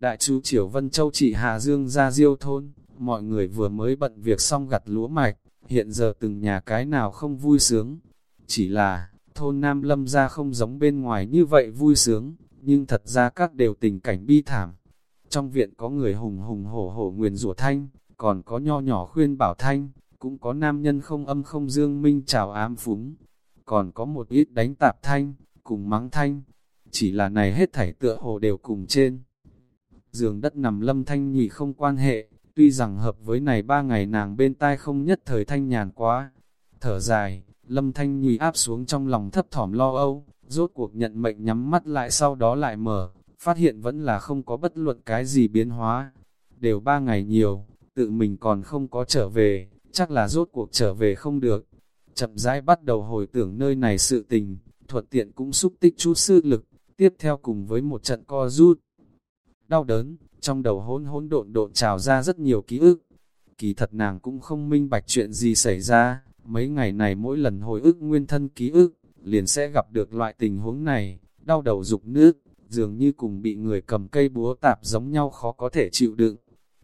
Đại chú Triều Vân Châu trị Hà Dương ra diêu thôn, mọi người vừa mới bận việc xong gặt lúa mạch, hiện giờ từng nhà cái nào không vui sướng. Chỉ là, thôn Nam Lâm ra không giống bên ngoài như vậy vui sướng, nhưng thật ra các đều tình cảnh bi thảm. Trong viện có người hùng hùng hổ hổ nguyền rủa thanh, còn có nho nhỏ khuyên bảo thanh, cũng có nam nhân không âm không dương minh chào ám phúng, còn có một ít đánh tạp thanh, cùng mắng thanh. Chỉ là này hết thảy tựa hồ đều cùng trên. Giường đất nằm lâm thanh nhụy không quan hệ, tuy rằng hợp với này ba ngày nàng bên tai không nhất thời thanh nhàn quá. Thở dài, lâm thanh nhụy áp xuống trong lòng thấp thỏm lo âu, rốt cuộc nhận mệnh nhắm mắt lại sau đó lại mở, phát hiện vẫn là không có bất luận cái gì biến hóa. Đều ba ngày nhiều, tự mình còn không có trở về, chắc là rốt cuộc trở về không được. Chậm rãi bắt đầu hồi tưởng nơi này sự tình, thuận tiện cũng xúc tích chút sư lực, tiếp theo cùng với một trận co rút. Đau đớn, trong đầu hỗn hỗn độn độn trào ra rất nhiều ký ức. Kỳ thật nàng cũng không minh bạch chuyện gì xảy ra, mấy ngày này mỗi lần hồi ức nguyên thân ký ức, liền sẽ gặp được loại tình huống này, đau đầu dục nước, dường như cùng bị người cầm cây búa tạp giống nhau khó có thể chịu đựng.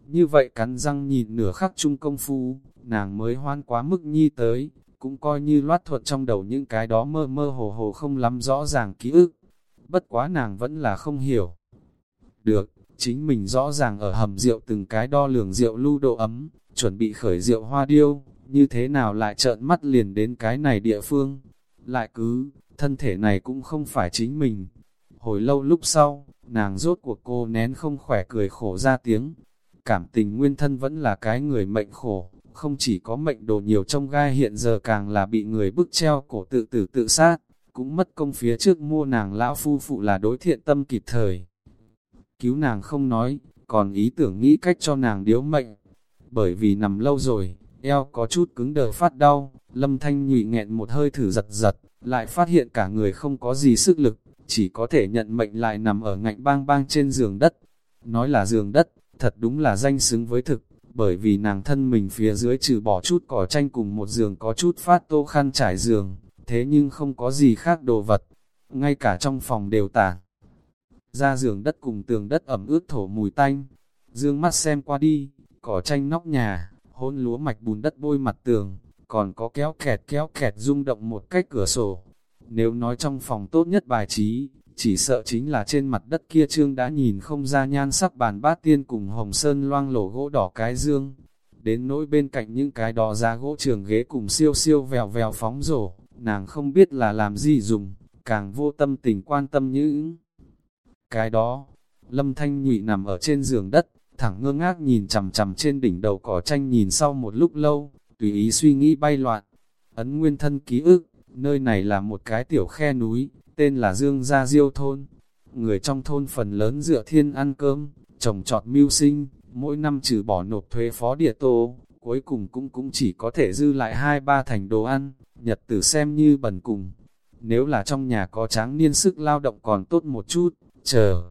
Như vậy cắn răng nhìn nửa khắc chung công phu, nàng mới hoan quá mức nhi tới, cũng coi như loát thuận trong đầu những cái đó mơ mơ hồ hồ không lắm rõ ràng ký ức. Bất quá nàng vẫn là không hiểu. Được, chính mình rõ ràng ở hầm rượu từng cái đo lường rượu lưu độ ấm, chuẩn bị khởi rượu hoa điêu, như thế nào lại trợn mắt liền đến cái này địa phương. Lại cứ, thân thể này cũng không phải chính mình. Hồi lâu lúc sau, nàng rốt cuộc cô nén không khỏe cười khổ ra tiếng. Cảm tình nguyên thân vẫn là cái người mệnh khổ, không chỉ có mệnh đồ nhiều trong gai hiện giờ càng là bị người bức treo cổ tự tử tự sát, cũng mất công phía trước mua nàng lão phu phụ là đối thiện tâm kịp thời. Cứu nàng không nói, còn ý tưởng nghĩ cách cho nàng điếu mệnh, bởi vì nằm lâu rồi, eo có chút cứng đờ phát đau, lâm thanh nhụy nghẹn một hơi thử giật giật, lại phát hiện cả người không có gì sức lực, chỉ có thể nhận mệnh lại nằm ở ngạnh bang bang trên giường đất. Nói là giường đất, thật đúng là danh xứng với thực, bởi vì nàng thân mình phía dưới trừ bỏ chút cỏ tranh cùng một giường có chút phát tô khăn trải giường, thế nhưng không có gì khác đồ vật, ngay cả trong phòng đều tản. Ra giường đất cùng tường đất ẩm ướt thổ mùi tanh, dương mắt xem qua đi, cỏ tranh nóc nhà, hôn lúa mạch bùn đất bôi mặt tường, còn có kéo kẹt kéo kẹt rung động một cách cửa sổ. Nếu nói trong phòng tốt nhất bài trí, chỉ sợ chính là trên mặt đất kia trương đã nhìn không ra nhan sắc bàn bát tiên cùng hồng sơn loang lổ gỗ đỏ cái dương. Đến nỗi bên cạnh những cái đỏ ra gỗ trường ghế cùng siêu siêu vèo vèo phóng rổ, nàng không biết là làm gì dùng, càng vô tâm tình quan tâm những cái đó. Lâm Thanh Nhụy nằm ở trên giường đất, thẳng ngơ ngác nhìn chằm chằm trên đỉnh đầu cỏ tranh nhìn sau một lúc lâu, tùy ý suy nghĩ bay loạn. Ấn nguyên thân ký ức, nơi này là một cái tiểu khe núi, tên là Dương Gia Diêu Thôn. Người trong thôn phần lớn dựa thiên ăn cơm, trồng trọt mưu sinh, mỗi năm trừ bỏ nộp thuế phó địa tô, cuối cùng cũng cũng chỉ có thể dư lại hai ba thành đồ ăn, nhật tử xem như bần cùng. Nếu là trong nhà có tráng niên sức lao động còn tốt một chút, chờ.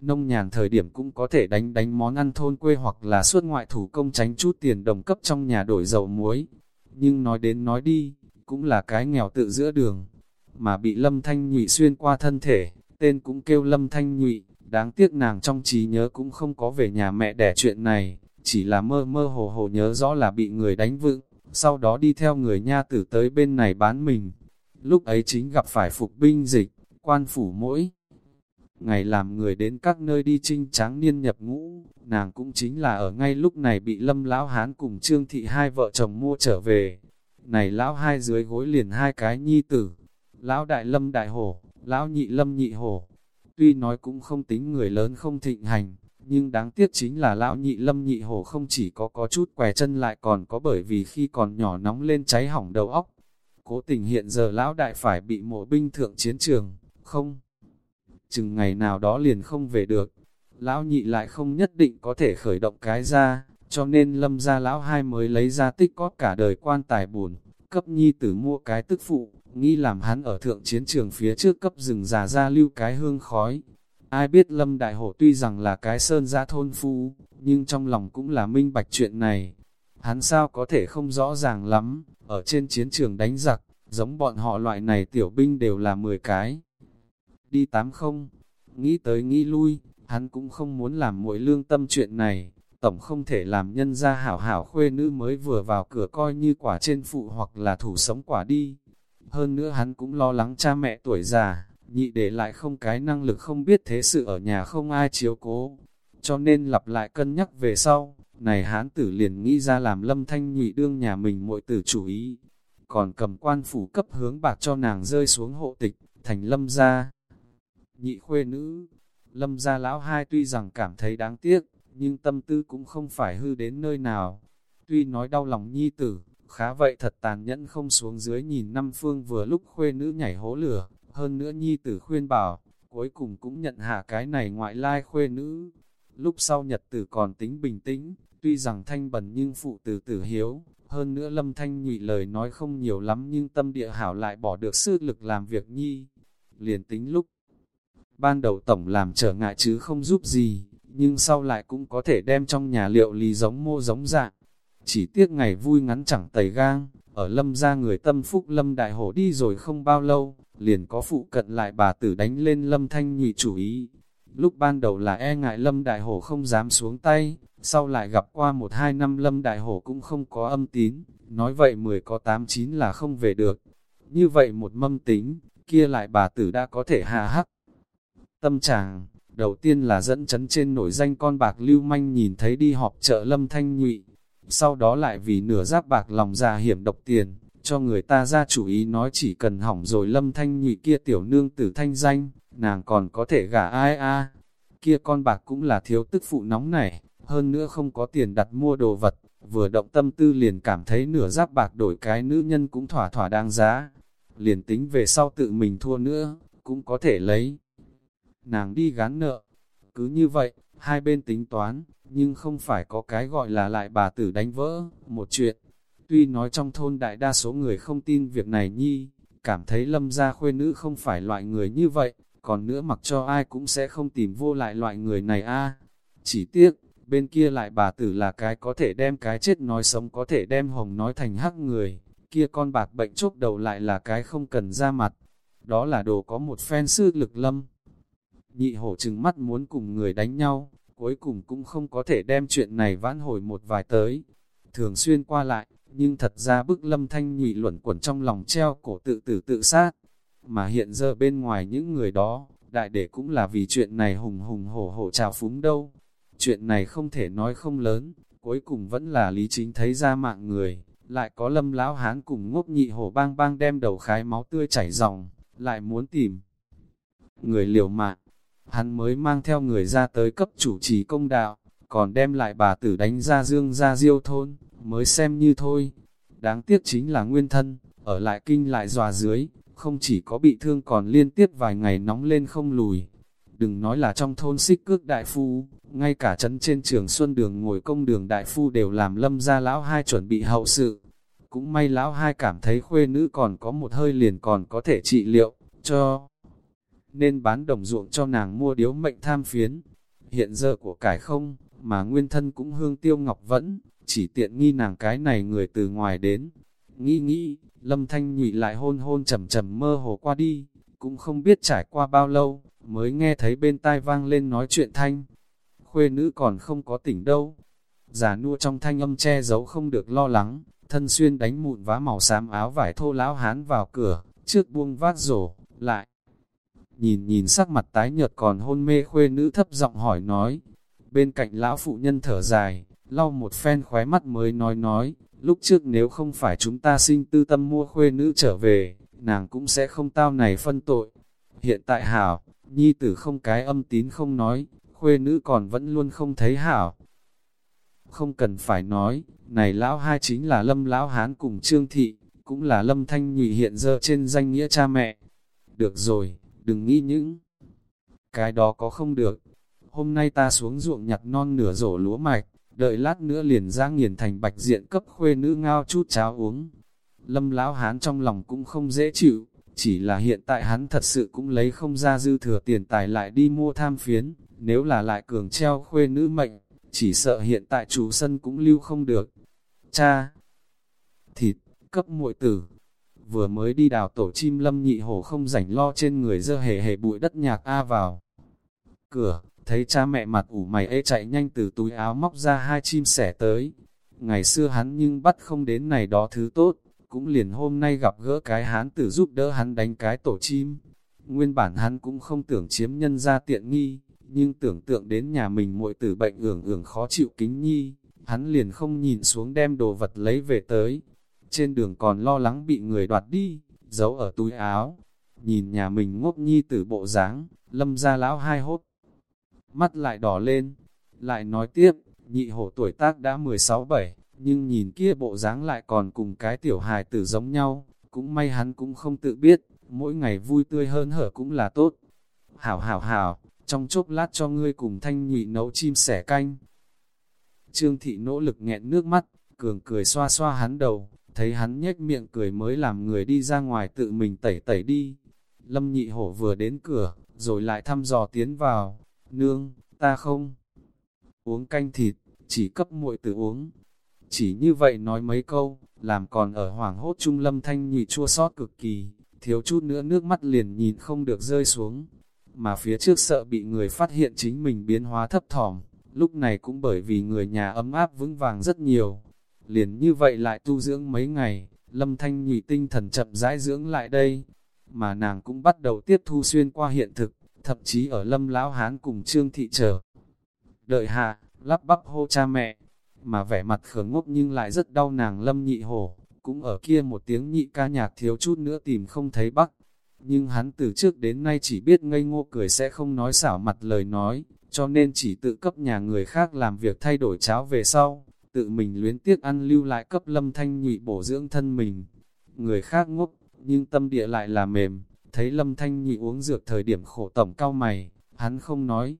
Nông nhàn thời điểm cũng có thể đánh đánh món ăn thôn quê hoặc là suốt ngoại thủ công tránh chút tiền đồng cấp trong nhà đổi dầu muối. Nhưng nói đến nói đi, cũng là cái nghèo tự giữa đường, mà bị Lâm Thanh Nhụy xuyên qua thân thể, tên cũng kêu Lâm Thanh Nhụy, đáng tiếc nàng trong trí nhớ cũng không có về nhà mẹ đẻ chuyện này, chỉ là mơ mơ hồ hồ nhớ rõ là bị người đánh vựng, sau đó đi theo người nha tử tới bên này bán mình. Lúc ấy chính gặp phải phục binh dịch, quan phủ mỗi ngày làm người đến các nơi đi trinh tráng niên nhập ngũ, nàng cũng chính là ở ngay lúc này bị lâm lão hán cùng trương thị hai vợ chồng mua trở về. Này lão hai dưới gối liền hai cái nhi tử, lão đại lâm đại hổ, lão nhị lâm nhị hổ. Tuy nói cũng không tính người lớn không thịnh hành, nhưng đáng tiếc chính là lão nhị lâm nhị hổ không chỉ có có chút què chân lại còn có bởi vì khi còn nhỏ nóng lên cháy hỏng đầu óc. Cố tình hiện giờ lão đại phải bị mộ binh thượng chiến trường, không? Chừng ngày nào đó liền không về được, lão nhị lại không nhất định có thể khởi động cái ra, cho nên lâm ra lão hai mới lấy ra tích cóp cả đời quan tài buồn, cấp nhi tử mua cái tức phụ, nghĩ làm hắn ở thượng chiến trường phía trước cấp rừng già ra lưu cái hương khói. Ai biết Lâm Đại Hổ tuy rằng là cái sơn gia thôn phu, nhưng trong lòng cũng là minh bạch chuyện này. Hắn sao có thể không rõ ràng lắm, ở trên chiến trường đánh giặc, giống bọn họ loại này tiểu binh đều là 10 cái. Đi tám không, nghĩ tới nghĩ lui, hắn cũng không muốn làm muội lương tâm chuyện này, tổng không thể làm nhân ra hảo hảo khuê nữ mới vừa vào cửa coi như quả trên phụ hoặc là thủ sống quả đi. Hơn nữa hắn cũng lo lắng cha mẹ tuổi già, nhị để lại không cái năng lực không biết thế sự ở nhà không ai chiếu cố. Cho nên lặp lại cân nhắc về sau, này hán tử liền nghĩ ra làm lâm thanh nhụy đương nhà mình muội tử chủ ý. Còn cầm quan phủ cấp hướng bạc cho nàng rơi xuống hộ tịch, thành lâm gia. Nhị khuê nữ, lâm gia lão hai tuy rằng cảm thấy đáng tiếc, nhưng tâm tư cũng không phải hư đến nơi nào. Tuy nói đau lòng nhi tử, khá vậy thật tàn nhẫn không xuống dưới nhìn năm phương vừa lúc khuê nữ nhảy hố lửa, hơn nữa nhi tử khuyên bảo, cuối cùng cũng nhận hạ cái này ngoại lai khuê nữ. Lúc sau nhật tử còn tính bình tĩnh, tuy rằng thanh bần nhưng phụ tử tử hiếu, hơn nữa lâm thanh nhụy lời nói không nhiều lắm nhưng tâm địa hảo lại bỏ được sức lực làm việc nhi. Liền tính lúc ban đầu tổng làm trở ngại chứ không giúp gì, nhưng sau lại cũng có thể đem trong nhà liệu lý giống mô giống dạng. Chỉ tiếc ngày vui ngắn chẳng tẩy gang, ở lâm ra người tâm phúc lâm đại hổ đi rồi không bao lâu, liền có phụ cận lại bà tử đánh lên lâm thanh nhụy chủ ý. Lúc ban đầu là e ngại lâm đại hổ không dám xuống tay, sau lại gặp qua một hai năm lâm đại hổ cũng không có âm tín, nói vậy mười có tám chín là không về được. Như vậy một mâm tính, kia lại bà tử đã có thể hà hắc. Tâm trạng, đầu tiên là dẫn chấn trên nổi danh con bạc lưu manh nhìn thấy đi họp chợ lâm thanh nhụy, sau đó lại vì nửa giáp bạc lòng già hiểm độc tiền, cho người ta ra chủ ý nói chỉ cần hỏng rồi lâm thanh nhụy kia tiểu nương tử thanh danh, nàng còn có thể gả ai a Kia con bạc cũng là thiếu tức phụ nóng này, hơn nữa không có tiền đặt mua đồ vật, vừa động tâm tư liền cảm thấy nửa giáp bạc đổi cái nữ nhân cũng thỏa thỏa đáng giá. Liền tính về sau tự mình thua nữa, cũng có thể lấy. Nàng đi gán nợ. Cứ như vậy, hai bên tính toán, nhưng không phải có cái gọi là lại bà tử đánh vỡ, một chuyện. Tuy nói trong thôn đại đa số người không tin việc này nhi, cảm thấy lâm gia khuê nữ không phải loại người như vậy, còn nữa mặc cho ai cũng sẽ không tìm vô lại loại người này a Chỉ tiếc, bên kia lại bà tử là cái có thể đem cái chết nói sống có thể đem hồng nói thành hắc người, kia con bạc bệnh chốc đầu lại là cái không cần ra mặt. Đó là đồ có một phen sư lực lâm. Nhị hổ chừng mắt muốn cùng người đánh nhau, cuối cùng cũng không có thể đem chuyện này vãn hồi một vài tới. Thường xuyên qua lại, nhưng thật ra bức lâm thanh nhụy luẩn quẩn trong lòng treo cổ tự tử tự sát. Mà hiện giờ bên ngoài những người đó, đại để cũng là vì chuyện này hùng hùng hổ hổ trào phúng đâu. Chuyện này không thể nói không lớn, cuối cùng vẫn là lý chính thấy ra mạng người, lại có lâm lão hán cùng ngốc nhị hổ bang bang đem đầu khái máu tươi chảy ròng, lại muốn tìm người liều mạng. Hắn mới mang theo người ra tới cấp chủ trì công đạo, còn đem lại bà tử đánh ra dương ra diêu thôn, mới xem như thôi. Đáng tiếc chính là nguyên thân, ở lại kinh lại dòa dưới, không chỉ có bị thương còn liên tiếp vài ngày nóng lên không lùi. Đừng nói là trong thôn xích cước đại phu, ngay cả trấn trên trường Xuân Đường ngồi công đường đại phu đều làm lâm ra lão hai chuẩn bị hậu sự. Cũng may lão hai cảm thấy khuê nữ còn có một hơi liền còn có thể trị liệu, cho nên bán đồng ruộng cho nàng mua điếu mệnh tham phiến. Hiện giờ của cải không, mà nguyên thân cũng hương tiêu ngọc vẫn, chỉ tiện nghi nàng cái này người từ ngoài đến. Nghĩ nghĩ, lâm thanh nhụy lại hôn hôn trầm trầm mơ hồ qua đi, cũng không biết trải qua bao lâu, mới nghe thấy bên tai vang lên nói chuyện thanh. Khuê nữ còn không có tỉnh đâu. Giả nua trong thanh âm che giấu không được lo lắng, thân xuyên đánh mụn vá màu xám áo vải thô lão hán vào cửa, trước buông vác rổ, lại. Nhìn nhìn sắc mặt tái nhợt còn hôn mê khuê nữ thấp giọng hỏi nói. Bên cạnh lão phụ nhân thở dài, lau một phen khóe mắt mới nói nói, lúc trước nếu không phải chúng ta sinh tư tâm mua khuê nữ trở về, nàng cũng sẽ không tao này phân tội. Hiện tại hảo, nhi tử không cái âm tín không nói, khuê nữ còn vẫn luôn không thấy hảo. Không cần phải nói, này lão hai chính là lâm lão hán cùng trương thị, cũng là lâm thanh nhụy hiện giờ trên danh nghĩa cha mẹ. Được rồi, đừng nghĩ những cái đó có không được. Hôm nay ta xuống ruộng nhặt non nửa rổ lúa mạch, đợi lát nữa liền ra nghiền thành bạch diện cấp khuê nữ ngao chút cháo uống. Lâm lão hán trong lòng cũng không dễ chịu, chỉ là hiện tại hắn thật sự cũng lấy không ra dư thừa tiền tài lại đi mua tham phiến, nếu là lại cường treo khuê nữ mệnh, chỉ sợ hiện tại chủ sân cũng lưu không được. Cha! Thịt, cấp muội tử, vừa mới đi đào tổ chim lâm nhị hổ không rảnh lo trên người dơ hề hề bụi đất nhạc A vào. Cửa, thấy cha mẹ mặt ủ mày ê chạy nhanh từ túi áo móc ra hai chim sẻ tới. Ngày xưa hắn nhưng bắt không đến này đó thứ tốt, cũng liền hôm nay gặp gỡ cái hán tử giúp đỡ hắn đánh cái tổ chim. Nguyên bản hắn cũng không tưởng chiếm nhân ra tiện nghi, nhưng tưởng tượng đến nhà mình muội tử bệnh ưởng ưởng khó chịu kính nhi, hắn liền không nhìn xuống đem đồ vật lấy về tới. Trên đường còn lo lắng bị người đoạt đi, giấu ở túi áo. Nhìn nhà mình ngốc nhi tử bộ dáng lâm ra lão hai hốt. Mắt lại đỏ lên, lại nói tiếp, nhị hổ tuổi tác đã 16-7, nhưng nhìn kia bộ dáng lại còn cùng cái tiểu hài tử giống nhau, cũng may hắn cũng không tự biết, mỗi ngày vui tươi hơn hở cũng là tốt. Hảo hảo hảo, trong chốc lát cho ngươi cùng thanh nhụy nấu chim sẻ canh. Trương thị nỗ lực nghẹn nước mắt, cường cười xoa xoa hắn đầu, thấy hắn nhếch miệng cười mới làm người đi ra ngoài tự mình tẩy tẩy đi. Lâm nhị hổ vừa đến cửa, rồi lại thăm dò tiến vào, nương, ta không uống canh thịt, chỉ cấp muội tử uống. Chỉ như vậy nói mấy câu, làm còn ở hoàng hốt trung lâm thanh nhị chua sót cực kỳ, thiếu chút nữa nước mắt liền nhìn không được rơi xuống. Mà phía trước sợ bị người phát hiện chính mình biến hóa thấp thỏm, lúc này cũng bởi vì người nhà ấm áp vững vàng rất nhiều. Liền như vậy lại tu dưỡng mấy ngày, lâm thanh nhị tinh thần chậm rãi dưỡng lại đây, mà nàng cũng bắt đầu tiếp thu xuyên qua hiện thực, thậm chí ở lâm lão hán cùng trương thị trở. Đợi hạ, lắp bắp hô cha mẹ, mà vẻ mặt khờ ngốc nhưng lại rất đau nàng lâm nhị hổ, cũng ở kia một tiếng nhị ca nhạc thiếu chút nữa tìm không thấy bắc. Nhưng hắn từ trước đến nay chỉ biết ngây ngô cười sẽ không nói xảo mặt lời nói, cho nên chỉ tự cấp nhà người khác làm việc thay đổi cháo về sau, tự mình luyến tiếc ăn lưu lại cấp lâm thanh nhụy bổ dưỡng thân mình. Người khác ngốc, nhưng tâm địa lại là mềm, thấy lâm thanh nhụy uống dược thời điểm khổ tổng cao mày, hắn không nói.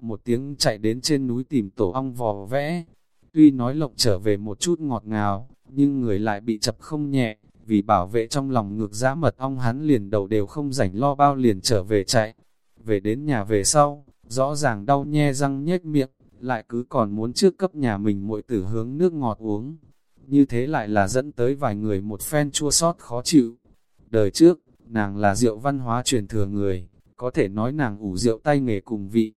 Một tiếng chạy đến trên núi tìm tổ ong vò vẽ, tuy nói lộng trở về một chút ngọt ngào, nhưng người lại bị chập không nhẹ, vì bảo vệ trong lòng ngược giã mật ong hắn liền đầu đều không rảnh lo bao liền trở về chạy. Về đến nhà về sau, rõ ràng đau nhe răng nhếch miệng, lại cứ còn muốn trước cấp nhà mình muội tử hướng nước ngọt uống. Như thế lại là dẫn tới vài người một phen chua sót khó chịu. Đời trước, nàng là rượu văn hóa truyền thừa người, có thể nói nàng ủ rượu tay nghề cùng vị.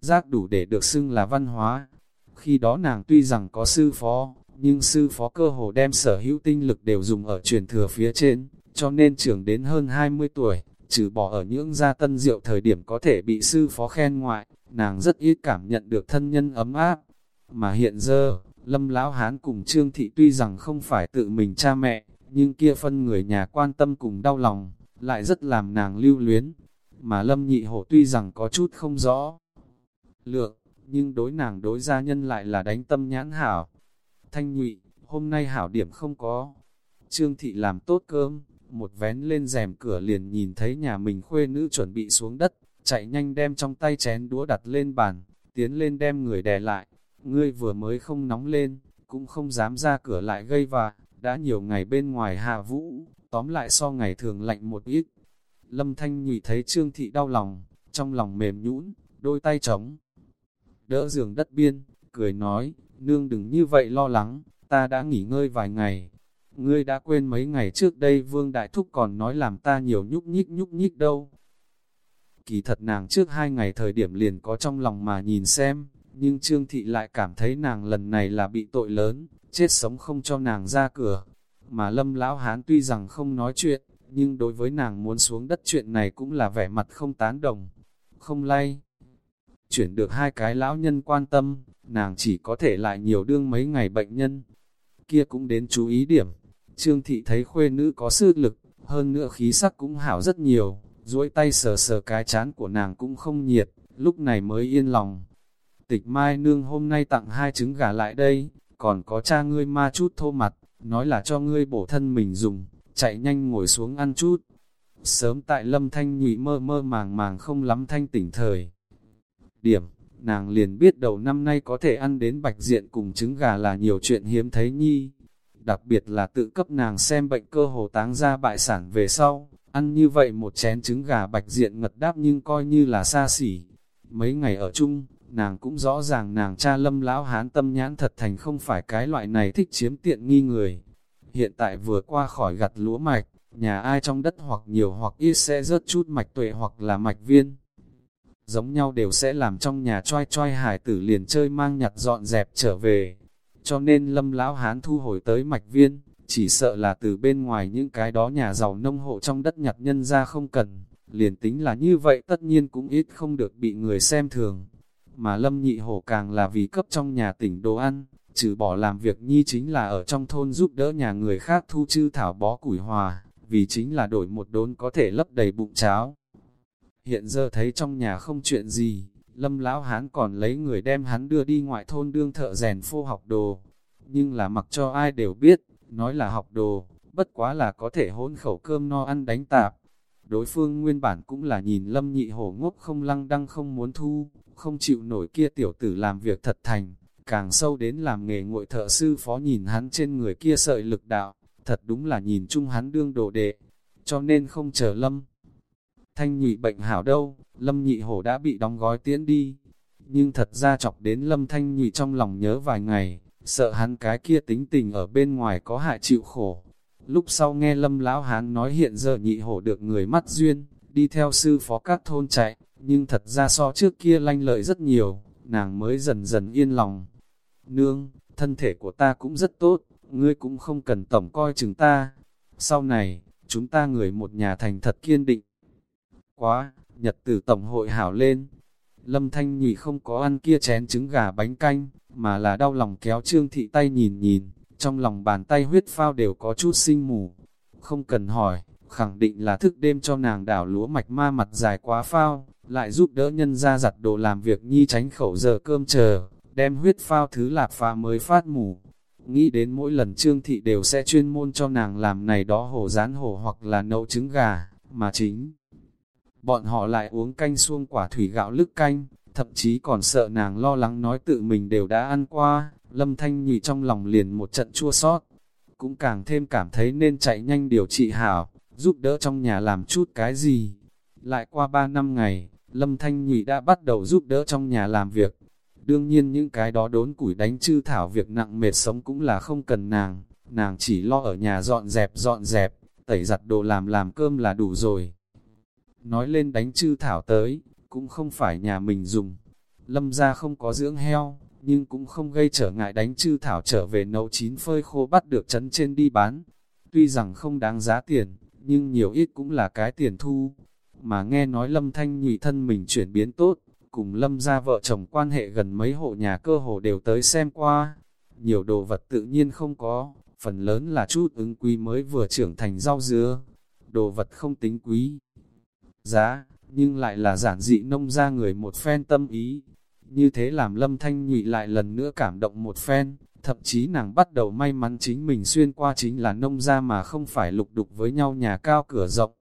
Giác đủ để được xưng là văn hóa. Khi đó nàng tuy rằng có sư phó, nhưng sư phó cơ hồ đem sở hữu tinh lực đều dùng ở truyền thừa phía trên, cho nên trưởng đến hơn 20 tuổi, trừ bỏ ở những gia tân rượu thời điểm có thể bị sư phó khen ngoại, nàng rất ít cảm nhận được thân nhân ấm áp. Mà hiện giờ, Lâm Lão Hán cùng Trương Thị tuy rằng không phải tự mình cha mẹ, nhưng kia phân người nhà quan tâm cùng đau lòng, lại rất làm nàng lưu luyến. Mà Lâm Nhị Hổ tuy rằng có chút không rõ lượng, nhưng đối nàng đối gia nhân lại là đánh tâm nhãn hảo. Thanh nhụy, hôm nay hảo điểm không có. Trương Thị làm tốt cơm, một vén lên rèm cửa liền nhìn thấy nhà mình khuê nữ chuẩn bị xuống đất, chạy nhanh đem trong tay chén đũa đặt lên bàn, tiến lên đem người đè lại. Ngươi vừa mới không nóng lên, cũng không dám ra cửa lại gây và đã nhiều ngày bên ngoài hạ vũ, tóm lại so ngày thường lạnh một ít. Lâm Thanh nhụy thấy Trương Thị đau lòng, trong lòng mềm nhũn, đôi tay trống. Đỡ giường đất biên, cười nói, nương đừng như vậy lo lắng, ta đã nghỉ ngơi vài ngày, Ngươi đã quên mấy ngày trước đây Vương Đại Thúc còn nói làm ta nhiều nhúc nhích nhúc nhích đâu. Kỳ thật nàng trước hai ngày thời điểm liền có trong lòng mà nhìn xem, nhưng Trương Thị lại cảm thấy nàng lần này là bị tội lớn, chết sống không cho nàng ra cửa. Mà Lâm Lão Hán tuy rằng không nói chuyện, nhưng đối với nàng muốn xuống đất chuyện này cũng là vẻ mặt không tán đồng, không lay. Chuyển được hai cái lão nhân quan tâm, nàng chỉ có thể lại nhiều đương mấy ngày bệnh nhân. Kia cũng đến chú ý điểm, Trương thị thấy khuê nữ có sư lực, hơn nữa khí sắc cũng hảo rất nhiều, duỗi tay sờ sờ cái chán của nàng cũng không nhiệt, lúc này mới yên lòng. Tịch mai nương hôm nay tặng hai trứng gà lại đây, còn có cha ngươi ma chút thô mặt, nói là cho ngươi bổ thân mình dùng, chạy nhanh ngồi xuống ăn chút. Sớm tại lâm thanh nhụy mơ mơ màng màng không lắm thanh tỉnh thời. Điểm, nàng liền biết đầu năm nay có thể ăn đến bạch diện cùng trứng gà là nhiều chuyện hiếm thấy nhi, đặc biệt là tự cấp nàng xem bệnh cơ hồ táng ra bại sản về sau, ăn như vậy một chén trứng gà bạch diện ngật đáp nhưng coi như là xa xỉ. Mấy ngày ở chung, nàng cũng rõ ràng nàng cha lâm lão hán tâm nhãn thật thành không phải cái loại này thích chiếm tiện nghi người. Hiện tại vừa qua khỏi gặt lúa mạch, nhà ai trong đất hoặc nhiều hoặc ít sẽ rớt chút mạch tuệ hoặc là mạch viên. giống nhau đều sẽ làm trong nhà choi choi hải tử liền chơi mang nhặt dọn dẹp trở về. Cho nên lâm lão hán thu hồi tới mạch viên, chỉ sợ là từ bên ngoài những cái đó nhà giàu nông hộ trong đất nhặt nhân ra không cần, liền tính là như vậy tất nhiên cũng ít không được bị người xem thường. Mà lâm nhị hổ càng là vì cấp trong nhà tỉnh đồ ăn, trừ bỏ làm việc nhi chính là ở trong thôn giúp đỡ nhà người khác thu chư thảo bó củi hòa, vì chính là đổi một đốn có thể lấp đầy bụng cháo. Hiện giờ thấy trong nhà không chuyện gì, lâm lão hán còn lấy người đem hắn đưa đi ngoại thôn đương thợ rèn phô học đồ. Nhưng là mặc cho ai đều biết, nói là học đồ, bất quá là có thể hỗn khẩu cơm no ăn đánh tạp. Đối phương nguyên bản cũng là nhìn lâm nhị hổ ngốc không lăng đăng không muốn thu, không chịu nổi kia tiểu tử làm việc thật thành, càng sâu đến làm nghề nguội thợ sư phó nhìn hắn trên người kia sợi lực đạo, thật đúng là nhìn chung hắn đương đồ đệ, cho nên không chờ lâm. Thanh nhị bệnh hảo đâu, lâm nhị hổ đã bị đóng gói tiễn đi, nhưng thật ra chọc đến lâm thanh nhị trong lòng nhớ vài ngày, sợ hắn cái kia tính tình ở bên ngoài có hại chịu khổ. Lúc sau nghe lâm lão hán nói hiện giờ nhị hổ được người mắt duyên, đi theo sư phó các thôn chạy, nhưng thật ra so trước kia lanh lợi rất nhiều, nàng mới dần dần yên lòng. Nương, thân thể của ta cũng rất tốt, ngươi cũng không cần tổng coi chừng ta. Sau này, chúng ta người một nhà thành thật kiên định. Quá, nhật tử tổng hội hảo lên. Lâm Thanh Nhụy không có ăn kia chén trứng gà bánh canh, mà là đau lòng kéo Trương Thị tay nhìn nhìn, trong lòng bàn tay huyết phao đều có chút sinh mù. Không cần hỏi, khẳng định là thức đêm cho nàng đảo lúa mạch ma mặt dài quá phao, lại giúp đỡ nhân ra giặt đồ làm việc nhi tránh khẩu giờ cơm chờ, đem huyết phao thứ lạp phá mới phát mù. Nghĩ đến mỗi lần Trương Thị đều sẽ chuyên môn cho nàng làm này đó hổ rán hổ hoặc là nấu trứng gà, mà chính. Bọn họ lại uống canh xuông quả thủy gạo lức canh, thậm chí còn sợ nàng lo lắng nói tự mình đều đã ăn qua, lâm thanh nhị trong lòng liền một trận chua sót, cũng càng thêm cảm thấy nên chạy nhanh điều trị hảo, giúp đỡ trong nhà làm chút cái gì. Lại qua ba năm ngày, lâm thanh nhị đã bắt đầu giúp đỡ trong nhà làm việc, đương nhiên những cái đó đốn củi đánh chư thảo việc nặng mệt sống cũng là không cần nàng, nàng chỉ lo ở nhà dọn dẹp dọn dẹp, tẩy giặt đồ làm làm cơm là đủ rồi. Nói lên đánh chư thảo tới, cũng không phải nhà mình dùng. Lâm ra không có dưỡng heo, nhưng cũng không gây trở ngại đánh chư thảo trở về nấu chín phơi khô bắt được chấn trên đi bán. Tuy rằng không đáng giá tiền, nhưng nhiều ít cũng là cái tiền thu. Mà nghe nói Lâm Thanh nhị thân mình chuyển biến tốt, cùng Lâm ra vợ chồng quan hệ gần mấy hộ nhà cơ hồ đều tới xem qua. Nhiều đồ vật tự nhiên không có, phần lớn là chút ứng quý mới vừa trưởng thành rau dứa. Đồ vật không tính quý. Giá, nhưng lại là giản dị nông ra người một phen tâm ý. Như thế làm lâm thanh nhụy lại lần nữa cảm động một phen, thậm chí nàng bắt đầu may mắn chính mình xuyên qua chính là nông ra mà không phải lục đục với nhau nhà cao cửa rộng.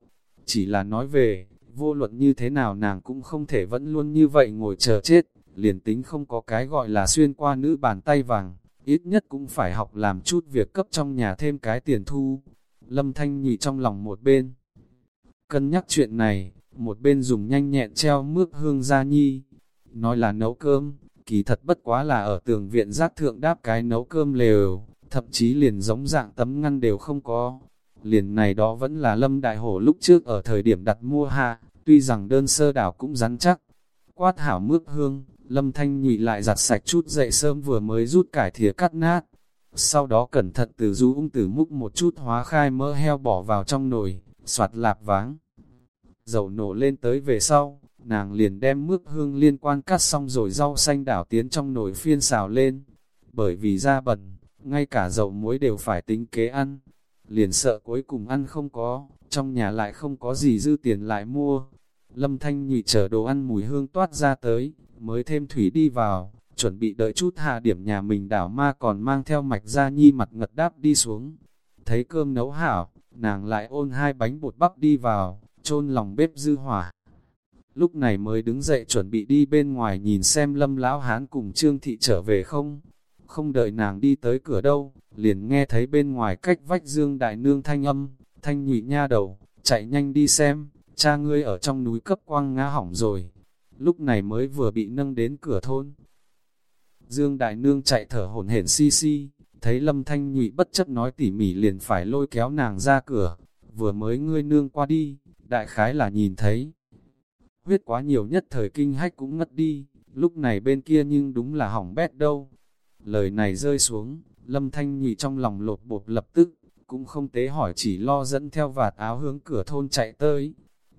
Chỉ là nói về, vô luận như thế nào nàng cũng không thể vẫn luôn như vậy ngồi chờ chết, liền tính không có cái gọi là xuyên qua nữ bàn tay vàng, ít nhất cũng phải học làm chút việc cấp trong nhà thêm cái tiền thu. Lâm Thanh nhị trong lòng một bên. Cân nhắc chuyện này, một bên dùng nhanh nhẹn treo mước hương gia nhi, nói là nấu cơm, kỳ thật bất quá là ở tường viện giác thượng đáp cái nấu cơm lều, thậm chí liền giống dạng tấm ngăn đều không có. Liền này đó vẫn là lâm đại hổ lúc trước ở thời điểm đặt mua hạ, tuy rằng đơn sơ đảo cũng rắn chắc. Quát hảo mước hương, lâm thanh nhụy lại giặt sạch chút dậy sớm vừa mới rút cải thìa cắt nát. Sau đó cẩn thận từ du ung tử múc một chút hóa khai mỡ heo bỏ vào trong nồi, soạt lạp váng dầu nổ lên tới về sau, nàng liền đem mướp hương liên quan cắt xong rồi rau xanh đảo tiến trong nồi phiên xào lên. Bởi vì da bẩn, ngay cả dầu muối đều phải tính kế ăn. Liền sợ cuối cùng ăn không có, trong nhà lại không có gì dư tiền lại mua. Lâm Thanh nhị chờ đồ ăn mùi hương toát ra tới, mới thêm thủy đi vào, chuẩn bị đợi chút hạ điểm nhà mình đảo ma còn mang theo mạch ra nhi mặt ngật đáp đi xuống. Thấy cơm nấu hảo, nàng lại ôn hai bánh bột bắp đi vào, chôn lòng bếp dư hỏa. Lúc này mới đứng dậy chuẩn bị đi bên ngoài nhìn xem lâm lão hán cùng trương thị trở về không. Không đợi nàng đi tới cửa đâu, liền nghe thấy bên ngoài cách vách dương đại nương thanh âm, thanh nhụy nha đầu, chạy nhanh đi xem, cha ngươi ở trong núi cấp quang ngã hỏng rồi. Lúc này mới vừa bị nâng đến cửa thôn. Dương đại nương chạy thở hổn hển si si, thấy lâm thanh nhụy bất chấp nói tỉ mỉ liền phải lôi kéo nàng ra cửa, vừa mới ngươi nương qua đi, đại khái là nhìn thấy. huyết quá nhiều nhất thời kinh hách cũng ngất đi, lúc này bên kia nhưng đúng là hỏng bét đâu. Lời này rơi xuống, lâm thanh nhụy trong lòng lột bột lập tức, cũng không tế hỏi chỉ lo dẫn theo vạt áo hướng cửa thôn chạy tới.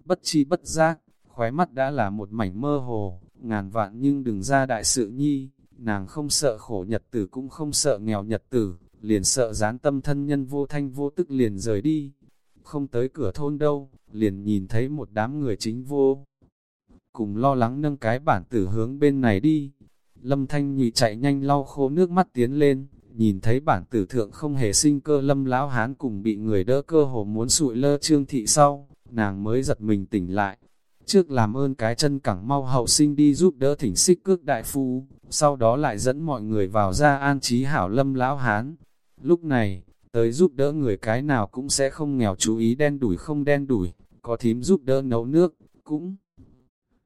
Bất chi bất giác, khóe mắt đã là một mảnh mơ hồ, ngàn vạn nhưng đừng ra đại sự nhi, nàng không sợ khổ nhật tử cũng không sợ nghèo nhật tử, liền sợ gián tâm thân nhân vô thanh vô tức liền rời đi. Không tới cửa thôn đâu, liền nhìn thấy một đám người chính vô. Cùng lo lắng nâng cái bản tử hướng bên này đi. Lâm Thanh nhị chạy nhanh lau khô nước mắt tiến lên, nhìn thấy bản tử thượng không hề sinh cơ lâm lão hán cùng bị người đỡ cơ hồ muốn sụi lơ trương thị sau, nàng mới giật mình tỉnh lại. Trước làm ơn cái chân cẳng mau hậu sinh đi giúp đỡ thỉnh xích cước đại phu, sau đó lại dẫn mọi người vào ra an trí hảo lâm lão hán. Lúc này, tới giúp đỡ người cái nào cũng sẽ không nghèo chú ý đen đủi không đen đủi, có thím giúp đỡ nấu nước, cũng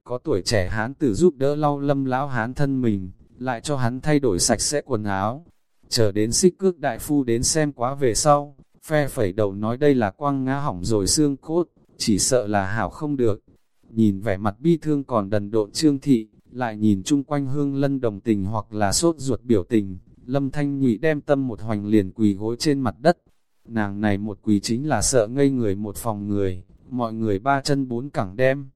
có tuổi trẻ hán tử giúp đỡ lau lâm lão hán thân mình, lại cho hắn thay đổi sạch sẽ quần áo. Chờ đến xích cước đại phu đến xem quá về sau, phe phẩy đầu nói đây là quăng ngã hỏng rồi xương cốt, chỉ sợ là hảo không được. Nhìn vẻ mặt bi thương còn đần độn trương thị, lại nhìn chung quanh hương lân đồng tình hoặc là sốt ruột biểu tình, lâm thanh nhụy đem tâm một hoành liền quỳ gối trên mặt đất. Nàng này một quỳ chính là sợ ngây người một phòng người, mọi người ba chân bốn cẳng đem.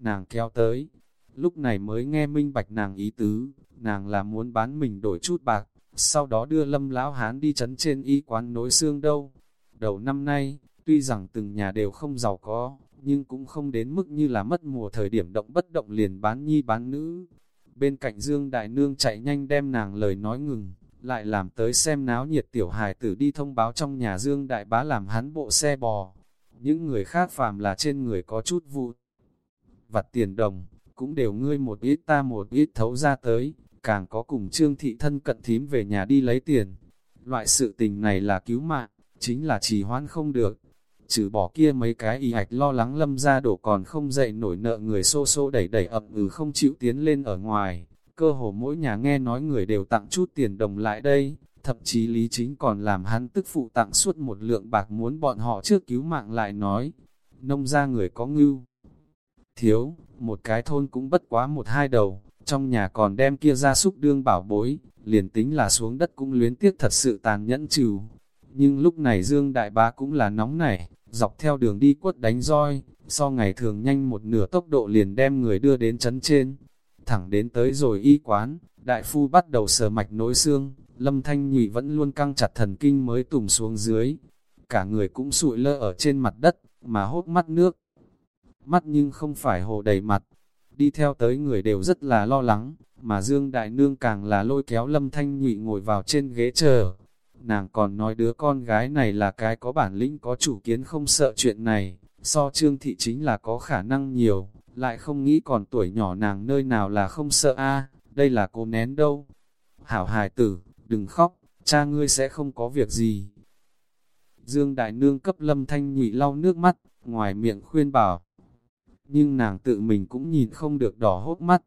Nàng kéo tới, lúc này mới nghe minh bạch nàng ý tứ, nàng là muốn bán mình đổi chút bạc, sau đó đưa lâm lão hán đi chấn trên y quán nối xương đâu. Đầu năm nay, tuy rằng từng nhà đều không giàu có, nhưng cũng không đến mức như là mất mùa thời điểm động bất động liền bán nhi bán nữ. Bên cạnh Dương Đại Nương chạy nhanh đem nàng lời nói ngừng, lại làm tới xem náo nhiệt tiểu hài tử đi thông báo trong nhà Dương Đại Bá làm hắn bộ xe bò. Những người khác phàm là trên người có chút vụ vặt tiền đồng, cũng đều ngươi một ít ta một ít thấu ra tới, càng có cùng trương thị thân cận thím về nhà đi lấy tiền. Loại sự tình này là cứu mạng, chính là trì hoãn không được. Trừ bỏ kia mấy cái y hạch lo lắng lâm ra đổ còn không dậy nổi nợ người xô xô đẩy đẩy ậm ừ không chịu tiến lên ở ngoài. Cơ hồ mỗi nhà nghe nói người đều tặng chút tiền đồng lại đây, thậm chí lý chính còn làm hắn tức phụ tặng suốt một lượng bạc muốn bọn họ trước cứu mạng lại nói. Nông ra người có ngưu. Thiếu, một cái thôn cũng bất quá một hai đầu, trong nhà còn đem kia ra súc đương bảo bối, liền tính là xuống đất cũng luyến tiếc thật sự tàn nhẫn trừ. Nhưng lúc này Dương Đại Bá cũng là nóng nảy, dọc theo đường đi quất đánh roi, so ngày thường nhanh một nửa tốc độ liền đem người đưa đến chấn trên. Thẳng đến tới rồi y quán, đại phu bắt đầu sờ mạch nối xương, lâm thanh nhụy vẫn luôn căng chặt thần kinh mới tùng xuống dưới. Cả người cũng sụi lơ ở trên mặt đất, mà hốt mắt nước. Mắt nhưng không phải hồ đầy mặt, đi theo tới người đều rất là lo lắng, mà Dương Đại Nương càng là lôi kéo Lâm Thanh Nhụy ngồi vào trên ghế chờ. Nàng còn nói đứa con gái này là cái có bản lĩnh có chủ kiến không sợ chuyện này, so Trương Thị chính là có khả năng nhiều, lại không nghĩ còn tuổi nhỏ nàng nơi nào là không sợ a đây là cô nén đâu. Hảo hài tử, đừng khóc, cha ngươi sẽ không có việc gì. Dương Đại Nương cấp Lâm Thanh Nhụy lau nước mắt, ngoài miệng khuyên bảo, nhưng nàng tự mình cũng nhìn không được đỏ hốt mắt.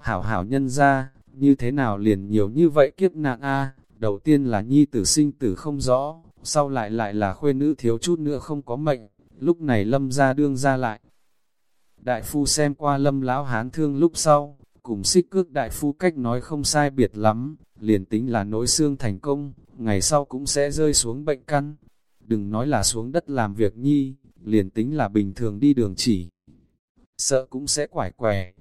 Hảo hảo nhân ra, như thế nào liền nhiều như vậy kiếp nạn a đầu tiên là nhi tử sinh tử không rõ, sau lại lại là khuê nữ thiếu chút nữa không có mệnh, lúc này lâm ra đương ra lại. Đại phu xem qua lâm lão hán thương lúc sau, cùng xích cước đại phu cách nói không sai biệt lắm, liền tính là nối xương thành công, ngày sau cũng sẽ rơi xuống bệnh căn. Đừng nói là xuống đất làm việc nhi, liền tính là bình thường đi đường chỉ sợ cũng sẽ quải què.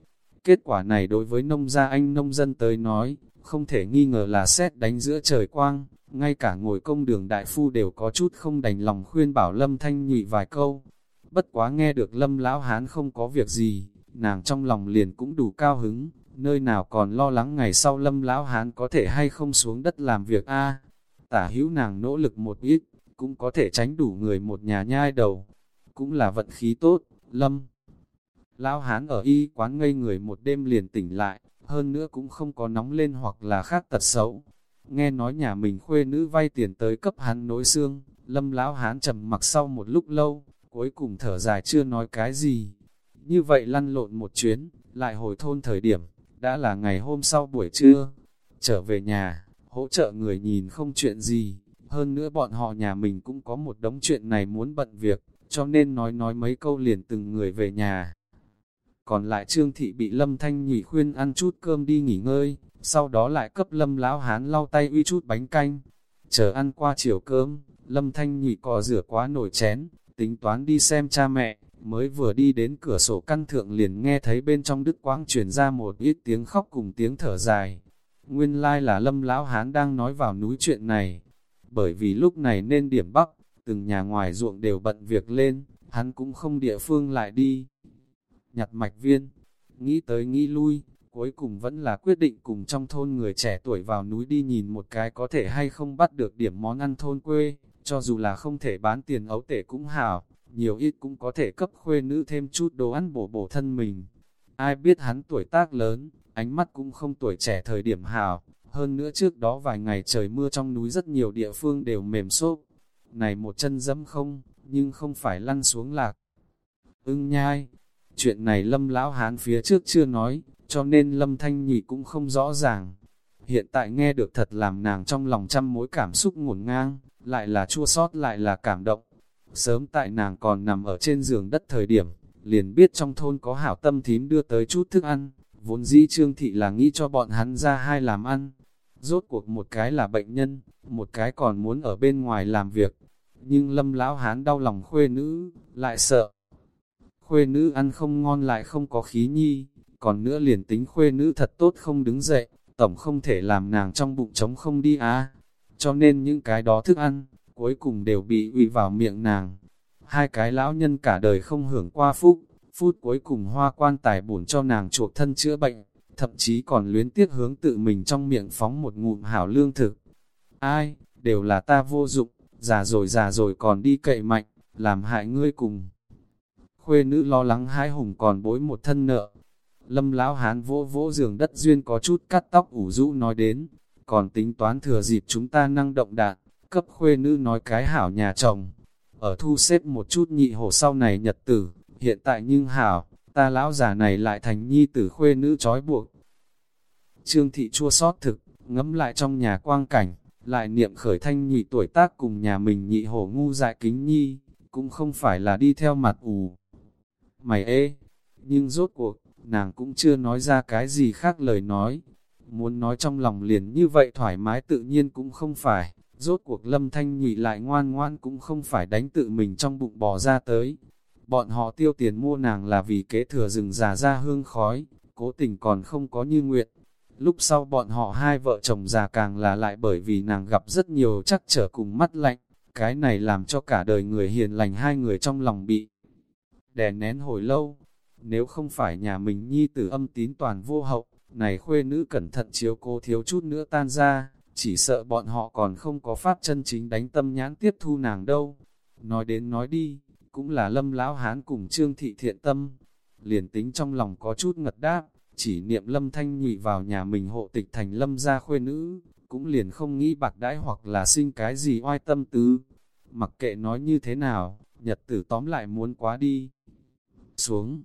Kết quả này đối với nông gia anh nông dân tới nói, không thể nghi ngờ là xét đánh giữa trời quang, ngay cả ngồi công đường đại phu đều có chút không đành lòng khuyên bảo Lâm Thanh nhụy vài câu. Bất quá nghe được Lâm Lão Hán không có việc gì, nàng trong lòng liền cũng đủ cao hứng, nơi nào còn lo lắng ngày sau Lâm Lão Hán có thể hay không xuống đất làm việc a Tả hữu nàng nỗ lực một ít, cũng có thể tránh đủ người một nhà nhai đầu. Cũng là vận khí tốt, Lâm. Lão hán ở y quán ngây người một đêm liền tỉnh lại, hơn nữa cũng không có nóng lên hoặc là khác tật xấu. Nghe nói nhà mình khuê nữ vay tiền tới cấp hắn nối xương, lâm lão hán trầm mặc sau một lúc lâu, cuối cùng thở dài chưa nói cái gì. Như vậy lăn lộn một chuyến, lại hồi thôn thời điểm, đã là ngày hôm sau buổi trưa. Trở về nhà, hỗ trợ người nhìn không chuyện gì, hơn nữa bọn họ nhà mình cũng có một đống chuyện này muốn bận việc, cho nên nói nói mấy câu liền từng người về nhà. Còn lại Trương Thị bị Lâm Thanh Nhụy khuyên ăn chút cơm đi nghỉ ngơi, sau đó lại cấp Lâm lão hán lau tay uy chút bánh canh. Chờ ăn qua chiều cơm, Lâm Thanh Nhụy cò rửa quá nổi chén, tính toán đi xem cha mẹ, mới vừa đi đến cửa sổ căn thượng liền nghe thấy bên trong đứt quãng truyền ra một ít tiếng khóc cùng tiếng thở dài. Nguyên lai like là Lâm lão hán đang nói vào núi chuyện này, bởi vì lúc này nên điểm bắc, từng nhà ngoài ruộng đều bận việc lên, hắn cũng không địa phương lại đi. Nhặt mạch viên, nghĩ tới nghĩ lui, cuối cùng vẫn là quyết định cùng trong thôn người trẻ tuổi vào núi đi nhìn một cái có thể hay không bắt được điểm món ăn thôn quê, cho dù là không thể bán tiền ấu tể cũng hảo, nhiều ít cũng có thể cấp khuê nữ thêm chút đồ ăn bổ bổ thân mình. Ai biết hắn tuổi tác lớn, ánh mắt cũng không tuổi trẻ thời điểm hảo, hơn nữa trước đó vài ngày trời mưa trong núi rất nhiều địa phương đều mềm xốp. Này một chân dẫm không, nhưng không phải lăn xuống lạc. Ưng nhai, chuyện này lâm lão hán phía trước chưa nói, cho nên lâm thanh nhị cũng không rõ ràng. Hiện tại nghe được thật làm nàng trong lòng trăm mối cảm xúc ngổn ngang, lại là chua sót lại là cảm động. Sớm tại nàng còn nằm ở trên giường đất thời điểm, liền biết trong thôn có hảo tâm thím đưa tới chút thức ăn, vốn dĩ trương thị là nghĩ cho bọn hắn ra hai làm ăn. Rốt cuộc một cái là bệnh nhân, một cái còn muốn ở bên ngoài làm việc. Nhưng lâm lão hán đau lòng khuê nữ, lại sợ. Khuê nữ ăn không ngon lại không có khí nhi, còn nữa liền tính khuê nữ thật tốt không đứng dậy, tổng không thể làm nàng trong bụng trống không đi á. Cho nên những cái đó thức ăn, cuối cùng đều bị ủy vào miệng nàng. Hai cái lão nhân cả đời không hưởng qua phúc, phút cuối cùng hoa quan tài bổn cho nàng chuộc thân chữa bệnh, thậm chí còn luyến tiếc hướng tự mình trong miệng phóng một ngụm hảo lương thực. Ai, đều là ta vô dụng, già rồi già rồi còn đi cậy mạnh, làm hại ngươi cùng. Khuê nữ lo lắng hai hùng còn bối một thân nợ. Lâm lão hán vỗ vỗ giường đất duyên có chút cắt tóc ủ rũ nói đến, còn tính toán thừa dịp chúng ta năng động đạn, cấp khuê nữ nói cái hảo nhà chồng. Ở thu xếp một chút nhị hổ sau này nhật tử, hiện tại nhưng hảo, ta lão già này lại thành nhi tử khuê nữ trói buộc. Trương thị chua sót thực, ngấm lại trong nhà quang cảnh, lại niệm khởi thanh nhị tuổi tác cùng nhà mình nhị hổ ngu dại kính nhi, cũng không phải là đi theo mặt ủ. Mày ê, nhưng rốt cuộc, nàng cũng chưa nói ra cái gì khác lời nói. Muốn nói trong lòng liền như vậy thoải mái tự nhiên cũng không phải, rốt cuộc lâm thanh nhị lại ngoan ngoan cũng không phải đánh tự mình trong bụng bò ra tới. Bọn họ tiêu tiền mua nàng là vì kế thừa rừng già ra hương khói, cố tình còn không có như nguyện. Lúc sau bọn họ hai vợ chồng già càng là lại bởi vì nàng gặp rất nhiều chắc trở cùng mắt lạnh, cái này làm cho cả đời người hiền lành hai người trong lòng bị đè nén hồi lâu. Nếu không phải nhà mình nhi tử âm tín toàn vô hậu, này khuê nữ cẩn thận chiếu cô thiếu chút nữa tan ra, chỉ sợ bọn họ còn không có pháp chân chính đánh tâm nhãn tiếp thu nàng đâu. Nói đến nói đi, cũng là lâm lão hán cùng trương thị thiện tâm, liền tính trong lòng có chút ngật đáp, chỉ niệm lâm thanh nhụy vào nhà mình hộ tịch thành lâm gia khuê nữ, cũng liền không nghĩ bạc đãi hoặc là sinh cái gì oai tâm tứ. Mặc kệ nói như thế nào, nhật tử tóm lại muốn quá đi. Xuống,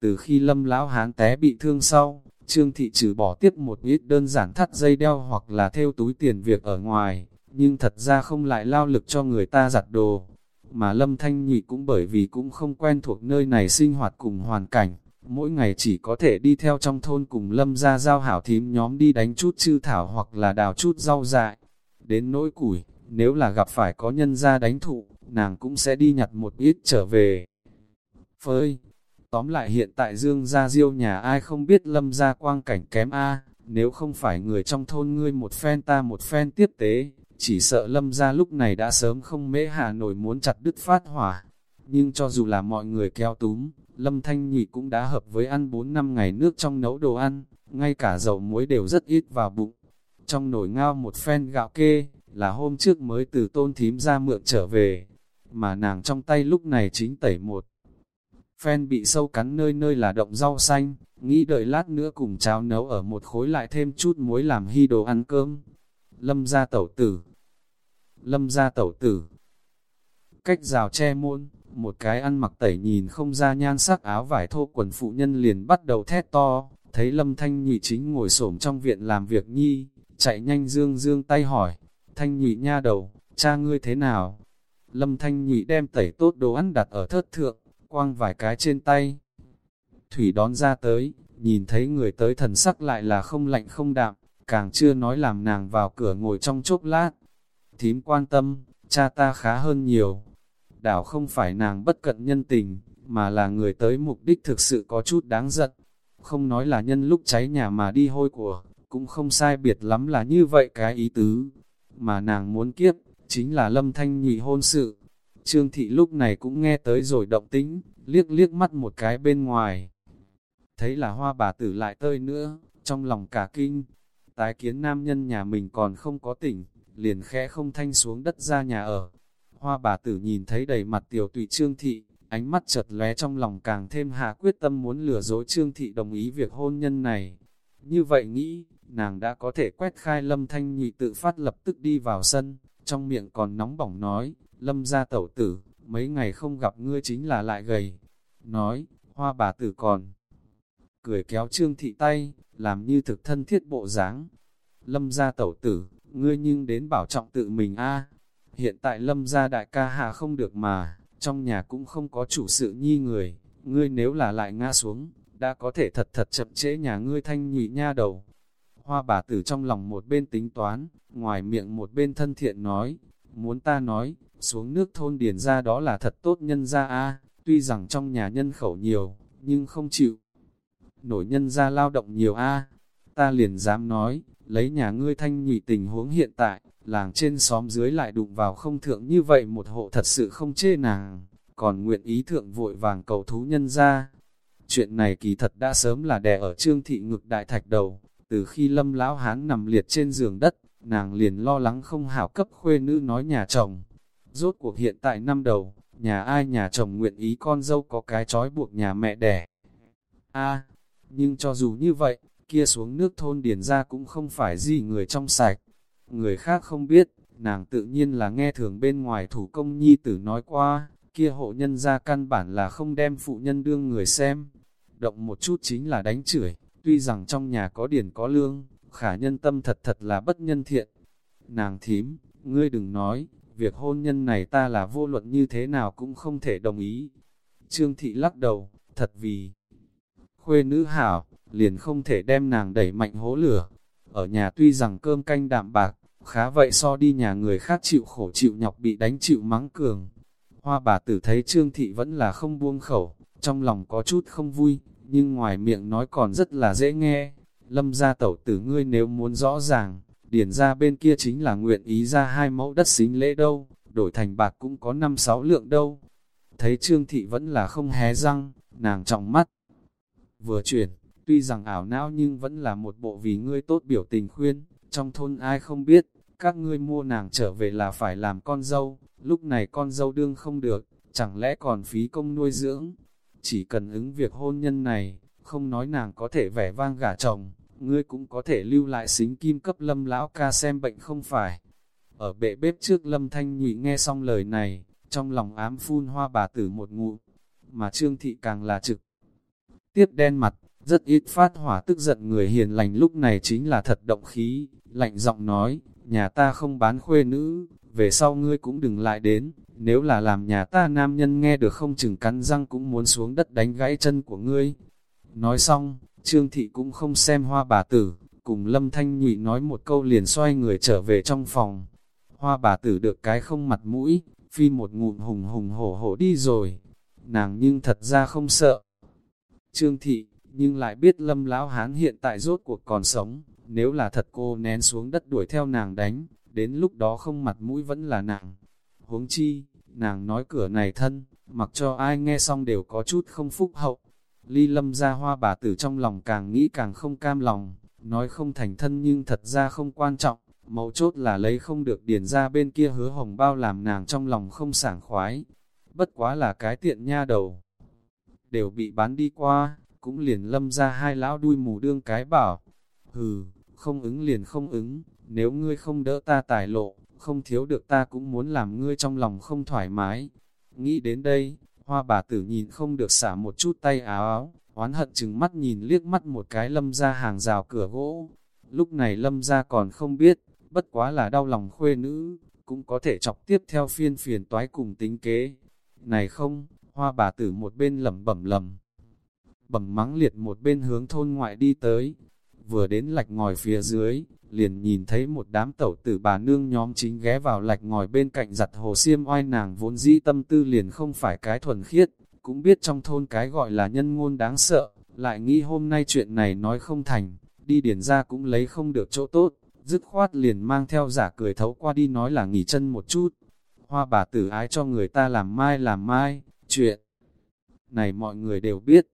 từ khi lâm lão hán té bị thương sau, Trương thị trừ bỏ tiếp một ít đơn giản thắt dây đeo hoặc là theo túi tiền việc ở ngoài, nhưng thật ra không lại lao lực cho người ta giặt đồ. Mà Lâm Thanh Nhị cũng bởi vì cũng không quen thuộc nơi này sinh hoạt cùng hoàn cảnh, mỗi ngày chỉ có thể đi theo trong thôn cùng Lâm ra giao hảo thím nhóm đi đánh chút chư thảo hoặc là đào chút rau dại. Đến nỗi củi, nếu là gặp phải có nhân ra đánh thụ, nàng cũng sẽ đi nhặt một ít trở về. Phơi, Tóm lại hiện tại Dương gia diêu nhà ai không biết lâm gia quang cảnh kém a nếu không phải người trong thôn ngươi một phen ta một phen tiếp tế, chỉ sợ lâm gia lúc này đã sớm không mễ hà nổi muốn chặt đứt phát hỏa. Nhưng cho dù là mọi người keo túm, lâm thanh nhị cũng đã hợp với ăn 4 năm ngày nước trong nấu đồ ăn, ngay cả dầu muối đều rất ít vào bụng. Trong nồi ngao một phen gạo kê, là hôm trước mới từ tôn thím ra mượn trở về, mà nàng trong tay lúc này chính tẩy một phen bị sâu cắn nơi nơi là động rau xanh, nghĩ đợi lát nữa cùng cháo nấu ở một khối lại thêm chút muối làm hy đồ ăn cơm. Lâm ra tẩu tử Lâm ra tẩu tử Cách rào che môn, một cái ăn mặc tẩy nhìn không ra nhan sắc áo vải thô quần phụ nhân liền bắt đầu thét to, thấy Lâm Thanh Nhị chính ngồi xổm trong viện làm việc nhi, chạy nhanh dương dương tay hỏi, Thanh Nhị nha đầu, cha ngươi thế nào? Lâm Thanh Nhị đem tẩy tốt đồ ăn đặt ở thớt thượng, quăng vài cái trên tay. Thủy đón ra tới, nhìn thấy người tới thần sắc lại là không lạnh không đạm, càng chưa nói làm nàng vào cửa ngồi trong chốc lát. Thím quan tâm, cha ta khá hơn nhiều. Đảo không phải nàng bất cận nhân tình, mà là người tới mục đích thực sự có chút đáng giận. Không nói là nhân lúc cháy nhà mà đi hôi của, cũng không sai biệt lắm là như vậy cái ý tứ. Mà nàng muốn kiếp, chính là lâm thanh nhị hôn sự. Trương thị lúc này cũng nghe tới rồi động tính, liếc liếc mắt một cái bên ngoài. Thấy là hoa bà tử lại tơi nữa, trong lòng cả kinh. Tái kiến nam nhân nhà mình còn không có tỉnh, liền khẽ không thanh xuống đất ra nhà ở. Hoa bà tử nhìn thấy đầy mặt tiểu tụy trương thị, ánh mắt chợt lóe trong lòng càng thêm hạ quyết tâm muốn lừa dối trương thị đồng ý việc hôn nhân này. Như vậy nghĩ, nàng đã có thể quét khai lâm thanh nhị tự phát lập tức đi vào sân, trong miệng còn nóng bỏng nói, lâm ra tẩu tử, mấy ngày không gặp ngươi chính là lại gầy. Nói, hoa bà tử còn cười kéo trương thị tay, làm như thực thân thiết bộ dáng. Lâm ra tẩu tử, ngươi nhưng đến bảo trọng tự mình a Hiện tại lâm ra đại ca hạ không được mà, trong nhà cũng không có chủ sự nhi người, ngươi nếu là lại ngã xuống, đã có thể thật thật chậm trễ nhà ngươi thanh nhụy nha đầu. Hoa bà tử trong lòng một bên tính toán, ngoài miệng một bên thân thiện nói, muốn ta nói, xuống nước thôn điền ra đó là thật tốt nhân ra a tuy rằng trong nhà nhân khẩu nhiều, nhưng không chịu. Nổi nhân ra lao động nhiều a ta liền dám nói, lấy nhà ngươi thanh nhụy tình huống hiện tại, làng trên xóm dưới lại đụng vào không thượng như vậy một hộ thật sự không chê nàng, còn nguyện ý thượng vội vàng cầu thú nhân ra. Chuyện này kỳ thật đã sớm là đè ở trương thị ngực đại thạch đầu, từ khi lâm lão hán nằm liệt trên giường đất, nàng liền lo lắng không hảo cấp khuê nữ nói nhà chồng. Rốt cuộc hiện tại năm đầu, nhà ai nhà chồng nguyện ý con dâu có cái trói buộc nhà mẹ đẻ. a nhưng cho dù như vậy, kia xuống nước thôn điền ra cũng không phải gì người trong sạch. Người khác không biết, nàng tự nhiên là nghe thường bên ngoài thủ công nhi tử nói qua, kia hộ nhân ra căn bản là không đem phụ nhân đương người xem. Động một chút chính là đánh chửi, tuy rằng trong nhà có điền có lương, khả nhân tâm thật thật là bất nhân thiện. Nàng thím, ngươi đừng nói, việc hôn nhân này ta là vô luận như thế nào cũng không thể đồng ý. Trương thị lắc đầu, thật vì khuê nữ hảo, liền không thể đem nàng đẩy mạnh hố lửa. Ở nhà tuy rằng cơm canh đạm bạc, khá vậy so đi nhà người khác chịu khổ chịu nhọc bị đánh chịu mắng cường. Hoa bà tử thấy Trương Thị vẫn là không buông khẩu, trong lòng có chút không vui, nhưng ngoài miệng nói còn rất là dễ nghe. Lâm gia tẩu tử ngươi nếu muốn rõ ràng, điển ra bên kia chính là nguyện ý ra hai mẫu đất xính lễ đâu, đổi thành bạc cũng có năm sáu lượng đâu. Thấy Trương Thị vẫn là không hé răng, nàng trọng mắt. Vừa chuyển, Tuy rằng ảo não nhưng vẫn là một bộ vì ngươi tốt biểu tình khuyên, trong thôn ai không biết, các ngươi mua nàng trở về là phải làm con dâu, lúc này con dâu đương không được, chẳng lẽ còn phí công nuôi dưỡng. Chỉ cần ứng việc hôn nhân này, không nói nàng có thể vẻ vang gả chồng, ngươi cũng có thể lưu lại xính kim cấp lâm lão ca xem bệnh không phải. Ở bệ bếp trước lâm thanh nhụy nghe xong lời này, trong lòng ám phun hoa bà tử một ngụ, mà trương thị càng là trực. Tiếp đen mặt, rất ít phát hỏa tức giận người hiền lành lúc này chính là thật động khí, lạnh giọng nói, nhà ta không bán khuê nữ, về sau ngươi cũng đừng lại đến, nếu là làm nhà ta nam nhân nghe được không chừng cắn răng cũng muốn xuống đất đánh gãy chân của ngươi. Nói xong, Trương Thị cũng không xem hoa bà tử, cùng Lâm Thanh Nhụy nói một câu liền xoay người trở về trong phòng. Hoa bà tử được cái không mặt mũi, phi một ngụm hùng hùng hổ hổ đi rồi. Nàng nhưng thật ra không sợ. Trương Thị, nhưng lại biết lâm lão hán hiện tại rốt cuộc còn sống, nếu là thật cô nén xuống đất đuổi theo nàng đánh, đến lúc đó không mặt mũi vẫn là nàng. Huống chi, nàng nói cửa này thân, mặc cho ai nghe xong đều có chút không phúc hậu. Ly lâm ra hoa bà tử trong lòng càng nghĩ càng không cam lòng, nói không thành thân nhưng thật ra không quan trọng, mấu chốt là lấy không được điền ra bên kia hứa hồng bao làm nàng trong lòng không sảng khoái. Bất quá là cái tiện nha đầu. Đều bị bán đi qua, cũng liền lâm ra hai lão đuôi mù đương cái bảo. Hừ, không ứng liền không ứng, nếu ngươi không đỡ ta tài lộ, không thiếu được ta cũng muốn làm ngươi trong lòng không thoải mái. Nghĩ đến đây, hoa bà tử nhìn không được xả một chút tay áo áo, oán hận chừng mắt nhìn liếc mắt một cái lâm ra hàng rào cửa gỗ. Lúc này lâm ra còn không biết, bất quá là đau lòng khuê nữ, cũng có thể chọc tiếp theo phiên phiền toái cùng tính kế. Này không, hoa bà tử một bên lẩm bẩm lầm bẩm mắng liệt một bên hướng thôn ngoại đi tới. Vừa đến lạch ngòi phía dưới, liền nhìn thấy một đám tẩu tử bà nương nhóm chính ghé vào lạch ngòi bên cạnh giặt hồ xiêm oai nàng vốn dĩ tâm tư liền không phải cái thuần khiết, cũng biết trong thôn cái gọi là nhân ngôn đáng sợ, lại nghĩ hôm nay chuyện này nói không thành, đi điển ra cũng lấy không được chỗ tốt, dứt khoát liền mang theo giả cười thấu qua đi nói là nghỉ chân một chút. Hoa bà tử ái cho người ta làm mai làm mai, chuyện này mọi người đều biết.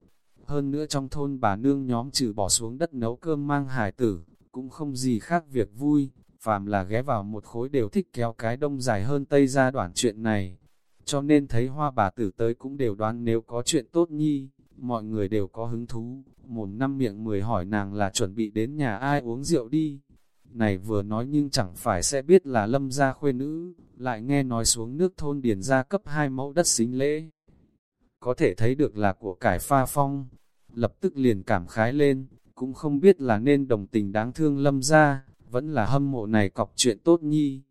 Hơn nữa trong thôn bà nương nhóm trừ bỏ xuống đất nấu cơm mang hài tử, cũng không gì khác việc vui, phàm là ghé vào một khối đều thích kéo cái đông dài hơn tây ra đoạn chuyện này. Cho nên thấy hoa bà tử tới cũng đều đoán nếu có chuyện tốt nhi, mọi người đều có hứng thú, mồm năm miệng mười hỏi nàng là chuẩn bị đến nhà ai uống rượu đi. Này vừa nói nhưng chẳng phải sẽ biết là lâm gia khuê nữ, lại nghe nói xuống nước thôn điền ra cấp hai mẫu đất xính lễ. Có thể thấy được là của cải pha phong, lập tức liền cảm khái lên, cũng không biết là nên đồng tình đáng thương lâm gia, vẫn là hâm mộ này cọc chuyện tốt nhi.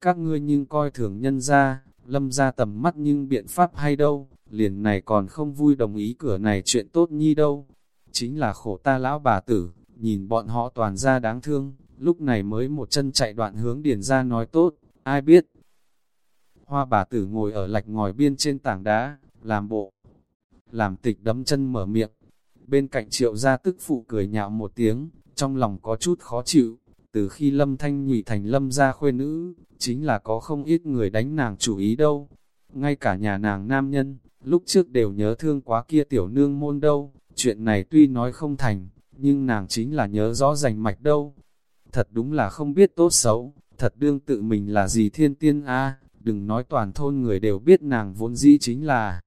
Các ngươi nhưng coi thường nhân gia, lâm gia tầm mắt nhưng biện pháp hay đâu, liền này còn không vui đồng ý cửa này chuyện tốt nhi đâu. Chính là khổ ta lão bà tử, nhìn bọn họ toàn ra đáng thương, lúc này mới một chân chạy đoạn hướng điền ra nói tốt, ai biết. Hoa bà tử ngồi ở lạch ngòi biên trên tảng đá, làm bộ, làm tịch đấm chân mở miệng. Bên cạnh triệu gia tức phụ cười nhạo một tiếng, trong lòng có chút khó chịu, từ khi lâm thanh nhụy thành lâm gia khuê nữ, chính là có không ít người đánh nàng chủ ý đâu. Ngay cả nhà nàng nam nhân, lúc trước đều nhớ thương quá kia tiểu nương môn đâu, chuyện này tuy nói không thành, nhưng nàng chính là nhớ rõ rành mạch đâu. Thật đúng là không biết tốt xấu, thật đương tự mình là gì thiên tiên a đừng nói toàn thôn người đều biết nàng vốn dĩ chính là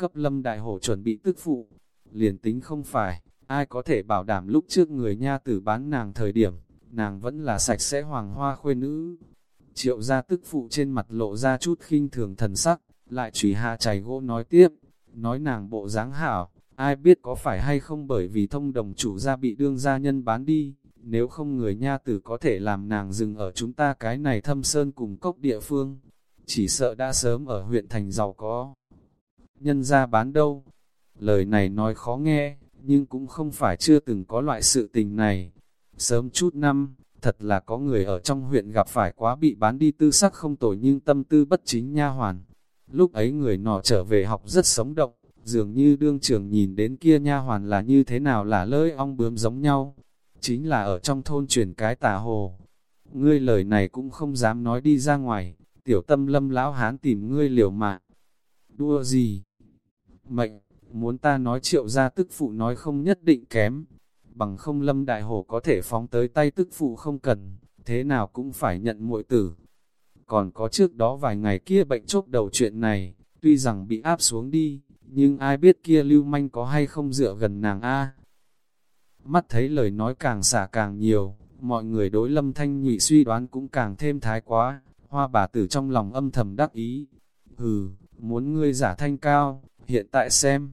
cấp lâm đại hổ chuẩn bị tức phụ, liền tính không phải, ai có thể bảo đảm lúc trước người nha tử bán nàng thời điểm, nàng vẫn là sạch sẽ hoàng hoa khuê nữ. Triệu gia tức phụ trên mặt lộ ra chút khinh thường thần sắc, lại trùy hạ chảy gỗ nói tiếp, nói nàng bộ dáng hảo, ai biết có phải hay không bởi vì thông đồng chủ gia bị đương gia nhân bán đi, nếu không người nha tử có thể làm nàng dừng ở chúng ta cái này thâm sơn cùng cốc địa phương, chỉ sợ đã sớm ở huyện thành giàu có. Nhân ra bán đâu? Lời này nói khó nghe, nhưng cũng không phải chưa từng có loại sự tình này. Sớm chút năm, thật là có người ở trong huyện gặp phải quá bị bán đi tư sắc không tồi nhưng tâm tư bất chính nha hoàn. Lúc ấy người nọ trở về học rất sống động, dường như đương trường nhìn đến kia nha hoàn là như thế nào là lơi ong bướm giống nhau. Chính là ở trong thôn truyền cái tà hồ. Ngươi lời này cũng không dám nói đi ra ngoài, tiểu tâm lâm lão hán tìm ngươi liều mạng. Đua gì? Mệnh, muốn ta nói triệu ra tức phụ nói không nhất định kém, bằng không lâm đại hồ có thể phóng tới tay tức phụ không cần, thế nào cũng phải nhận muội tử. Còn có trước đó vài ngày kia bệnh chốc đầu chuyện này, tuy rằng bị áp xuống đi, nhưng ai biết kia lưu manh có hay không dựa gần nàng A. Mắt thấy lời nói càng xả càng nhiều, mọi người đối lâm thanh nhụy suy đoán cũng càng thêm thái quá, hoa bà tử trong lòng âm thầm đắc ý. Hừ, muốn ngươi giả thanh cao, hiện tại xem.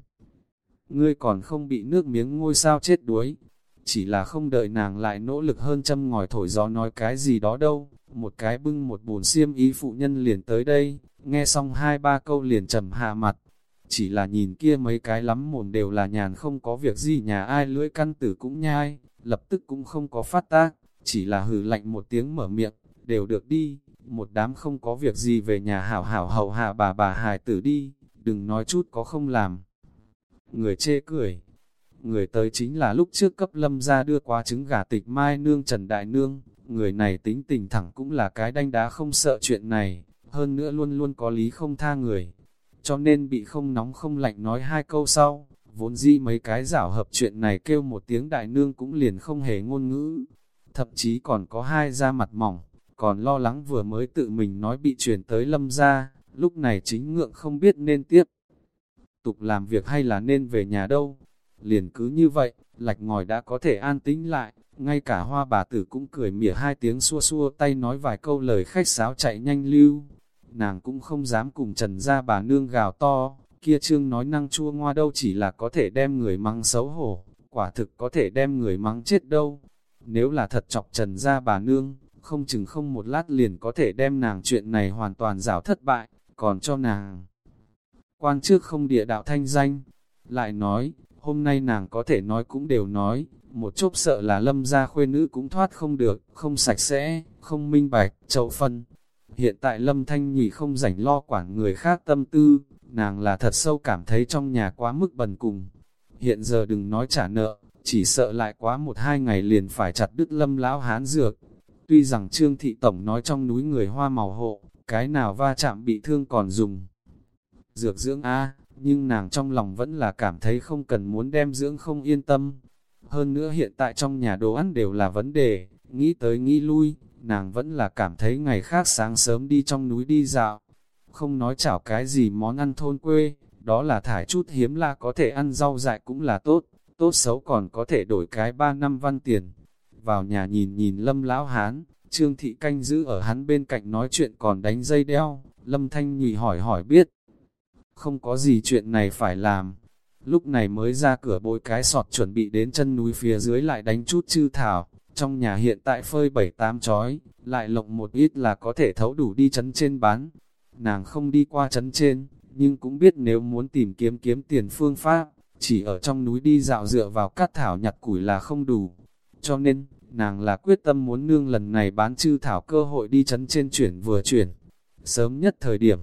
Ngươi còn không bị nước miếng ngôi sao chết đuối, chỉ là không đợi nàng lại nỗ lực hơn châm ngòi thổi gió nói cái gì đó đâu, một cái bưng một bồn xiêm ý phụ nhân liền tới đây, nghe xong hai ba câu liền trầm hạ mặt, chỉ là nhìn kia mấy cái lắm mồm đều là nhàn không có việc gì nhà ai lưỡi căn tử cũng nhai, lập tức cũng không có phát tác, chỉ là hừ lạnh một tiếng mở miệng, đều được đi, một đám không có việc gì về nhà hảo hảo hậu hạ bà bà hài tử đi, đừng nói chút có không làm. Người chê cười, người tới chính là lúc trước cấp lâm ra đưa qua trứng gà tịch mai nương Trần Đại Nương, người này tính tình thẳng cũng là cái đanh đá không sợ chuyện này, hơn nữa luôn luôn có lý không tha người, cho nên bị không nóng không lạnh nói hai câu sau, vốn dĩ mấy cái giảo hợp chuyện này kêu một tiếng Đại Nương cũng liền không hề ngôn ngữ, thậm chí còn có hai da mặt mỏng, còn lo lắng vừa mới tự mình nói bị truyền tới lâm ra, lúc này chính ngượng không biết nên tiếp. Tục làm việc hay là nên về nhà đâu, Liền cứ như vậy, lạch ngòi đã có thể an tĩnh lại, ngay cả hoa bà tử cũng cười mỉa hai tiếng xua xua tay nói vài câu lời khách sáo chạy nhanh lưu. Nàng cũng không dám cùng trần ra bà nương gào to, kia trương nói năng chua ngoa đâu chỉ là có thể đem người mắng xấu hổ, quả thực có thể đem người mắng chết đâu. Nếu là thật chọc trần ra bà nương, không chừng không một lát liền có thể đem nàng chuyện này hoàn toàn rào thất bại, còn cho nàng. Quan trước không địa đạo thanh danh, lại nói, Hôm nay nàng có thể nói cũng đều nói, một chốc sợ là lâm gia khuê nữ cũng thoát không được, không sạch sẽ, không minh bạch, chậu phân. Hiện tại lâm thanh nhị không rảnh lo quản người khác tâm tư, nàng là thật sâu cảm thấy trong nhà quá mức bần cùng. Hiện giờ đừng nói trả nợ, chỉ sợ lại quá một hai ngày liền phải chặt đứt lâm lão hán dược. Tuy rằng Trương Thị Tổng nói trong núi người hoa màu hộ, cái nào va chạm bị thương còn dùng. Dược dưỡng A, nhưng nàng trong lòng vẫn là cảm thấy không cần muốn đem dưỡng không yên tâm. Hơn nữa hiện tại trong nhà đồ ăn đều là vấn đề, nghĩ tới nghĩ lui, nàng vẫn là cảm thấy ngày khác sáng sớm đi trong núi đi dạo. Không nói chảo cái gì món ăn thôn quê, đó là thải chút hiếm là có thể ăn rau dại cũng là tốt, tốt xấu còn có thể đổi cái ba năm văn tiền. Vào nhà nhìn nhìn lâm lão hán, trương thị canh giữ ở hắn bên cạnh nói chuyện còn đánh dây đeo, lâm thanh nhì hỏi hỏi biết. Không có gì chuyện này phải làm, lúc này mới ra cửa bôi cái sọt chuẩn bị đến chân núi phía dưới lại đánh chút chư thảo, trong nhà hiện tại phơi bảy tám chói, lại lộng một ít là có thể thấu đủ đi chấn trên bán. Nàng không đi qua chấn trên, nhưng cũng biết nếu muốn tìm kiếm kiếm tiền phương pháp, chỉ ở trong núi đi dạo dựa vào cát thảo nhặt củi là không đủ. Cho nên, nàng là quyết tâm muốn nương lần này bán chư thảo cơ hội đi chấn trên chuyển vừa chuyển. Sớm nhất thời điểm,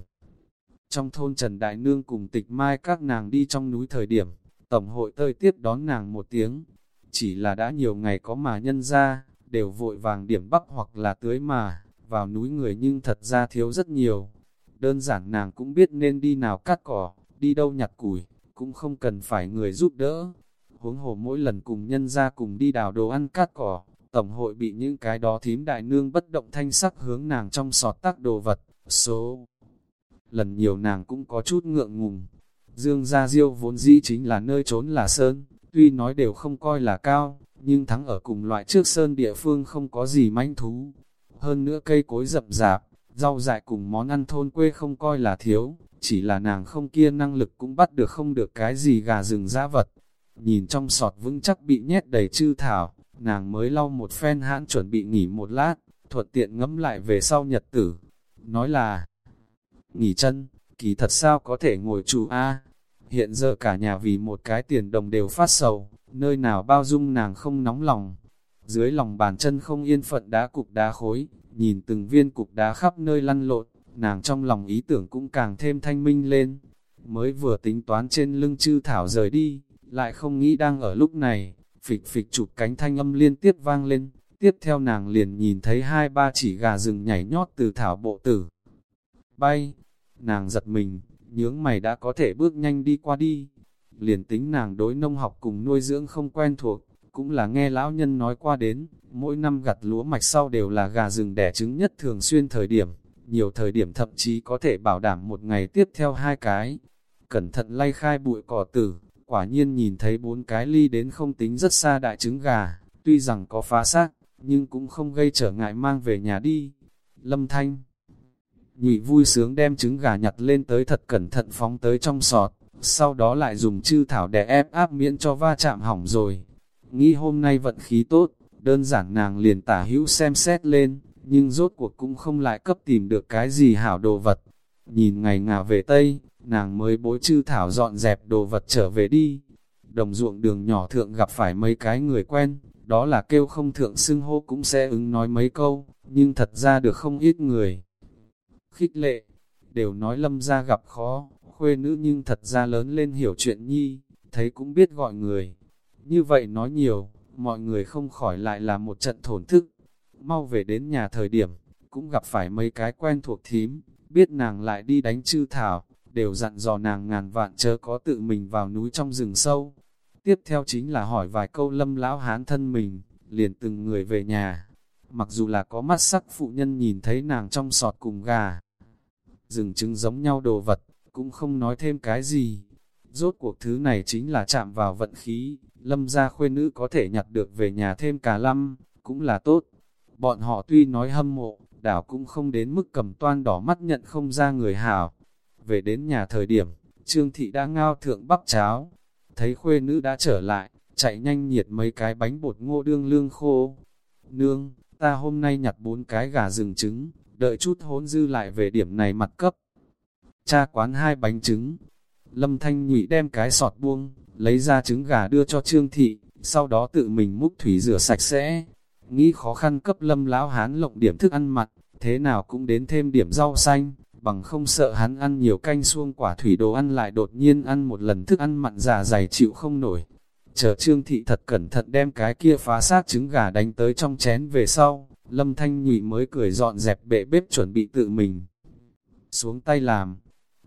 trong thôn Trần Đại Nương cùng tịch mai các nàng đi trong núi thời điểm, Tổng hội tơi tiếp đón nàng một tiếng. Chỉ là đã nhiều ngày có mà nhân ra, đều vội vàng điểm bắc hoặc là tưới mà, vào núi người nhưng thật ra thiếu rất nhiều. Đơn giản nàng cũng biết nên đi nào cắt cỏ, đi đâu nhặt củi, cũng không cần phải người giúp đỡ. Huống hồ mỗi lần cùng nhân ra cùng đi đào đồ ăn cắt cỏ, tổng hội bị những cái đó thím đại nương bất động thanh sắc hướng nàng trong sọt tác đồ vật, số lần nhiều nàng cũng có chút ngượng ngùng. Dương Gia Diêu vốn dĩ chính là nơi trốn là sơn, tuy nói đều không coi là cao, nhưng thắng ở cùng loại trước sơn địa phương không có gì manh thú. Hơn nữa cây cối rậm rạp, rau dại cùng món ăn thôn quê không coi là thiếu, chỉ là nàng không kia năng lực cũng bắt được không được cái gì gà rừng ra vật. Nhìn trong sọt vững chắc bị nhét đầy chư thảo, nàng mới lau một phen hãn chuẩn bị nghỉ một lát, thuận tiện ngẫm lại về sau nhật tử. Nói là, nghỉ chân, kỳ thật sao có thể ngồi chủ A. Hiện giờ cả nhà vì một cái tiền đồng đều phát sầu, nơi nào bao dung nàng không nóng lòng. Dưới lòng bàn chân không yên phận đá cục đá khối, nhìn từng viên cục đá khắp nơi lăn lộn, nàng trong lòng ý tưởng cũng càng thêm thanh minh lên. Mới vừa tính toán trên lưng chư thảo rời đi, lại không nghĩ đang ở lúc này, phịch phịch chụp cánh thanh âm liên tiếp vang lên, tiếp theo nàng liền nhìn thấy hai ba chỉ gà rừng nhảy nhót từ thảo bộ tử. Bay, Nàng giật mình, nhướng mày đã có thể bước nhanh đi qua đi. Liền tính nàng đối nông học cùng nuôi dưỡng không quen thuộc, cũng là nghe lão nhân nói qua đến, mỗi năm gặt lúa mạch sau đều là gà rừng đẻ trứng nhất thường xuyên thời điểm, nhiều thời điểm thậm chí có thể bảo đảm một ngày tiếp theo hai cái. Cẩn thận lay khai bụi cỏ tử, quả nhiên nhìn thấy bốn cái ly đến không tính rất xa đại trứng gà, tuy rằng có phá xác, nhưng cũng không gây trở ngại mang về nhà đi. Lâm Thanh nhụy vui sướng đem trứng gà nhặt lên tới thật cẩn thận phóng tới trong sọt, sau đó lại dùng chư thảo đè ép áp miễn cho va chạm hỏng rồi. Nghĩ hôm nay vận khí tốt, đơn giản nàng liền tả hữu xem xét lên, nhưng rốt cuộc cũng không lại cấp tìm được cái gì hảo đồ vật. Nhìn ngày ngả về Tây, nàng mới bối chư thảo dọn dẹp đồ vật trở về đi. Đồng ruộng đường nhỏ thượng gặp phải mấy cái người quen, đó là kêu không thượng xưng hô cũng sẽ ứng nói mấy câu, nhưng thật ra được không ít người khích lệ, đều nói lâm ra gặp khó, khuê nữ nhưng thật ra lớn lên hiểu chuyện nhi, thấy cũng biết gọi người. Như vậy nói nhiều, mọi người không khỏi lại là một trận thổn thức. Mau về đến nhà thời điểm, cũng gặp phải mấy cái quen thuộc thím, biết nàng lại đi đánh chư thảo, đều dặn dò nàng ngàn vạn chớ có tự mình vào núi trong rừng sâu. Tiếp theo chính là hỏi vài câu lâm lão hán thân mình, liền từng người về nhà. Mặc dù là có mắt sắc phụ nhân nhìn thấy nàng trong sọt cùng gà, rừng trứng giống nhau đồ vật, cũng không nói thêm cái gì. Rốt cuộc thứ này chính là chạm vào vận khí, lâm gia khuê nữ có thể nhặt được về nhà thêm cả lâm, cũng là tốt. Bọn họ tuy nói hâm mộ, đảo cũng không đến mức cầm toan đỏ mắt nhận không ra người hảo. Về đến nhà thời điểm, Trương Thị đã ngao thượng bắp cháo, thấy khuê nữ đã trở lại, chạy nhanh nhiệt mấy cái bánh bột ngô đương lương khô. Nương, ta hôm nay nhặt bốn cái gà rừng trứng, đợi chút hỗn dư lại về điểm này mặt cấp. Cha quán hai bánh trứng, lâm thanh nhụy đem cái sọt buông, lấy ra trứng gà đưa cho Trương Thị, sau đó tự mình múc thủy rửa sạch sẽ. Nghĩ khó khăn cấp lâm lão hán lộng điểm thức ăn mặt thế nào cũng đến thêm điểm rau xanh, bằng không sợ hắn ăn nhiều canh xuông quả thủy đồ ăn lại đột nhiên ăn một lần thức ăn mặn già dày chịu không nổi. Chờ Trương Thị thật cẩn thận đem cái kia phá xác trứng gà đánh tới trong chén về sau, Lâm Thanh Nhụy mới cười dọn dẹp bệ bếp chuẩn bị tự mình. Xuống tay làm,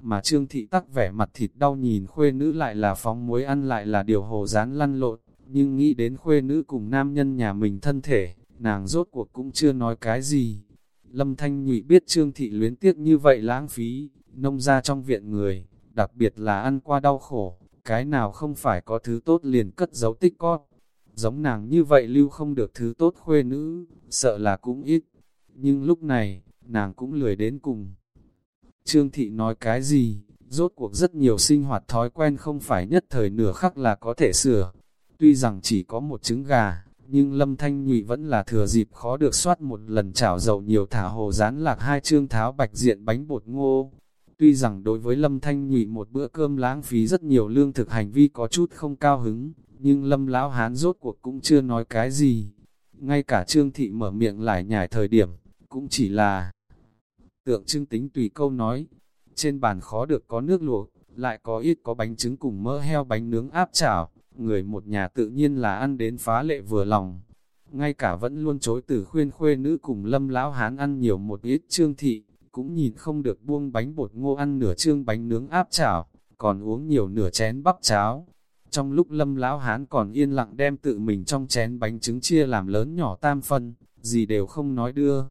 mà Trương Thị tắc vẻ mặt thịt đau nhìn khuê nữ lại là phóng muối ăn lại là điều hồ rán lăn lộn, nhưng nghĩ đến khuê nữ cùng nam nhân nhà mình thân thể, nàng rốt cuộc cũng chưa nói cái gì. Lâm Thanh Nhụy biết Trương Thị luyến tiếc như vậy lãng phí, nông ra trong viện người, đặc biệt là ăn qua đau khổ, cái nào không phải có thứ tốt liền cất giấu tích con. Giống nàng như vậy lưu không được thứ tốt khuê nữ, sợ là cũng ít. Nhưng lúc này, nàng cũng lười đến cùng. Trương Thị nói cái gì, rốt cuộc rất nhiều sinh hoạt thói quen không phải nhất thời nửa khắc là có thể sửa. Tuy rằng chỉ có một trứng gà, nhưng Lâm Thanh Nhụy vẫn là thừa dịp khó được soát một lần chảo dầu nhiều thả hồ rán lạc hai trương tháo bạch diện bánh bột ngô. Tuy rằng đối với Lâm Thanh Nhụy một bữa cơm lãng phí rất nhiều lương thực hành vi có chút không cao hứng, nhưng Lâm Lão Hán rốt cuộc cũng chưa nói cái gì. Ngay cả Trương Thị mở miệng lại nhải thời điểm, cũng chỉ là tượng trưng tính tùy câu nói. Trên bàn khó được có nước luộc, lại có ít có bánh trứng cùng mỡ heo bánh nướng áp chảo, người một nhà tự nhiên là ăn đến phá lệ vừa lòng. Ngay cả vẫn luôn chối từ khuyên khuê nữ cùng lâm lão hán ăn nhiều một ít trương thị, cũng nhìn không được buông bánh bột ngô ăn nửa trương bánh nướng áp chảo, còn uống nhiều nửa chén bắp cháo. Trong lúc lâm lão hán còn yên lặng đem tự mình trong chén bánh trứng chia làm lớn nhỏ tam phân, gì đều không nói đưa.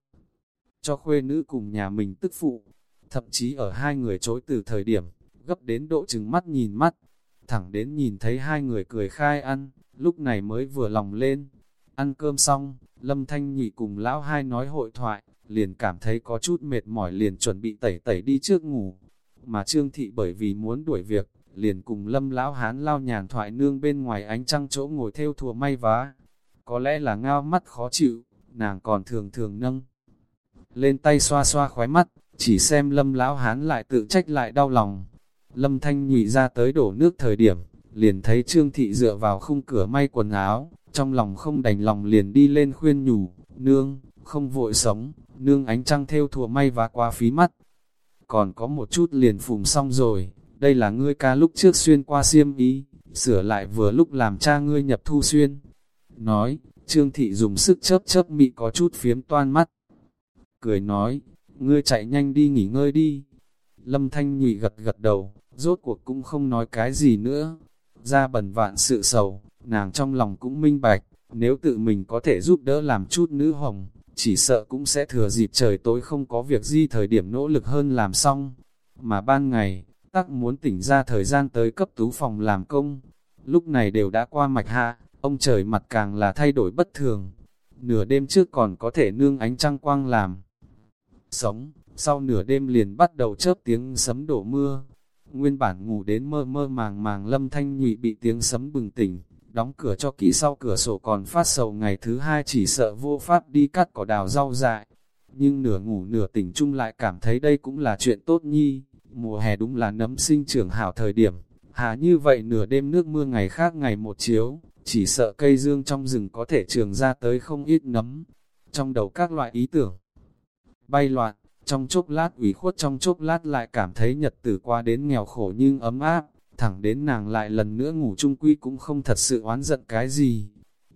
Cho khuê nữ cùng nhà mình tức phụ, thậm chí ở hai người chối từ thời điểm, gấp đến độ trừng mắt nhìn mắt, thẳng đến nhìn thấy hai người cười khai ăn, lúc này mới vừa lòng lên. Ăn cơm xong, Lâm Thanh Nhị cùng lão hai nói hội thoại, liền cảm thấy có chút mệt mỏi liền chuẩn bị tẩy tẩy đi trước ngủ. Mà Trương Thị bởi vì muốn đuổi việc, liền cùng Lâm lão hán lao nhàn thoại nương bên ngoài ánh trăng chỗ ngồi theo thùa may vá. Có lẽ là ngao mắt khó chịu, nàng còn thường thường nâng. Lên tay xoa xoa khóe mắt, chỉ xem Lâm lão hán lại tự trách lại đau lòng, Lâm Thanh nhụy ra tới đổ nước thời điểm, liền thấy Trương Thị dựa vào khung cửa may quần áo, trong lòng không đành lòng liền đi lên khuyên nhủ, nương, không vội sống, nương ánh trăng theo thùa may và quá phí mắt. Còn có một chút liền phùng xong rồi, đây là ngươi ca lúc trước xuyên qua xiêm ý, sửa lại vừa lúc làm cha ngươi nhập thu xuyên. Nói, Trương Thị dùng sức chớp chớp mị có chút phiếm toan mắt. Cười nói, ngươi chạy nhanh đi nghỉ ngơi đi. Lâm Thanh nhụy gật gật đầu, rốt cuộc cũng không nói cái gì nữa. Ra bẩn vạn sự sầu, nàng trong lòng cũng minh bạch, nếu tự mình có thể giúp đỡ làm chút nữ hồng, chỉ sợ cũng sẽ thừa dịp trời tối không có việc gì thời điểm nỗ lực hơn làm xong. Mà ban ngày, tắc muốn tỉnh ra thời gian tới cấp tú phòng làm công. Lúc này đều đã qua mạch hạ, ông trời mặt càng là thay đổi bất thường. Nửa đêm trước còn có thể nương ánh trăng quang làm. Sống, sau nửa đêm liền bắt đầu chớp tiếng sấm đổ mưa, Nguyên bản ngủ đến mơ mơ màng màng lâm thanh nhụy bị tiếng sấm bừng tỉnh, đóng cửa cho kỹ sau cửa sổ còn phát sầu ngày thứ hai chỉ sợ vô pháp đi cắt cỏ đào rau dại. Nhưng nửa ngủ nửa tỉnh chung lại cảm thấy đây cũng là chuyện tốt nhi, mùa hè đúng là nấm sinh trưởng hảo thời điểm. Hà như vậy nửa đêm nước mưa ngày khác ngày một chiếu, chỉ sợ cây dương trong rừng có thể trường ra tới không ít nấm. Trong đầu các loại ý tưởng bay loạn, trong chốc lát ủy khuất trong chốc lát lại cảm thấy nhật tử qua đến nghèo khổ nhưng ấm áp, thẳng đến nàng lại lần nữa ngủ chung quy cũng không thật sự oán giận cái gì.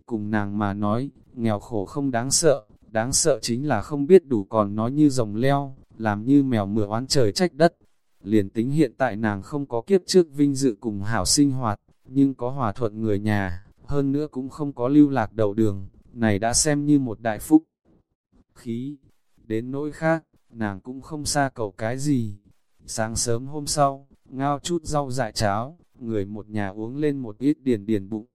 Cùng nàng mà nói, nghèo khổ không đáng sợ, đáng sợ chính là không biết đủ còn nói như rồng leo, làm như mèo mửa oán trời trách đất. Liền tính hiện tại nàng không có kiếp trước vinh dự cùng hảo sinh hoạt, nhưng có hòa thuận người nhà, hơn nữa cũng không có lưu lạc đầu đường, này đã xem như một đại phúc. Khí, đến nỗi khác, nàng cũng không xa cầu cái gì. Sáng sớm hôm sau, ngao chút rau dại cháo, người một nhà uống lên một ít điền điền bụng.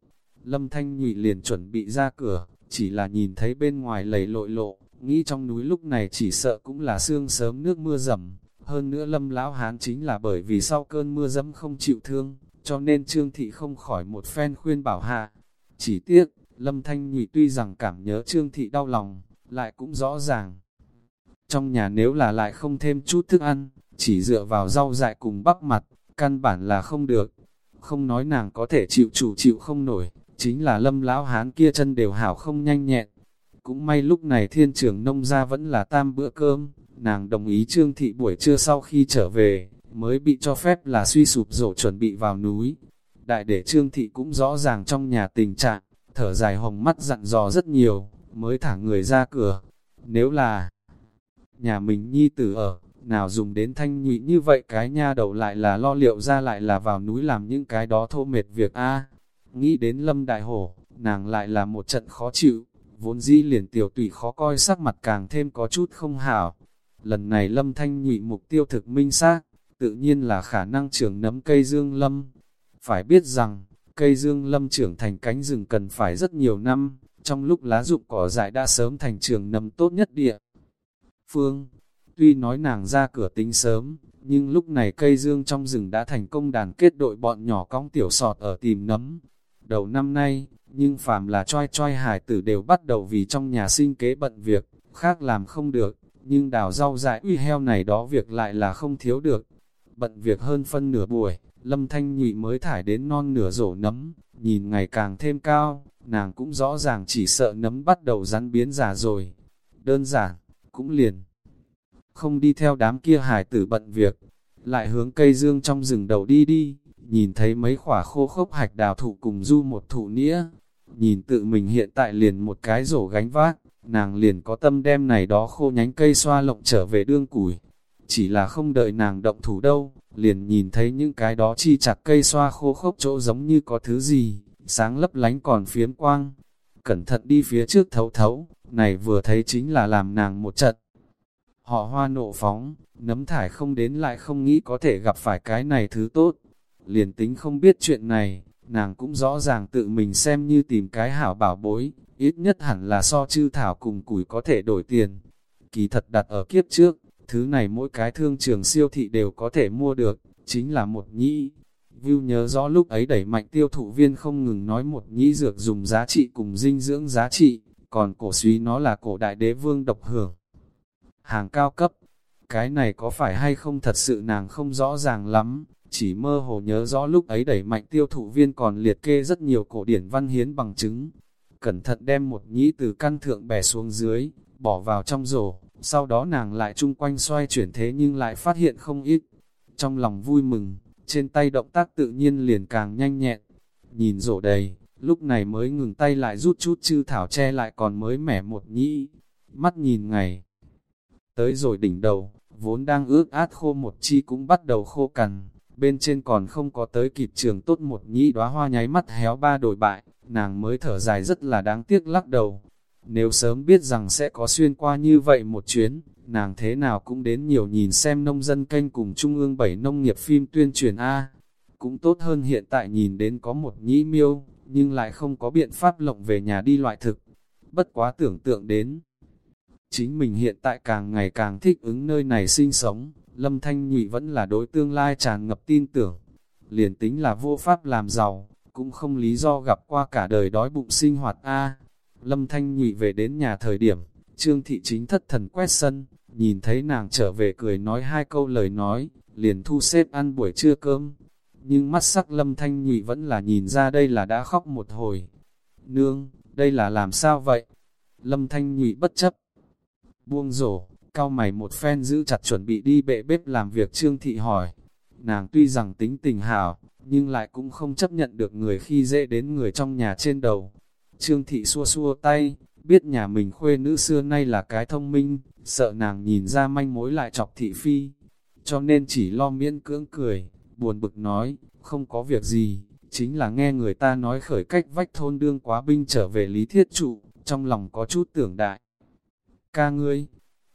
Lâm Thanh Nhụy liền chuẩn bị ra cửa, chỉ là nhìn thấy bên ngoài lầy lội lộ, nghĩ trong núi lúc này chỉ sợ cũng là sương sớm nước mưa rầm. Hơn nữa Lâm Lão Hán chính là bởi vì sau cơn mưa dẫm không chịu thương, cho nên Trương Thị không khỏi một phen khuyên bảo hạ. Chỉ tiếc, Lâm Thanh Nhụy tuy rằng cảm nhớ Trương Thị đau lòng, lại cũng rõ ràng, trong nhà nếu là lại không thêm chút thức ăn, chỉ dựa vào rau dại cùng bắp mặt, căn bản là không được. không nói nàng có thể chịu chủ chịu không nổi, chính là lâm lão hán kia chân đều hảo không nhanh nhẹn. Cũng may lúc này thiên trưởng nông gia vẫn là tam bữa cơm, nàng đồng ý trương thị buổi trưa sau khi trở về, mới bị cho phép là suy sụp rổ chuẩn bị vào núi. Đại để trương thị cũng rõ ràng trong nhà tình trạng, thở dài hồng mắt dặn dò rất nhiều, mới thả người ra cửa. Nếu là nhà mình nhi tử ở, nào dùng đến thanh nhụy như vậy cái nha đầu lại là lo liệu ra lại là vào núi làm những cái đó thô mệt việc a Nghĩ đến lâm đại hổ, nàng lại là một trận khó chịu, vốn di liền tiểu tùy khó coi sắc mặt càng thêm có chút không hảo. Lần này lâm thanh nhụy mục tiêu thực minh xác tự nhiên là khả năng trưởng nấm cây dương lâm. Phải biết rằng, cây dương lâm trưởng thành cánh rừng cần phải rất nhiều năm, trong lúc lá rụng cỏ dại đã sớm thành trường nấm tốt nhất địa. Phương, tuy nói nàng ra cửa tính sớm, nhưng lúc này cây dương trong rừng đã thành công đàn kết đội bọn nhỏ cong tiểu sọt ở tìm nấm. Đầu năm nay, nhưng phàm là choi choi hải tử đều bắt đầu vì trong nhà sinh kế bận việc, khác làm không được, nhưng đào rau dại uy heo này đó việc lại là không thiếu được. Bận việc hơn phân nửa buổi, lâm thanh nhụy mới thải đến non nửa rổ nấm, nhìn ngày càng thêm cao, nàng cũng rõ ràng chỉ sợ nấm bắt đầu rắn biến già rồi. Đơn giản, cũng liền. Không đi theo đám kia hải tử bận việc, lại hướng cây dương trong rừng đầu đi đi, nhìn thấy mấy khỏa khô khốc hạch đào thụ cùng du một thụ nĩa, nhìn tự mình hiện tại liền một cái rổ gánh vác, nàng liền có tâm đem này đó khô nhánh cây xoa lộng trở về đương củi. Chỉ là không đợi nàng động thủ đâu, liền nhìn thấy những cái đó chi chặt cây xoa khô khốc chỗ giống như có thứ gì, sáng lấp lánh còn phiếm quang. Cẩn thận đi phía trước thấu thấu, này vừa thấy chính là làm nàng một trận. Họ hoa nộ phóng, nấm thải không đến lại không nghĩ có thể gặp phải cái này thứ tốt. Liền tính không biết chuyện này, nàng cũng rõ ràng tự mình xem như tìm cái hảo bảo bối, ít nhất hẳn là so chư thảo cùng củi có thể đổi tiền. Kỳ thật đặt ở kiếp trước, thứ này mỗi cái thương trường siêu thị đều có thể mua được, chính là một nhĩ. View nhớ rõ lúc ấy đẩy mạnh tiêu thụ viên không ngừng nói một nhĩ dược dùng giá trị cùng dinh dưỡng giá trị, còn cổ suý nó là cổ đại đế vương độc hưởng. Hàng cao cấp, cái này có phải hay không thật sự nàng không rõ ràng lắm, chỉ mơ hồ nhớ rõ lúc ấy đẩy mạnh tiêu thụ viên còn liệt kê rất nhiều cổ điển văn hiến bằng chứng. Cẩn thận đem một nhĩ từ căn thượng bẻ xuống dưới, bỏ vào trong rổ, sau đó nàng lại chung quanh xoay chuyển thế nhưng lại phát hiện không ít. Trong lòng vui mừng, trên tay động tác tự nhiên liền càng nhanh nhẹn. Nhìn rổ đầy, lúc này mới ngừng tay lại rút chút chư thảo che lại còn mới mẻ một nhĩ. Mắt nhìn ngày. Tới rồi đỉnh đầu, vốn đang ướt át khô một chi cũng bắt đầu khô cằn. Bên trên còn không có tới kịp trường tốt một nhĩ đóa hoa nháy mắt héo ba đổi bại, nàng mới thở dài rất là đáng tiếc lắc đầu. Nếu sớm biết rằng sẽ có xuyên qua như vậy một chuyến, nàng thế nào cũng đến nhiều nhìn xem nông dân kênh cùng Trung ương bảy nông nghiệp phim tuyên truyền A. Cũng tốt hơn hiện tại nhìn đến có một nhĩ miêu, nhưng lại không có biện pháp lộng về nhà đi loại thực. Bất quá tưởng tượng đến. Chính mình hiện tại càng ngày càng thích ứng nơi này sinh sống, Lâm Thanh Nhụy vẫn là đối tương lai tràn ngập tin tưởng. Liền tính là vô pháp làm giàu, cũng không lý do gặp qua cả đời đói bụng sinh hoạt A. Lâm Thanh Nhụy về đến nhà thời điểm, Trương Thị Chính thất thần quét sân, nhìn thấy nàng trở về cười nói hai câu lời nói, liền thu xếp ăn buổi trưa cơm. Nhưng mắt sắc Lâm Thanh Nhụy vẫn là nhìn ra đây là đã khóc một hồi. Nương, đây là làm sao vậy? Lâm Thanh Nhụy bất chấp. Buông rổ, cao mày một phen giữ chặt chuẩn bị đi bệ bếp làm việc Trương Thị hỏi. Nàng tuy rằng tính tình hảo, nhưng lại cũng không chấp nhận được người khi dễ đến người trong nhà trên đầu. Trương Thị xua xua tay, biết nhà mình khuê nữ xưa nay là cái thông minh, sợ nàng nhìn ra manh mối lại chọc thị phi. Cho nên chỉ lo miễn cưỡng cười, buồn bực nói, không có việc gì, chính là nghe người ta nói khởi cách vách thôn đương quá binh trở về lý thiết trụ, trong lòng có chút tưởng đại. Ca ngươi,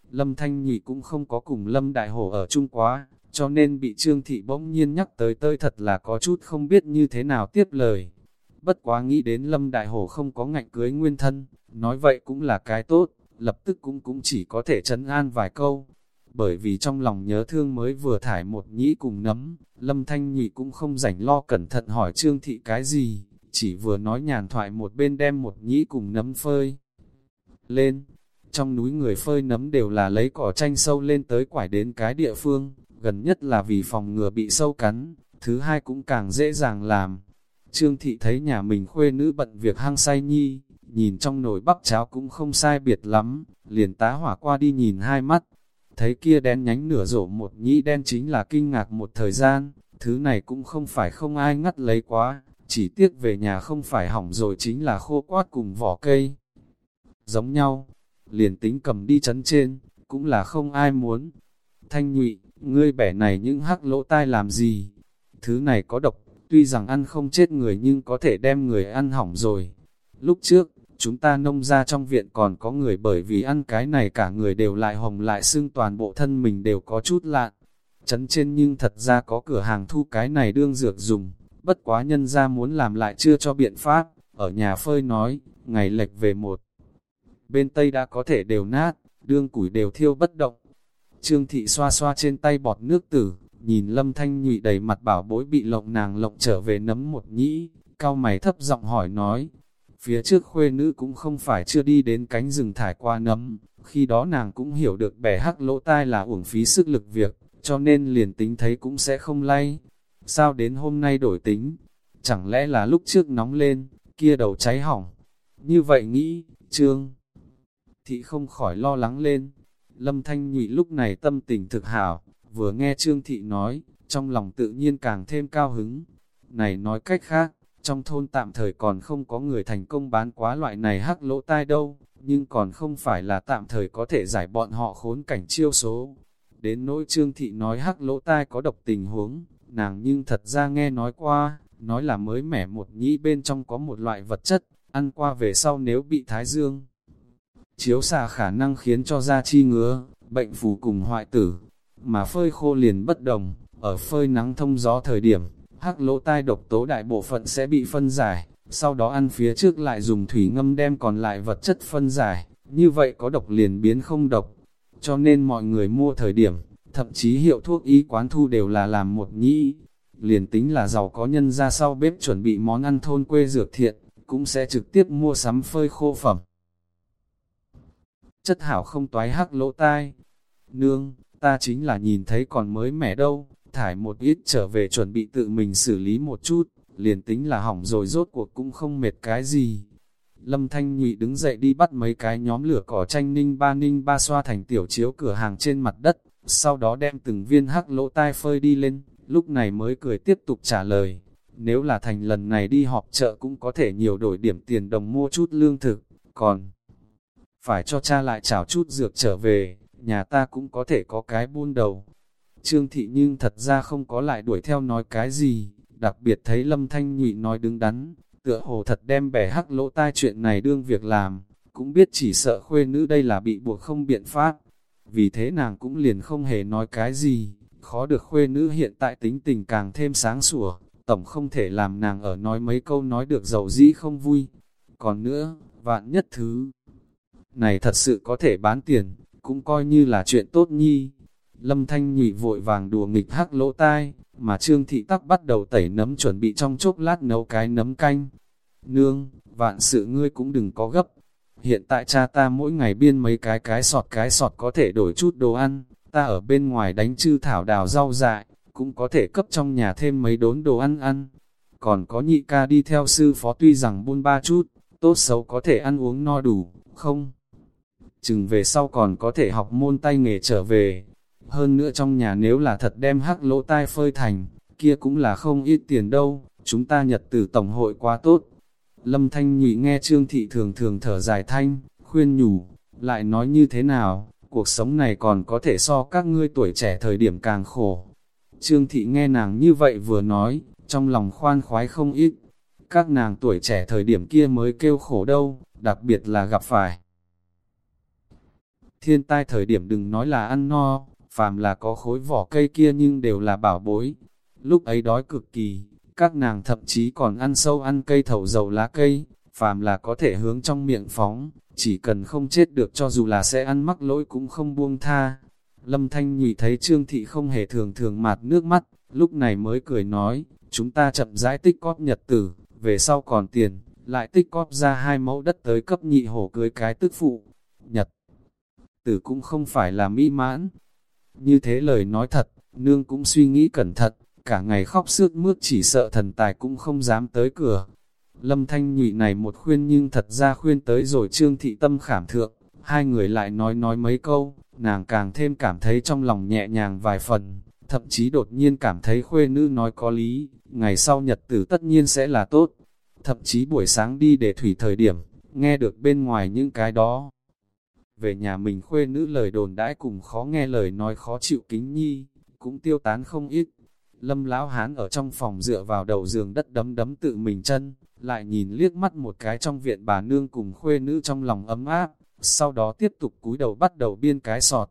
Lâm Thanh Nhị cũng không có cùng Lâm Đại Hổ ở chung quá, cho nên bị Trương Thị bỗng nhiên nhắc tới tơi thật là có chút không biết như thế nào tiếp lời. Bất quá nghĩ đến Lâm Đại Hổ không có ngạnh cưới nguyên thân, nói vậy cũng là cái tốt, lập tức cũng cũng chỉ có thể trấn an vài câu. Bởi vì trong lòng nhớ thương mới vừa thải một nhĩ cùng nấm, Lâm Thanh Nhị cũng không rảnh lo cẩn thận hỏi Trương Thị cái gì, chỉ vừa nói nhàn thoại một bên đem một nhĩ cùng nấm phơi. Lên, trong núi người phơi nấm đều là lấy cỏ tranh sâu lên tới quải đến cái địa phương, gần nhất là vì phòng ngừa bị sâu cắn, thứ hai cũng càng dễ dàng làm. Trương Thị thấy nhà mình khuê nữ bận việc hăng say nhi, nhìn trong nồi bắp cháo cũng không sai biệt lắm, liền tá hỏa qua đi nhìn hai mắt. Thấy kia đen nhánh nửa rổ một nhĩ đen chính là kinh ngạc một thời gian, thứ này cũng không phải không ai ngắt lấy quá, chỉ tiếc về nhà không phải hỏng rồi chính là khô quát cùng vỏ cây. Giống nhau, liền tính cầm đi chấn trên, cũng là không ai muốn. Thanh nhụy, ngươi bẻ này những hắc lỗ tai làm gì? Thứ này có độc, tuy rằng ăn không chết người nhưng có thể đem người ăn hỏng rồi. Lúc trước, chúng ta nông ra trong viện còn có người bởi vì ăn cái này cả người đều lại hồng lại xương toàn bộ thân mình đều có chút lạn. Chấn trên nhưng thật ra có cửa hàng thu cái này đương dược dùng, bất quá nhân ra muốn làm lại chưa cho biện pháp, ở nhà phơi nói, ngày lệch về một. Bên Tây đã có thể đều nát, đương củi đều thiêu bất động. Trương thị xoa xoa trên tay bọt nước tử, nhìn lâm thanh nhụy đầy mặt bảo bối bị lộng nàng lộng trở về nấm một nhĩ, cao mày thấp giọng hỏi nói. Phía trước khuê nữ cũng không phải chưa đi đến cánh rừng thải qua nấm, khi đó nàng cũng hiểu được bẻ hắc lỗ tai là uổng phí sức lực việc, cho nên liền tính thấy cũng sẽ không lay. Sao đến hôm nay đổi tính? Chẳng lẽ là lúc trước nóng lên, kia đầu cháy hỏng? Như vậy nghĩ, Trương Thị không khỏi lo lắng lên. Lâm Thanh Nhụy lúc này tâm tình thực hảo, vừa nghe Trương Thị nói, trong lòng tự nhiên càng thêm cao hứng. Này nói cách khác, trong thôn tạm thời còn không có người thành công bán quá loại này hắc lỗ tai đâu, nhưng còn không phải là tạm thời có thể giải bọn họ khốn cảnh chiêu số. Đến nỗi Trương Thị nói hắc lỗ tai có độc tình huống, nàng nhưng thật ra nghe nói qua, nói là mới mẻ một nhĩ bên trong có một loại vật chất, ăn qua về sau nếu bị thái dương. Chiếu xà khả năng khiến cho da chi ngứa, bệnh phù cùng hoại tử, mà phơi khô liền bất đồng, ở phơi nắng thông gió thời điểm, hắc lỗ tai độc tố đại bộ phận sẽ bị phân giải, sau đó ăn phía trước lại dùng thủy ngâm đem còn lại vật chất phân giải, như vậy có độc liền biến không độc. Cho nên mọi người mua thời điểm, thậm chí hiệu thuốc y quán thu đều là làm một nhĩ. Liền tính là giàu có nhân ra sau bếp chuẩn bị món ăn thôn quê dược thiện, cũng sẽ trực tiếp mua sắm phơi khô phẩm. Chất hảo không toái hắc lỗ tai. Nương, ta chính là nhìn thấy còn mới mẻ đâu, thải một ít trở về chuẩn bị tự mình xử lý một chút, liền tính là hỏng rồi rốt cuộc cũng không mệt cái gì. Lâm Thanh Nhụy đứng dậy đi bắt mấy cái nhóm lửa cỏ tranh ninh ba ninh ba xoa thành tiểu chiếu cửa hàng trên mặt đất, sau đó đem từng viên hắc lỗ tai phơi đi lên, lúc này mới cười tiếp tục trả lời. Nếu là thành lần này đi họp chợ cũng có thể nhiều đổi điểm tiền đồng mua chút lương thực, còn phải cho cha lại chảo chút dược trở về, nhà ta cũng có thể có cái buôn đầu. Trương thị nhưng thật ra không có lại đuổi theo nói cái gì, đặc biệt thấy Lâm Thanh Nhụy nói đứng đắn, tựa hồ thật đem bẻ hắc lỗ tai chuyện này đương việc làm, cũng biết chỉ sợ khuê nữ đây là bị buộc không biện pháp. Vì thế nàng cũng liền không hề nói cái gì, khó được khuê nữ hiện tại tính tình càng thêm sáng sủa, tổng không thể làm nàng ở nói mấy câu nói được giàu dĩ không vui. Còn nữa, vạn nhất thứ này thật sự có thể bán tiền, cũng coi như là chuyện tốt nhi. Lâm Thanh nhụy vội vàng đùa nghịch hắc lỗ tai, mà Trương Thị Tắc bắt đầu tẩy nấm chuẩn bị trong chốc lát nấu cái nấm canh. Nương, vạn sự ngươi cũng đừng có gấp. Hiện tại cha ta mỗi ngày biên mấy cái cái sọt cái sọt có thể đổi chút đồ ăn, ta ở bên ngoài đánh chư thảo đào rau dại, cũng có thể cấp trong nhà thêm mấy đốn đồ ăn ăn. Còn có nhị ca đi theo sư phó tuy rằng buôn ba chút, tốt xấu có thể ăn uống no đủ, không? chừng về sau còn có thể học môn tay nghề trở về. Hơn nữa trong nhà nếu là thật đem hắc lỗ tai phơi thành, kia cũng là không ít tiền đâu, chúng ta nhật từ tổng hội quá tốt. Lâm Thanh nhụy nghe Trương Thị thường thường thở dài thanh, khuyên nhủ, lại nói như thế nào, cuộc sống này còn có thể so các ngươi tuổi trẻ thời điểm càng khổ. Trương Thị nghe nàng như vậy vừa nói, trong lòng khoan khoái không ít. Các nàng tuổi trẻ thời điểm kia mới kêu khổ đâu, đặc biệt là gặp phải thiên tai thời điểm đừng nói là ăn no, phàm là có khối vỏ cây kia nhưng đều là bảo bối. Lúc ấy đói cực kỳ, các nàng thậm chí còn ăn sâu ăn cây thầu dầu lá cây, phàm là có thể hướng trong miệng phóng, chỉ cần không chết được cho dù là sẽ ăn mắc lỗi cũng không buông tha. Lâm Thanh nhụy thấy Trương Thị không hề thường thường mạt nước mắt, lúc này mới cười nói, chúng ta chậm rãi tích cóp nhật tử, về sau còn tiền, lại tích cóp ra hai mẫu đất tới cấp nhị hổ cưới cái tức phụ. Nhật tử cũng không phải là mỹ mãn. Như thế lời nói thật, nương cũng suy nghĩ cẩn thận, cả ngày khóc sướt mướt chỉ sợ thần tài cũng không dám tới cửa. Lâm Thanh Nhụy này một khuyên nhưng thật ra khuyên tới rồi Trương Thị Tâm khảm thượng, hai người lại nói nói mấy câu, nàng càng thêm cảm thấy trong lòng nhẹ nhàng vài phần, thậm chí đột nhiên cảm thấy khuê nữ nói có lý, ngày sau nhật tử tất nhiên sẽ là tốt. Thậm chí buổi sáng đi để thủy thời điểm, nghe được bên ngoài những cái đó. Về nhà mình khuê nữ lời đồn đãi cùng khó nghe lời nói khó chịu kính nhi, cũng tiêu tán không ít. Lâm lão hán ở trong phòng dựa vào đầu giường đất đấm đấm tự mình chân, lại nhìn liếc mắt một cái trong viện bà nương cùng khuê nữ trong lòng ấm áp, sau đó tiếp tục cúi đầu bắt đầu biên cái sọt.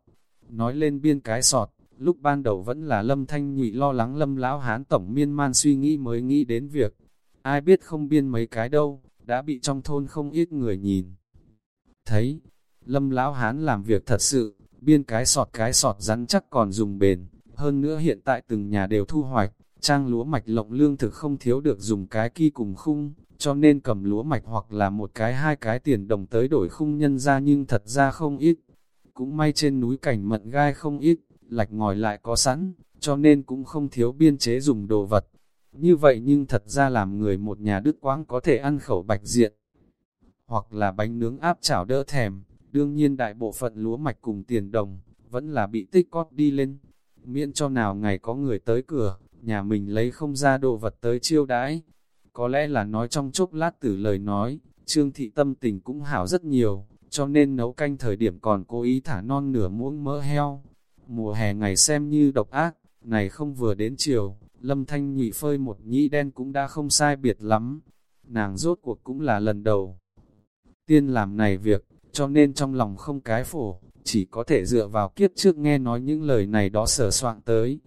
Nói lên biên cái sọt, lúc ban đầu vẫn là lâm thanh nhụy lo lắng lâm lão hán tổng miên man suy nghĩ mới nghĩ đến việc. Ai biết không biên mấy cái đâu, đã bị trong thôn không ít người nhìn. Thấy, lâm lão hán làm việc thật sự, biên cái sọt cái sọt rắn chắc còn dùng bền, hơn nữa hiện tại từng nhà đều thu hoạch, trang lúa mạch lộng lương thực không thiếu được dùng cái kỳ cùng khung, cho nên cầm lúa mạch hoặc là một cái hai cái tiền đồng tới đổi khung nhân ra nhưng thật ra không ít. Cũng may trên núi cảnh mận gai không ít, lạch ngòi lại có sẵn, cho nên cũng không thiếu biên chế dùng đồ vật. Như vậy nhưng thật ra làm người một nhà đức quáng có thể ăn khẩu bạch diện, hoặc là bánh nướng áp chảo đỡ thèm, đương nhiên đại bộ phận lúa mạch cùng tiền đồng, vẫn là bị tích cót đi lên. Miễn cho nào ngày có người tới cửa, nhà mình lấy không ra đồ vật tới chiêu đãi. Có lẽ là nói trong chốc lát tử lời nói, Trương Thị tâm tình cũng hảo rất nhiều, cho nên nấu canh thời điểm còn cố ý thả non nửa muỗng mỡ heo. Mùa hè ngày xem như độc ác, này không vừa đến chiều, lâm thanh nhụy phơi một nhĩ đen cũng đã không sai biệt lắm. Nàng rốt cuộc cũng là lần đầu. Tiên làm này việc, cho nên trong lòng không cái phổ, chỉ có thể dựa vào kiếp trước nghe nói những lời này đó sở soạn tới.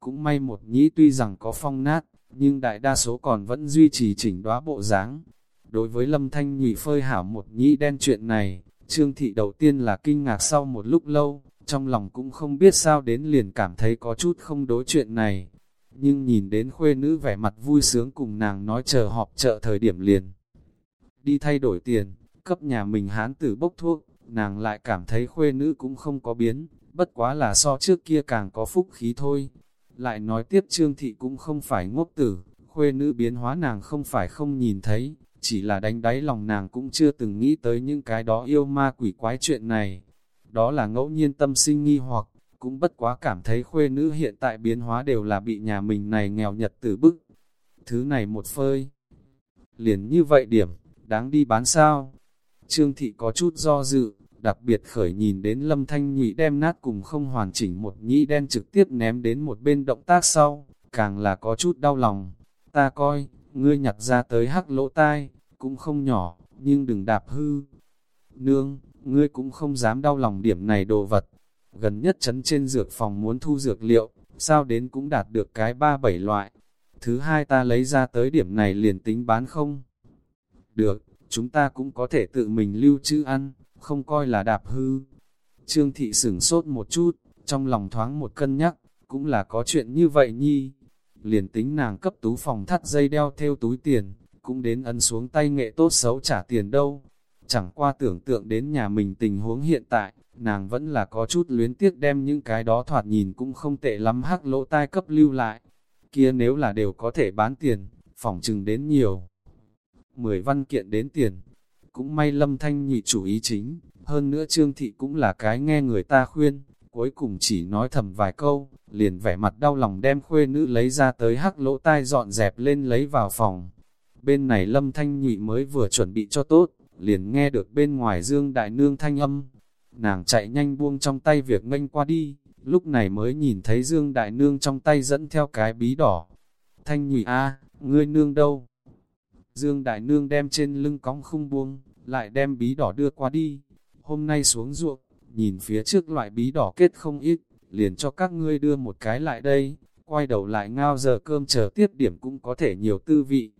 Cũng may một nhĩ tuy rằng có phong nát, nhưng đại đa số còn vẫn duy trì chỉnh đóa bộ dáng. Đối với lâm thanh nhụy phơi hảo một nhĩ đen chuyện này, trương thị đầu tiên là kinh ngạc sau một lúc lâu, trong lòng cũng không biết sao đến liền cảm thấy có chút không đối chuyện này. Nhưng nhìn đến khuê nữ vẻ mặt vui sướng cùng nàng nói chờ họp chợ thời điểm liền. Đi thay đổi tiền, cấp nhà mình hán tử bốc thuốc, nàng lại cảm thấy khuê nữ cũng không có biến, bất quá là so trước kia càng có phúc khí thôi. Lại nói tiếp trương thị cũng không phải ngốc tử, khuê nữ biến hóa nàng không phải không nhìn thấy, chỉ là đánh đáy lòng nàng cũng chưa từng nghĩ tới những cái đó yêu ma quỷ quái chuyện này. Đó là ngẫu nhiên tâm sinh nghi hoặc, cũng bất quá cảm thấy khuê nữ hiện tại biến hóa đều là bị nhà mình này nghèo nhật tử bức. Thứ này một phơi. Liền như vậy điểm, đáng đi bán sao? Trương thị có chút do dự, đặc biệt khởi nhìn đến lâm thanh nhụy đem nát cùng không hoàn chỉnh một nhĩ đen trực tiếp ném đến một bên động tác sau, càng là có chút đau lòng. Ta coi, ngươi nhặt ra tới hắc lỗ tai, cũng không nhỏ, nhưng đừng đạp hư. Nương, ngươi cũng không dám đau lòng điểm này đồ vật. Gần nhất chấn trên dược phòng muốn thu dược liệu, sao đến cũng đạt được cái ba bảy loại. Thứ hai ta lấy ra tới điểm này liền tính bán không? Được, chúng ta cũng có thể tự mình lưu trữ ăn, không coi là đạp hư. Trương thị sửng sốt một chút, trong lòng thoáng một cân nhắc, cũng là có chuyện như vậy nhi. Liền tính nàng cấp tú phòng thắt dây đeo theo túi tiền, cũng đến ấn xuống tay nghệ tốt xấu trả tiền đâu. Chẳng qua tưởng tượng đến nhà mình tình huống hiện tại, nàng vẫn là có chút luyến tiếc đem những cái đó thoạt nhìn cũng không tệ lắm hắc lỗ tai cấp lưu lại. Kia nếu là đều có thể bán tiền, phòng chừng đến nhiều. Mười văn kiện đến tiền, cũng may lâm thanh nhị chủ ý chính, hơn nữa trương thị cũng là cái nghe người ta khuyên, cuối cùng chỉ nói thầm vài câu, liền vẻ mặt đau lòng đem khuê nữ lấy ra tới hắc lỗ tai dọn dẹp lên lấy vào phòng. Bên này lâm thanh nhị mới vừa chuẩn bị cho tốt, liền nghe được bên ngoài dương đại nương thanh âm. Nàng chạy nhanh buông trong tay việc nganh qua đi, lúc này mới nhìn thấy dương đại nương trong tay dẫn theo cái bí đỏ. Thanh nhị a ngươi nương đâu? Dương Đại Nương đem trên lưng cong khung buông, lại đem bí đỏ đưa qua đi. Hôm nay xuống ruộng, nhìn phía trước loại bí đỏ kết không ít, liền cho các ngươi đưa một cái lại đây, quay đầu lại ngao giờ cơm chờ tiếp điểm cũng có thể nhiều tư vị.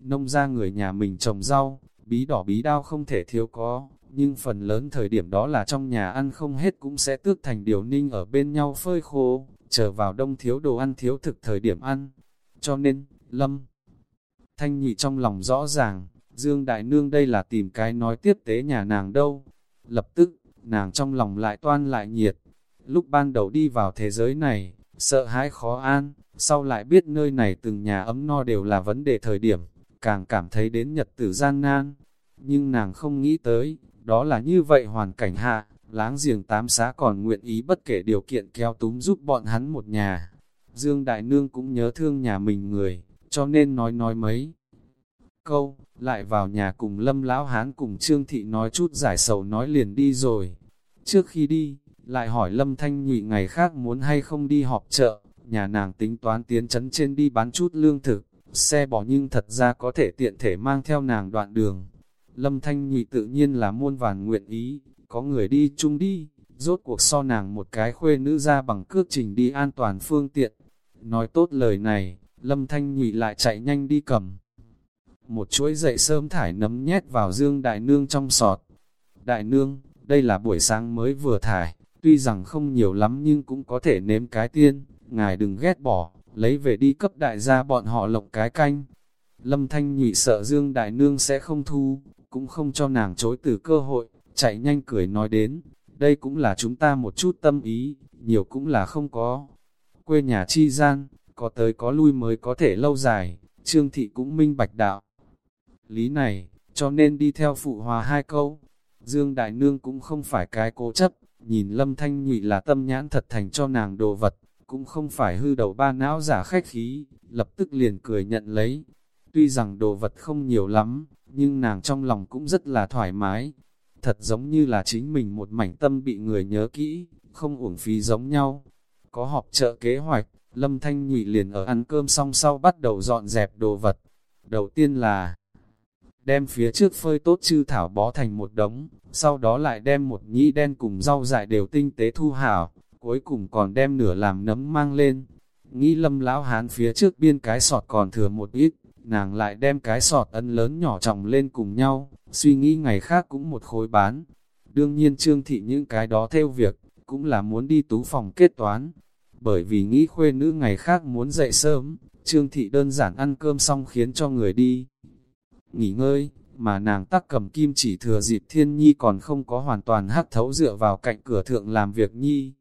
Nông ra người nhà mình trồng rau, bí đỏ bí đao không thể thiếu có, nhưng phần lớn thời điểm đó là trong nhà ăn không hết cũng sẽ tước thành điều ninh ở bên nhau phơi khô, chờ vào đông thiếu đồ ăn thiếu thực thời điểm ăn. Cho nên, Lâm Thanh nhị trong lòng rõ ràng, Dương Đại Nương đây là tìm cái nói tiếp tế nhà nàng đâu. Lập tức, nàng trong lòng lại toan lại nhiệt. Lúc ban đầu đi vào thế giới này, sợ hãi khó an, sau lại biết nơi này từng nhà ấm no đều là vấn đề thời điểm, càng cảm thấy đến nhật tử gian nan. Nhưng nàng không nghĩ tới, đó là như vậy hoàn cảnh hạ, láng giềng tám xá còn nguyện ý bất kể điều kiện kéo túm giúp bọn hắn một nhà. Dương Đại Nương cũng nhớ thương nhà mình người, cho nên nói nói mấy câu, lại vào nhà cùng Lâm Lão Hán cùng Trương Thị nói chút giải sầu nói liền đi rồi. Trước khi đi, lại hỏi Lâm Thanh Nhụy ngày khác muốn hay không đi họp chợ, nhà nàng tính toán tiến chấn trên đi bán chút lương thực, xe bỏ nhưng thật ra có thể tiện thể mang theo nàng đoạn đường. Lâm Thanh Nhụy tự nhiên là muôn vàn nguyện ý, có người đi chung đi, rốt cuộc so nàng một cái khuê nữ ra bằng cước trình đi an toàn phương tiện. Nói tốt lời này, Lâm Thanh Nhụy lại chạy nhanh đi cầm. Một chuỗi dậy sớm thải nấm nhét vào dương đại nương trong sọt. Đại nương, đây là buổi sáng mới vừa thải, tuy rằng không nhiều lắm nhưng cũng có thể nếm cái tiên, ngài đừng ghét bỏ, lấy về đi cấp đại gia bọn họ lộng cái canh. Lâm Thanh Nhụy sợ Dương Đại Nương sẽ không thu, cũng không cho nàng chối từ cơ hội, chạy nhanh cười nói đến, đây cũng là chúng ta một chút tâm ý, nhiều cũng là không có. Quê nhà chi gian, có tới có lui mới có thể lâu dài, Trương Thị cũng minh bạch đạo. Lý này, cho nên đi theo phụ hòa hai câu. Dương Đại Nương cũng không phải cái cố chấp, nhìn Lâm Thanh Nhụy là tâm nhãn thật thành cho nàng đồ vật, cũng không phải hư đầu ba não giả khách khí, lập tức liền cười nhận lấy. Tuy rằng đồ vật không nhiều lắm, nhưng nàng trong lòng cũng rất là thoải mái. Thật giống như là chính mình một mảnh tâm bị người nhớ kỹ, không uổng phí giống nhau. Có họp chợ kế hoạch, Lâm Thanh Nhụy liền ở ăn cơm xong sau bắt đầu dọn dẹp đồ vật. Đầu tiên là đem phía trước phơi tốt chư thảo bó thành một đống, sau đó lại đem một nhĩ đen cùng rau dại đều tinh tế thu hảo, cuối cùng còn đem nửa làm nấm mang lên. Nghĩ lâm lão hán phía trước biên cái sọt còn thừa một ít, nàng lại đem cái sọt ấn lớn nhỏ trọng lên cùng nhau, suy nghĩ ngày khác cũng một khối bán. Đương nhiên trương thị những cái đó theo việc, cũng là muốn đi tú phòng kết toán. Bởi vì nghĩ khuê nữ ngày khác muốn dậy sớm, trương thị đơn giản ăn cơm xong khiến cho người đi. Nghỉ ngơi, mà nàng tắc cầm kim chỉ thừa dịp thiên nhi còn không có hoàn toàn hắc thấu dựa vào cạnh cửa thượng làm việc nhi.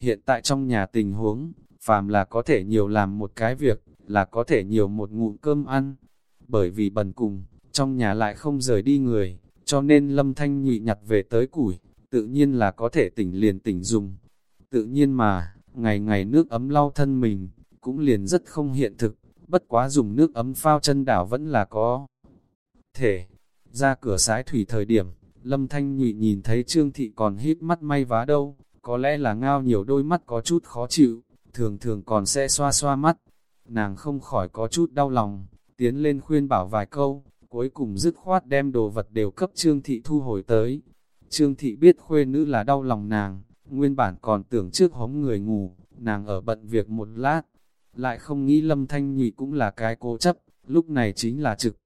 Hiện tại trong nhà tình huống, phàm là có thể nhiều làm một cái việc, là có thể nhiều một ngụm cơm ăn. Bởi vì bần cùng, trong nhà lại không rời đi người, cho nên lâm thanh nhụy nhặt về tới củi, tự nhiên là có thể tỉnh liền tỉnh dùng. Tự nhiên mà, ngày ngày nước ấm lau thân mình, cũng liền rất không hiện thực, bất quá dùng nước ấm phao chân đảo vẫn là có. Thể, ra cửa sái thủy thời điểm, lâm thanh nhụy nhìn thấy trương thị còn hít mắt may vá đâu, có lẽ là ngao nhiều đôi mắt có chút khó chịu, thường thường còn sẽ xoa xoa mắt. Nàng không khỏi có chút đau lòng, tiến lên khuyên bảo vài câu, cuối cùng dứt khoát đem đồ vật đều cấp Trương Thị thu hồi tới. Trương Thị biết khuê nữ là đau lòng nàng, nguyên bản còn tưởng trước hống người ngủ, nàng ở bận việc một lát, lại không nghĩ Lâm Thanh Nhụy cũng là cái cố chấp, lúc này chính là trực.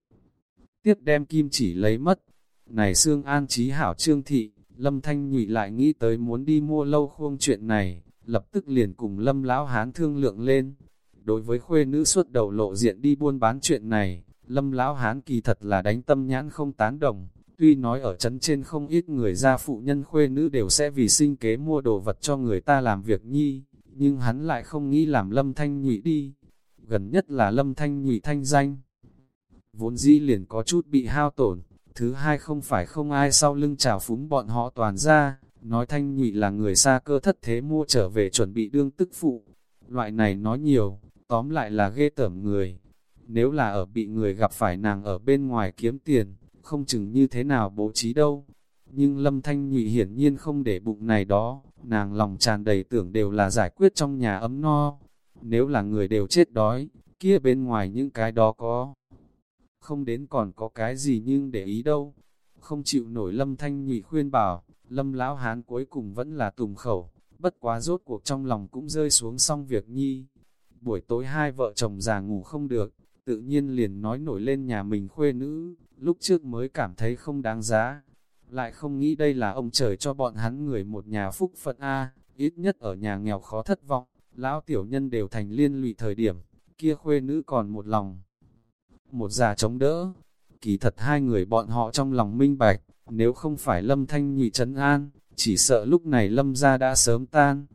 Tiếp đem kim chỉ lấy mất, này xương an trí hảo Trương Thị, Lâm Thanh Nhụy lại nghĩ tới muốn đi mua lâu khuông chuyện này, lập tức liền cùng Lâm Lão Hán thương lượng lên. Đối với khuê nữ suốt đầu lộ diện đi buôn bán chuyện này, Lâm Lão Hán kỳ thật là đánh tâm nhãn không tán đồng. Tuy nói ở chấn trên không ít người gia phụ nhân khuê nữ đều sẽ vì sinh kế mua đồ vật cho người ta làm việc nhi, nhưng hắn lại không nghĩ làm Lâm Thanh Nhụy đi. Gần nhất là Lâm Thanh Nhụy thanh danh. Vốn dĩ liền có chút bị hao tổn, Thứ hai không phải không ai sau lưng trào phúng bọn họ toàn ra, nói thanh nhụy là người xa cơ thất thế mua trở về chuẩn bị đương tức phụ. Loại này nói nhiều, tóm lại là ghê tởm người. Nếu là ở bị người gặp phải nàng ở bên ngoài kiếm tiền, không chừng như thế nào bố trí đâu. Nhưng lâm thanh nhụy hiển nhiên không để bụng này đó, nàng lòng tràn đầy tưởng đều là giải quyết trong nhà ấm no. Nếu là người đều chết đói, kia bên ngoài những cái đó có không đến còn có cái gì nhưng để ý đâu. Không chịu nổi lâm thanh nhụy khuyên bảo, lâm lão hán cuối cùng vẫn là tùng khẩu, bất quá rốt cuộc trong lòng cũng rơi xuống xong việc nhi. Buổi tối hai vợ chồng già ngủ không được, tự nhiên liền nói nổi lên nhà mình khuê nữ, lúc trước mới cảm thấy không đáng giá. Lại không nghĩ đây là ông trời cho bọn hắn người một nhà phúc phận A, ít nhất ở nhà nghèo khó thất vọng, lão tiểu nhân đều thành liên lụy thời điểm, kia khuê nữ còn một lòng một già chống đỡ. Kỳ thật hai người bọn họ trong lòng minh bạch, nếu không phải lâm thanh nhụy trấn an, chỉ sợ lúc này lâm ra đã sớm tan.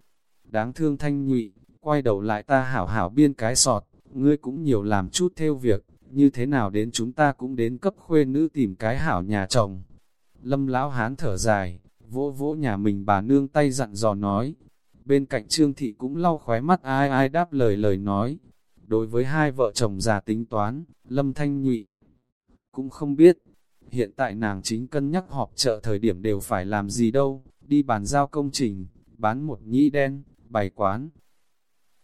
Đáng thương thanh nhụy, quay đầu lại ta hảo hảo biên cái sọt, ngươi cũng nhiều làm chút theo việc, như thế nào đến chúng ta cũng đến cấp khuê nữ tìm cái hảo nhà chồng. Lâm lão hán thở dài, vỗ vỗ nhà mình bà nương tay dặn dò nói. Bên cạnh trương thị cũng lau khóe mắt ai ai đáp lời lời nói. Đối với hai vợ chồng già tính toán, Lâm Thanh Nhụy cũng không biết. Hiện tại nàng chính cân nhắc họp chợ thời điểm đều phải làm gì đâu, đi bàn giao công trình, bán một nhĩ đen, bày quán.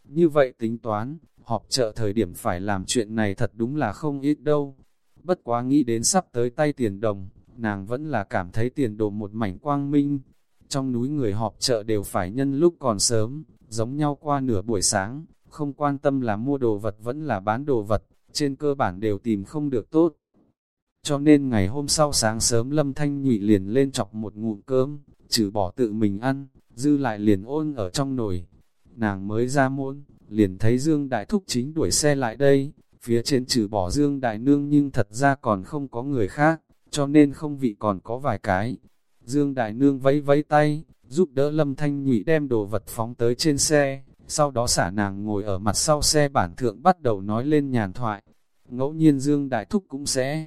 Như vậy tính toán, họp chợ thời điểm phải làm chuyện này thật đúng là không ít đâu. Bất quá nghĩ đến sắp tới tay tiền đồng, nàng vẫn là cảm thấy tiền đồ một mảnh quang minh. Trong núi người họp chợ đều phải nhân lúc còn sớm, giống nhau qua nửa buổi sáng, không quan tâm là mua đồ vật vẫn là bán đồ vật, trên cơ bản đều tìm không được tốt. Cho nên ngày hôm sau sáng sớm Lâm Thanh Nhụy liền lên chọc một ngụm cơm, trừ bỏ tự mình ăn, dư lại liền ôn ở trong nồi. Nàng mới ra muôn liền thấy Dương Đại Thúc chính đuổi xe lại đây, phía trên trừ bỏ Dương Đại Nương nhưng thật ra còn không có người khác, cho nên không vị còn có vài cái. Dương Đại Nương vẫy vẫy tay, giúp đỡ Lâm Thanh Nhụy đem đồ vật phóng tới trên xe, sau đó xả nàng ngồi ở mặt sau xe bản thượng bắt đầu nói lên nhàn thoại. Ngẫu nhiên Dương Đại Thúc cũng sẽ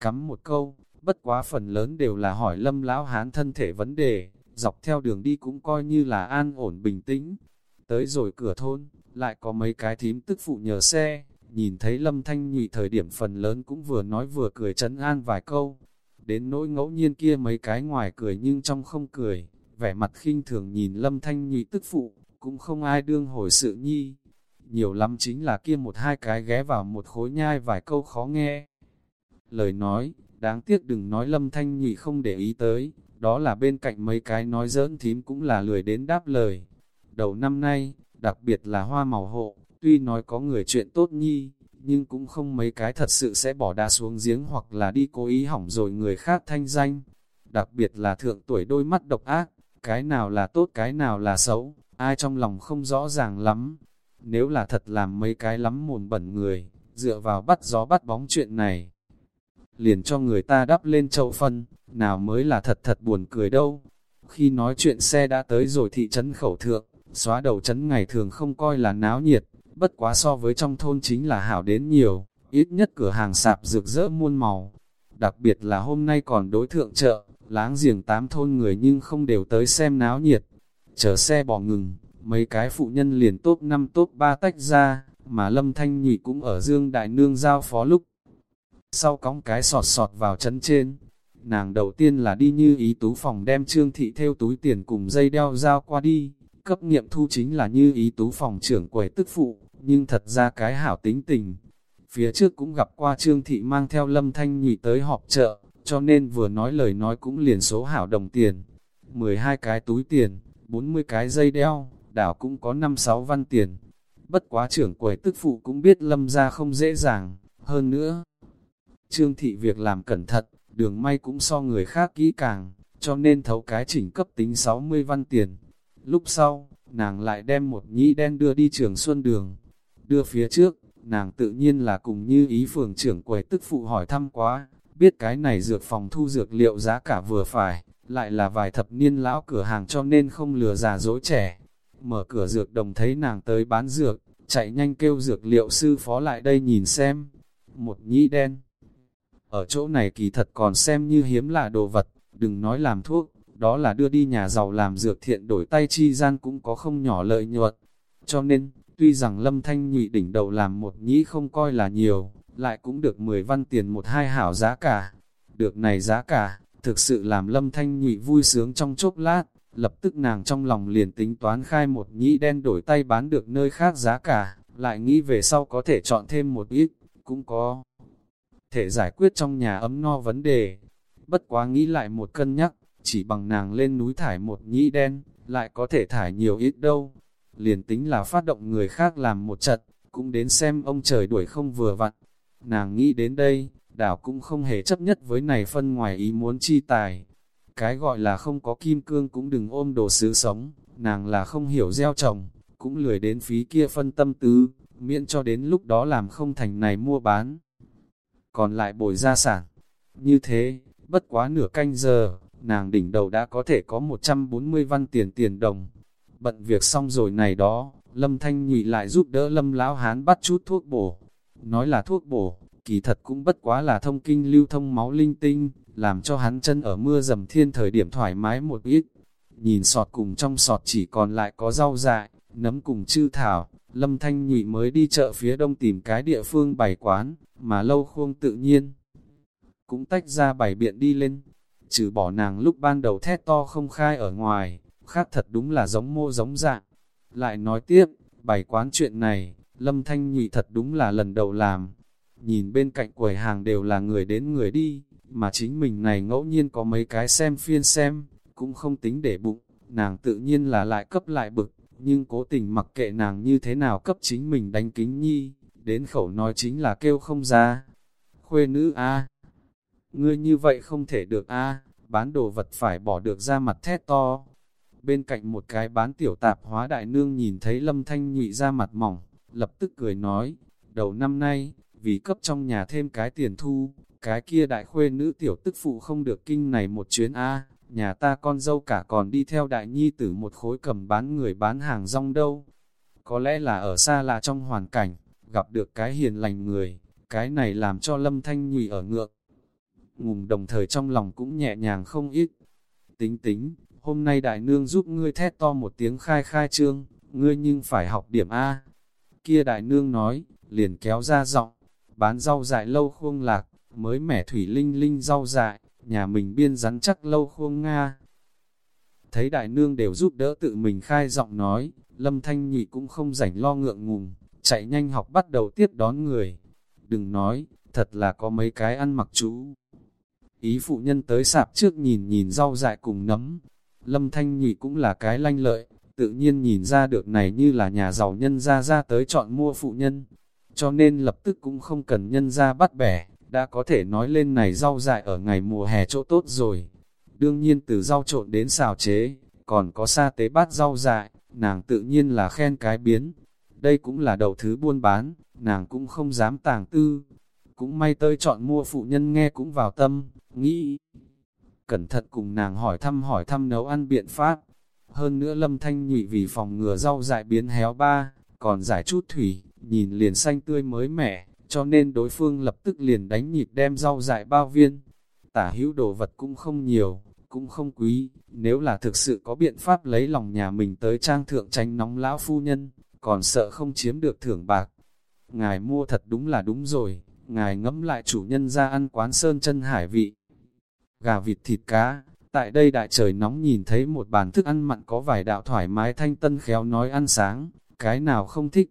cắm một câu, bất quá phần lớn đều là hỏi Lâm Lão Hán thân thể vấn đề, dọc theo đường đi cũng coi như là an ổn bình tĩnh. Tới rồi cửa thôn, lại có mấy cái thím tức phụ nhờ xe, nhìn thấy Lâm Thanh Nhụy thời điểm phần lớn cũng vừa nói vừa cười chấn an vài câu. Đến nỗi ngẫu nhiên kia mấy cái ngoài cười nhưng trong không cười, vẻ mặt khinh thường nhìn Lâm Thanh Nhụy tức phụ, cũng không ai đương hồi sự nhi. Nhiều lắm chính là kia một hai cái ghé vào một khối nhai vài câu khó nghe. Lời nói, đáng tiếc đừng nói Lâm Thanh Nhụy không để ý tới, đó là bên cạnh mấy cái nói giỡn thím cũng là lười đến đáp lời. Đầu năm nay, đặc biệt là hoa màu hộ, tuy nói có người chuyện tốt nhi, nhưng cũng không mấy cái thật sự sẽ bỏ đá xuống giếng hoặc là đi cố ý hỏng rồi người khác thanh danh. Đặc biệt là thượng tuổi đôi mắt độc ác, cái nào là tốt cái nào là xấu, ai trong lòng không rõ ràng lắm. Nếu là thật làm mấy cái lắm mồn bẩn người, dựa vào bắt gió bắt bóng chuyện này, liền cho người ta đắp lên chậu phân, nào mới là thật thật buồn cười đâu. Khi nói chuyện xe đã tới rồi thị trấn khẩu thượng, xóa đầu trấn ngày thường không coi là náo nhiệt, bất quá so với trong thôn chính là hảo đến nhiều, ít nhất cửa hàng sạp rực rỡ muôn màu. Đặc biệt là hôm nay còn đối thượng chợ, láng giềng tám thôn người nhưng không đều tới xem náo nhiệt. Chờ xe bỏ ngừng, mấy cái phụ nhân liền tốt năm tốt ba tách ra, mà Lâm Thanh Nhụy cũng ở Dương Đại Nương giao phó lúc. Sau cóng cái sọt sọt vào chân trên, nàng đầu tiên là đi như ý tú phòng đem trương thị theo túi tiền cùng dây đeo giao qua đi, cấp nghiệm thu chính là như ý tú phòng trưởng quầy tức phụ, nhưng thật ra cái hảo tính tình. Phía trước cũng gặp qua trương thị mang theo lâm thanh nhụy tới họp chợ, cho nên vừa nói lời nói cũng liền số hảo đồng tiền. 12 cái túi tiền, 40 cái dây đeo, đảo cũng có 5-6 văn tiền. Bất quá trưởng quầy tức phụ cũng biết lâm ra không dễ dàng, hơn nữa. Trương thị việc làm cẩn thận, đường may cũng so người khác kỹ càng, cho nên thấu cái chỉnh cấp tính 60 văn tiền. Lúc sau, nàng lại đem một nhĩ đen đưa đi trường xuân đường. Đưa phía trước, nàng tự nhiên là cùng như ý phường trưởng quầy tức phụ hỏi thăm quá, biết cái này dược phòng thu dược liệu giá cả vừa phải, lại là vài thập niên lão cửa hàng cho nên không lừa già dối trẻ. Mở cửa dược đồng thấy nàng tới bán dược, chạy nhanh kêu dược liệu sư phó lại đây nhìn xem. Một nhĩ đen. Ở chỗ này kỳ thật còn xem như hiếm là đồ vật, đừng nói làm thuốc, đó là đưa đi nhà giàu làm dược thiện đổi tay chi gian cũng có không nhỏ lợi nhuận. Cho nên, tuy rằng lâm thanh nhụy đỉnh đầu làm một nhĩ không coi là nhiều, lại cũng được 10 văn tiền một hai hảo giá cả. Được này giá cả, thực sự làm lâm thanh nhụy vui sướng trong chốc lát, lập tức nàng trong lòng liền tính toán khai một nhĩ đen đổi tay bán được nơi khác giá cả, lại nghĩ về sau có thể chọn thêm một ít, cũng có thể giải quyết trong nhà ấm no vấn đề. Bất quá nghĩ lại một cân nhắc, chỉ bằng nàng lên núi thải một nhĩ đen, lại có thể thải nhiều ít đâu. Liền tính là phát động người khác làm một trận, cũng đến xem ông trời đuổi không vừa vặn. Nàng nghĩ đến đây, đảo cũng không hề chấp nhất với này phân ngoài ý muốn chi tài. Cái gọi là không có kim cương cũng đừng ôm đồ sứ sống, nàng là không hiểu gieo trồng, cũng lười đến phí kia phân tâm tứ, miễn cho đến lúc đó làm không thành này mua bán còn lại bồi gia sản. Như thế, bất quá nửa canh giờ, nàng đỉnh đầu đã có thể có 140 văn tiền tiền đồng. Bận việc xong rồi này đó, Lâm Thanh Nhụy lại giúp đỡ Lâm Lão Hán bắt chút thuốc bổ. Nói là thuốc bổ, kỳ thật cũng bất quá là thông kinh lưu thông máu linh tinh, làm cho hắn chân ở mưa dầm thiên thời điểm thoải mái một ít. Nhìn sọt cùng trong sọt chỉ còn lại có rau dại, nấm cùng chư thảo, Lâm Thanh Nhụy mới đi chợ phía đông tìm cái địa phương bày quán, mà lâu khuông tự nhiên. Cũng tách ra bày biện đi lên, trừ bỏ nàng lúc ban đầu thét to không khai ở ngoài, khác thật đúng là giống mô giống dạng. Lại nói tiếp, bày quán chuyện này, Lâm Thanh Nhụy thật đúng là lần đầu làm. Nhìn bên cạnh quầy hàng đều là người đến người đi, mà chính mình này ngẫu nhiên có mấy cái xem phiên xem, cũng không tính để bụng, nàng tự nhiên là lại cấp lại bực, nhưng cố tình mặc kệ nàng như thế nào cấp chính mình đánh kính nhi, đến khẩu nói chính là kêu không ra. Khuê nữ a ngươi như vậy không thể được a bán đồ vật phải bỏ được ra mặt thét to. Bên cạnh một cái bán tiểu tạp hóa đại nương nhìn thấy lâm thanh nhụy ra mặt mỏng, lập tức cười nói, đầu năm nay, vì cấp trong nhà thêm cái tiền thu, cái kia đại khuê nữ tiểu tức phụ không được kinh này một chuyến a nhà ta con dâu cả còn đi theo đại nhi tử một khối cầm bán người bán hàng rong đâu. Có lẽ là ở xa là trong hoàn cảnh, gặp được cái hiền lành người, cái này làm cho lâm thanh nhụy ở ngược. Ngùng đồng thời trong lòng cũng nhẹ nhàng không ít. Tính tính, hôm nay đại nương giúp ngươi thét to một tiếng khai khai trương, ngươi nhưng phải học điểm A. Kia đại nương nói, liền kéo ra giọng, bán rau dại lâu khuông lạc, mới mẻ thủy linh linh rau dại, nhà mình biên rắn chắc lâu khuông Nga. Thấy đại nương đều giúp đỡ tự mình khai giọng nói, lâm thanh nhị cũng không rảnh lo ngượng ngùng, chạy nhanh học bắt đầu tiếp đón người. Đừng nói, thật là có mấy cái ăn mặc chú. Ý phụ nhân tới sạp trước nhìn nhìn rau dại cùng nấm. Lâm thanh nhụy cũng là cái lanh lợi, tự nhiên nhìn ra được này như là nhà giàu nhân ra ra tới chọn mua phụ nhân. Cho nên lập tức cũng không cần nhân ra bắt bẻ, đã có thể nói lên này rau dại ở ngày mùa hè chỗ tốt rồi. Đương nhiên từ rau trộn đến xào chế, còn có sa tế bát rau dại, nàng tự nhiên là khen cái biến. Đây cũng là đầu thứ buôn bán, nàng cũng không dám tàng tư. Cũng may tơi chọn mua phụ nhân nghe cũng vào tâm, nghĩ. Cẩn thận cùng nàng hỏi thăm hỏi thăm nấu ăn biện pháp. Hơn nữa lâm thanh nhụy vì phòng ngừa rau dại biến héo ba, còn giải chút thủy, nhìn liền xanh tươi mới mẻ, cho nên đối phương lập tức liền đánh nhịp đem rau dại bao viên. Tả hữu đồ vật cũng không nhiều, cũng không quý, nếu là thực sự có biện pháp lấy lòng nhà mình tới trang thượng tránh nóng lão phu nhân, còn sợ không chiếm được thưởng bạc. Ngài mua thật đúng là đúng rồi, ngài ngẫm lại chủ nhân ra ăn quán sơn chân hải vị. Gà vịt thịt cá, tại đây đại trời nóng nhìn thấy một bàn thức ăn mặn có vài đạo thoải mái thanh tân khéo nói ăn sáng, cái nào không thích,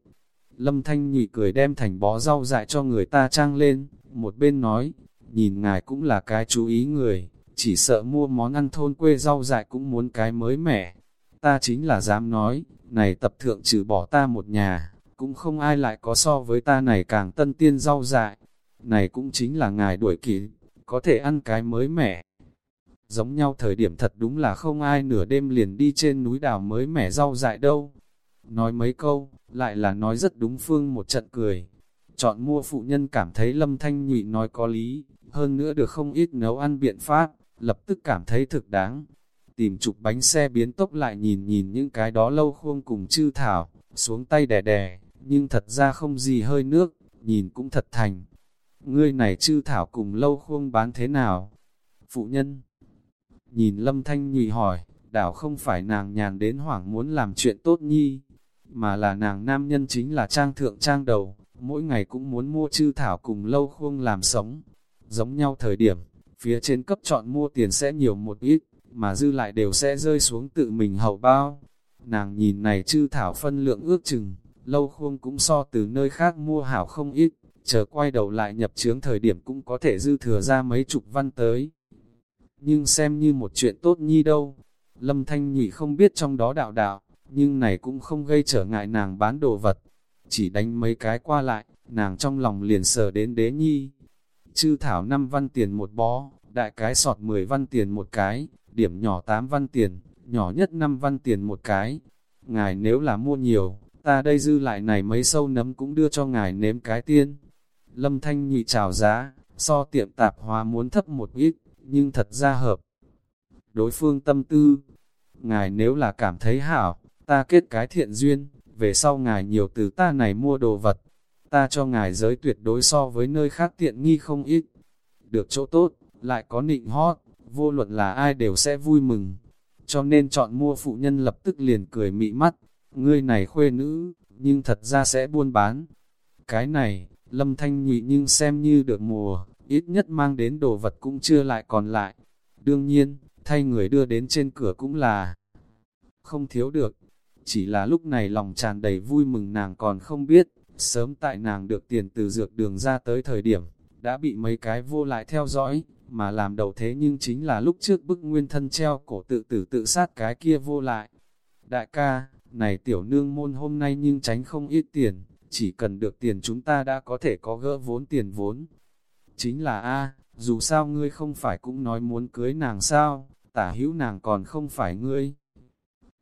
Lâm Thanh Nhụy cười đem thành bó rau dại cho người ta trang lên, một bên nói, nhìn ngài cũng là cái chú ý người, chỉ sợ mua món ăn thôn quê rau dại cũng muốn cái mới mẻ. Ta chính là dám nói, này tập thượng trừ bỏ ta một nhà, cũng không ai lại có so với ta này càng tân tiên rau dại. Này cũng chính là ngài đuổi kỷ, có thể ăn cái mới mẻ. Giống nhau thời điểm thật đúng là không ai nửa đêm liền đi trên núi đảo mới mẻ rau dại đâu. Nói mấy câu, lại là nói rất đúng phương một trận cười. Chọn mua phụ nhân cảm thấy lâm thanh nhụy nói có lý, hơn nữa được không ít nấu ăn biện pháp, lập tức cảm thấy thực đáng. Tìm chục bánh xe biến tốc lại nhìn nhìn những cái đó lâu khuông cùng chư thảo, xuống tay đè đè, nhưng thật ra không gì hơi nước, nhìn cũng thật thành. Ngươi này chư thảo cùng lâu khuông bán thế nào? Phụ nhân Nhìn lâm thanh nhụy hỏi, đảo không phải nàng nhàn đến hoảng muốn làm chuyện tốt nhi, mà là nàng nam nhân chính là trang thượng trang đầu, mỗi ngày cũng muốn mua chư thảo cùng lâu khuông làm sống. Giống nhau thời điểm, phía trên cấp chọn mua tiền sẽ nhiều một ít, mà dư lại đều sẽ rơi xuống tự mình hậu bao. Nàng nhìn này chư thảo phân lượng ước chừng, lâu khuông cũng so từ nơi khác mua hảo không ít, chờ quay đầu lại nhập chướng thời điểm cũng có thể dư thừa ra mấy chục văn tới. Nhưng xem như một chuyện tốt nhi đâu, Lâm Thanh Nhị không biết trong đó đạo đạo, nhưng này cũng không gây trở ngại nàng bán đồ vật. Chỉ đánh mấy cái qua lại, nàng trong lòng liền sờ đến đế nhi. Chư thảo 5 văn tiền một bó, đại cái sọt 10 văn tiền một cái, điểm nhỏ 8 văn tiền, nhỏ nhất 5 văn tiền một cái. Ngài nếu là mua nhiều, ta đây dư lại này mấy sâu nấm cũng đưa cho ngài nếm cái tiên. Lâm Thanh nhị chào giá, so tiệm tạp hóa muốn thấp một ít, nhưng thật ra hợp. Đối phương tâm tư, ngài nếu là cảm thấy hảo, ta kết cái thiện duyên, về sau ngài nhiều từ ta này mua đồ vật, ta cho ngài giới tuyệt đối so với nơi khác tiện nghi không ít. Được chỗ tốt, lại có nịnh hót, vô luận là ai đều sẽ vui mừng. Cho nên chọn mua phụ nhân lập tức liền cười mị mắt, ngươi này khuê nữ, nhưng thật ra sẽ buôn bán. Cái này, lâm thanh nhụy nhưng xem như được mùa, ít nhất mang đến đồ vật cũng chưa lại còn lại. Đương nhiên, thay người đưa đến trên cửa cũng là không thiếu được. Chỉ là lúc này lòng tràn đầy vui mừng nàng còn không biết, sớm tại nàng được tiền từ dược đường ra tới thời điểm, đã bị mấy cái vô lại theo dõi, mà làm đầu thế nhưng chính là lúc trước bức nguyên thân treo cổ tự tử tự sát cái kia vô lại. Đại ca, này tiểu nương môn hôm nay nhưng tránh không ít tiền, chỉ cần được tiền chúng ta đã có thể có gỡ vốn tiền vốn. Chính là A, dù sao ngươi không phải cũng nói muốn cưới nàng sao, tả hữu nàng còn không phải ngươi.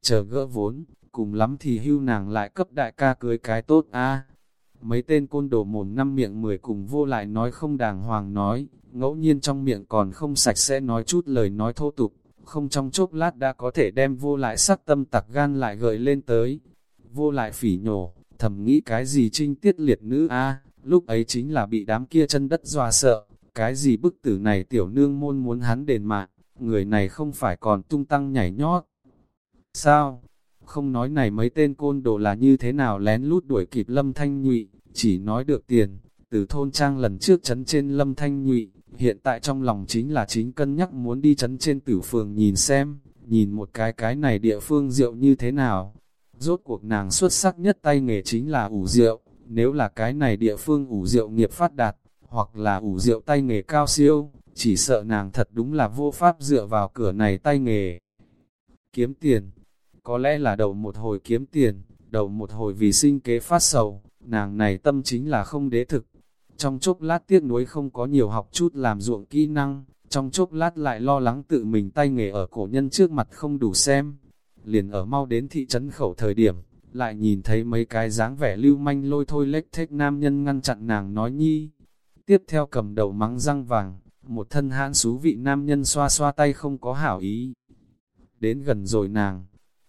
Chờ gỡ vốn, cùng lắm thì hưu nàng lại cấp đại ca cưới cái tốt A. Mấy tên côn đồ mồm năm miệng mười cùng vô lại nói không đàng hoàng nói, ngẫu nhiên trong miệng còn không sạch sẽ nói chút lời nói thô tục, không trong chốc lát đã có thể đem vô lại sắc tâm tặc gan lại gợi lên tới. Vô lại phỉ nhổ, thầm nghĩ cái gì trinh tiết liệt nữ a lúc ấy chính là bị đám kia chân đất dọa sợ, cái gì bức tử này tiểu nương môn muốn hắn đền mạng, người này không phải còn tung tăng nhảy nhót. Sao? Không nói này mấy tên côn đồ là như thế nào lén lút đuổi kịp lâm thanh nhụy, chỉ nói được tiền, từ thôn trang lần trước chấn trên lâm thanh nhụy, hiện tại trong lòng chính là chính cân nhắc muốn đi chấn trên tử phường nhìn xem, nhìn một cái cái này địa phương rượu như thế nào. Rốt cuộc nàng xuất sắc nhất tay nghề chính là ủ rượu, nếu là cái này địa phương ủ rượu nghiệp phát đạt, hoặc là ủ rượu tay nghề cao siêu, chỉ sợ nàng thật đúng là vô pháp dựa vào cửa này tay nghề. Kiếm tiền, có lẽ là đầu một hồi kiếm tiền, đầu một hồi vì sinh kế phát sầu, nàng này tâm chính là không đế thực. Trong chốc lát tiếc nuối không có nhiều học chút làm ruộng kỹ năng, trong chốc lát lại lo lắng tự mình tay nghề ở cổ nhân trước mặt không đủ xem. Liền ở mau đến thị trấn khẩu thời điểm, lại nhìn thấy mấy cái dáng vẻ lưu manh lôi thôi lếch thếch nam nhân ngăn chặn nàng nói nhi. Tiếp theo cầm đầu mắng răng vàng, một thân hãn xú vị nam nhân xoa xoa tay không có hảo ý. Đến gần rồi nàng,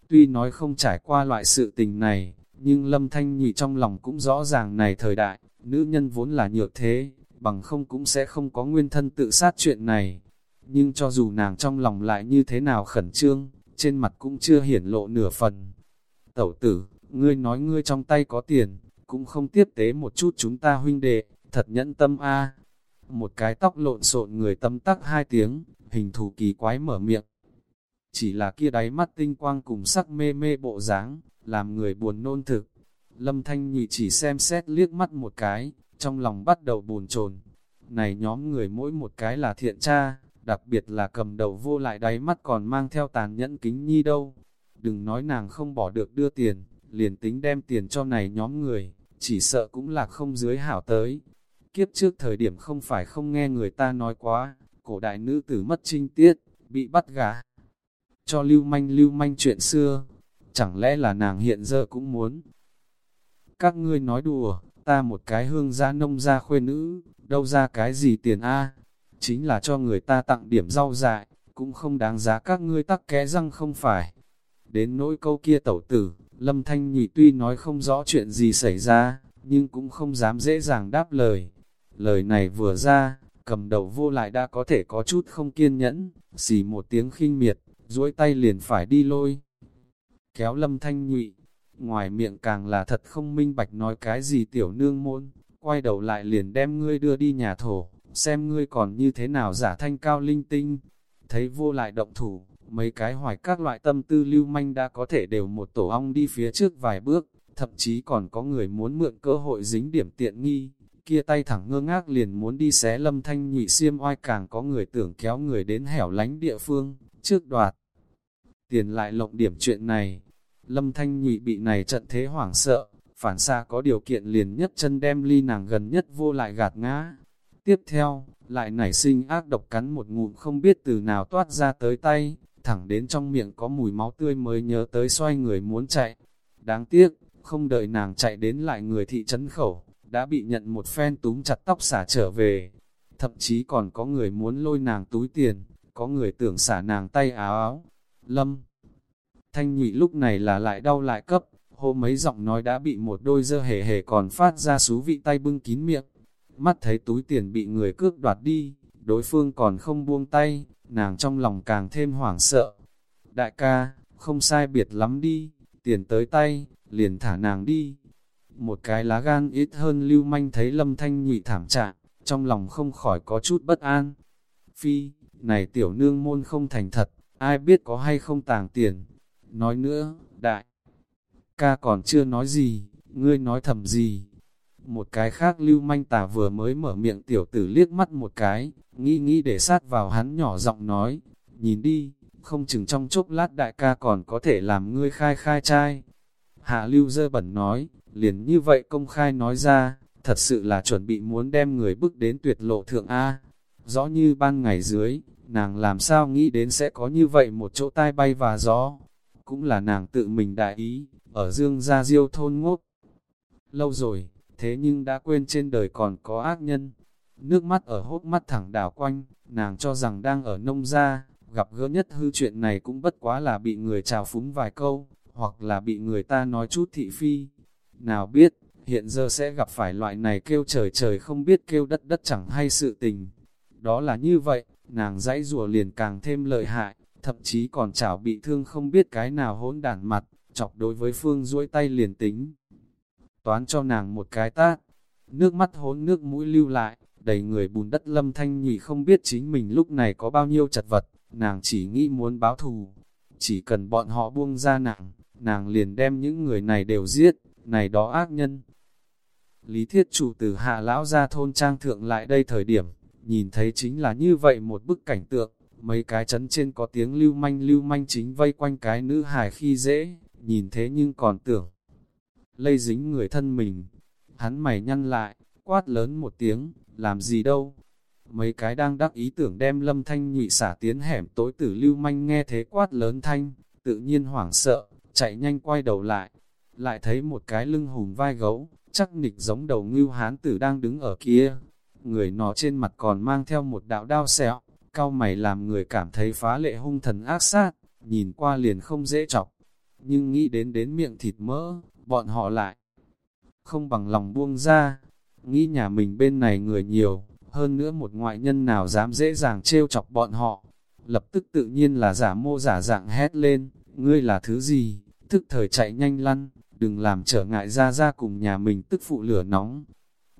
tuy nói không trải qua loại sự tình này, nhưng lâm thanh nhị trong lòng cũng rõ ràng này thời đại, nữ nhân vốn là nhược thế, bằng không cũng sẽ không có nguyên thân tự sát chuyện này. Nhưng cho dù nàng trong lòng lại như thế nào khẩn trương, trên mặt cũng chưa hiển lộ nửa phần. Tẩu tử, ngươi nói ngươi trong tay có tiền, cũng không tiếp tế một chút chúng ta huynh đệ, thật nhẫn tâm a. Một cái tóc lộn xộn người tâm tắc hai tiếng, hình thù kỳ quái mở miệng. Chỉ là kia đáy mắt tinh quang cùng sắc mê mê bộ dáng, làm người buồn nôn thực. Lâm Thanh Nhụy chỉ xem xét liếc mắt một cái, trong lòng bắt đầu buồn chồn. Này nhóm người mỗi một cái là thiện tra đặc biệt là cầm đầu vô lại đáy mắt còn mang theo tàn nhẫn kính nhi đâu. Đừng nói nàng không bỏ được đưa tiền, liền tính đem tiền cho này nhóm người, chỉ sợ cũng là không dưới hảo tới. Kiếp trước thời điểm không phải không nghe người ta nói quá, cổ đại nữ tử mất trinh tiết, bị bắt gà. Cho lưu manh lưu manh chuyện xưa, chẳng lẽ là nàng hiện giờ cũng muốn. Các ngươi nói đùa, ta một cái hương gia nông gia khuê nữ, đâu ra cái gì tiền a Chính là cho người ta tặng điểm rau dại, cũng không đáng giá các ngươi tắc ké răng không phải. Đến nỗi câu kia tẩu tử, Lâm Thanh Nhị tuy nói không rõ chuyện gì xảy ra, nhưng cũng không dám dễ dàng đáp lời. Lời này vừa ra, cầm đầu vô lại đã có thể có chút không kiên nhẫn, xì một tiếng khinh miệt, duỗi tay liền phải đi lôi. Kéo Lâm Thanh Nhụy, ngoài miệng càng là thật không minh bạch nói cái gì tiểu nương môn, quay đầu lại liền đem ngươi đưa đi nhà thổ, xem ngươi còn như thế nào giả thanh cao linh tinh. Thấy vô lại động thủ, mấy cái hoài các loại tâm tư lưu manh đã có thể đều một tổ ong đi phía trước vài bước, thậm chí còn có người muốn mượn cơ hội dính điểm tiện nghi, kia tay thẳng ngơ ngác liền muốn đi xé lâm thanh nhụy xiêm oai càng có người tưởng kéo người đến hẻo lánh địa phương, trước đoạt. Tiền lại lộng điểm chuyện này, lâm thanh nhụy bị này trận thế hoảng sợ, phản xa có điều kiện liền nhất chân đem ly nàng gần nhất vô lại gạt ngã. Tiếp theo, lại nảy sinh ác độc cắn một ngụm không biết từ nào toát ra tới tay, thẳng đến trong miệng có mùi máu tươi mới nhớ tới xoay người muốn chạy. Đáng tiếc, không đợi nàng chạy đến lại người thị trấn khẩu, đã bị nhận một phen túm chặt tóc xả trở về. Thậm chí còn có người muốn lôi nàng túi tiền, có người tưởng xả nàng tay áo áo. Lâm Thanh nhụy lúc này là lại đau lại cấp, hô mấy giọng nói đã bị một đôi dơ hề hề còn phát ra xú vị tay bưng kín miệng. Mắt thấy túi tiền bị người cướp đoạt đi, đối phương còn không buông tay, nàng trong lòng càng thêm hoảng sợ. Đại ca, không sai biệt lắm đi, tiền tới tay, liền thả nàng đi. Một cái lá gan ít hơn lưu manh thấy lâm thanh nhụy thảm trạng, trong lòng không khỏi có chút bất an. Phi, này tiểu nương môn không thành thật, ai biết có hay không tàng tiền. Nói nữa, đại, ca còn chưa nói gì, ngươi nói thầm gì. Một cái khác lưu manh tà vừa mới mở miệng tiểu tử liếc mắt một cái, nghĩ nghĩ để sát vào hắn nhỏ giọng nói, nhìn đi, không chừng trong chốc lát đại ca còn có thể làm ngươi khai khai trai. Hạ lưu dơ bẩn nói, liền như vậy công khai nói ra, thật sự là chuẩn bị muốn đem người bước đến tuyệt lộ thượng A. Rõ như ban ngày dưới, nàng làm sao nghĩ đến sẽ có như vậy một chỗ tai bay và gió. Cũng là nàng tự mình đại ý, ở dương gia diêu thôn ngốc. Lâu rồi, thế nhưng đã quên trên đời còn có ác nhân. Nước mắt ở hốt mắt thẳng đảo quanh, nàng cho rằng đang ở nông gia, gặp gỡ nhất hư chuyện này cũng bất quá là bị người chào phúng vài câu, hoặc là bị người ta nói chút thị phi. Nào biết, hiện giờ sẽ gặp phải loại này kêu trời trời không biết kêu đất đất chẳng hay sự tình. Đó là như vậy, nàng dãy rùa liền càng thêm lợi hại, thậm chí còn chảo bị thương không biết cái nào hỗn đản mặt, chọc đối với phương duỗi tay liền tính. Toán cho nàng một cái tát, nước mắt hốn nước mũi lưu lại, đầy người bùn đất lâm thanh nhụy không biết chính mình lúc này có bao nhiêu chật vật, nàng chỉ nghĩ muốn báo thù. Chỉ cần bọn họ buông ra nàng, nàng liền đem những người này đều giết, này đó ác nhân. Lý thiết chủ từ hạ lão ra thôn trang thượng lại đây thời điểm, nhìn thấy chính là như vậy một bức cảnh tượng, mấy cái chấn trên có tiếng lưu manh lưu manh chính vây quanh cái nữ hài khi dễ, nhìn thế nhưng còn tưởng. Lây dính người thân mình, hắn mày nhăn lại, quát lớn một tiếng, làm gì đâu. Mấy cái đang đắc ý tưởng đem lâm thanh nhụy xả tiến hẻm tối tử lưu manh nghe thế quát lớn thanh, tự nhiên hoảng sợ, chạy nhanh quay đầu lại, lại thấy một cái lưng hùm vai gấu, chắc nịch giống đầu ngưu hán tử đang đứng ở kia. Người nó trên mặt còn mang theo một đạo đao sẹo, cao mày làm người cảm thấy phá lệ hung thần ác sát, nhìn qua liền không dễ chọc. Nhưng nghĩ đến đến miệng thịt mỡ, bọn họ lại không bằng lòng buông ra. Nghĩ nhà mình bên này người nhiều, hơn nữa một ngoại nhân nào dám dễ dàng trêu chọc bọn họ. Lập tức tự nhiên là giả mô giả dạng hét lên, ngươi là thứ gì, thức thời chạy nhanh lăn, đừng làm trở ngại ra ra cùng nhà mình tức phụ lửa nóng.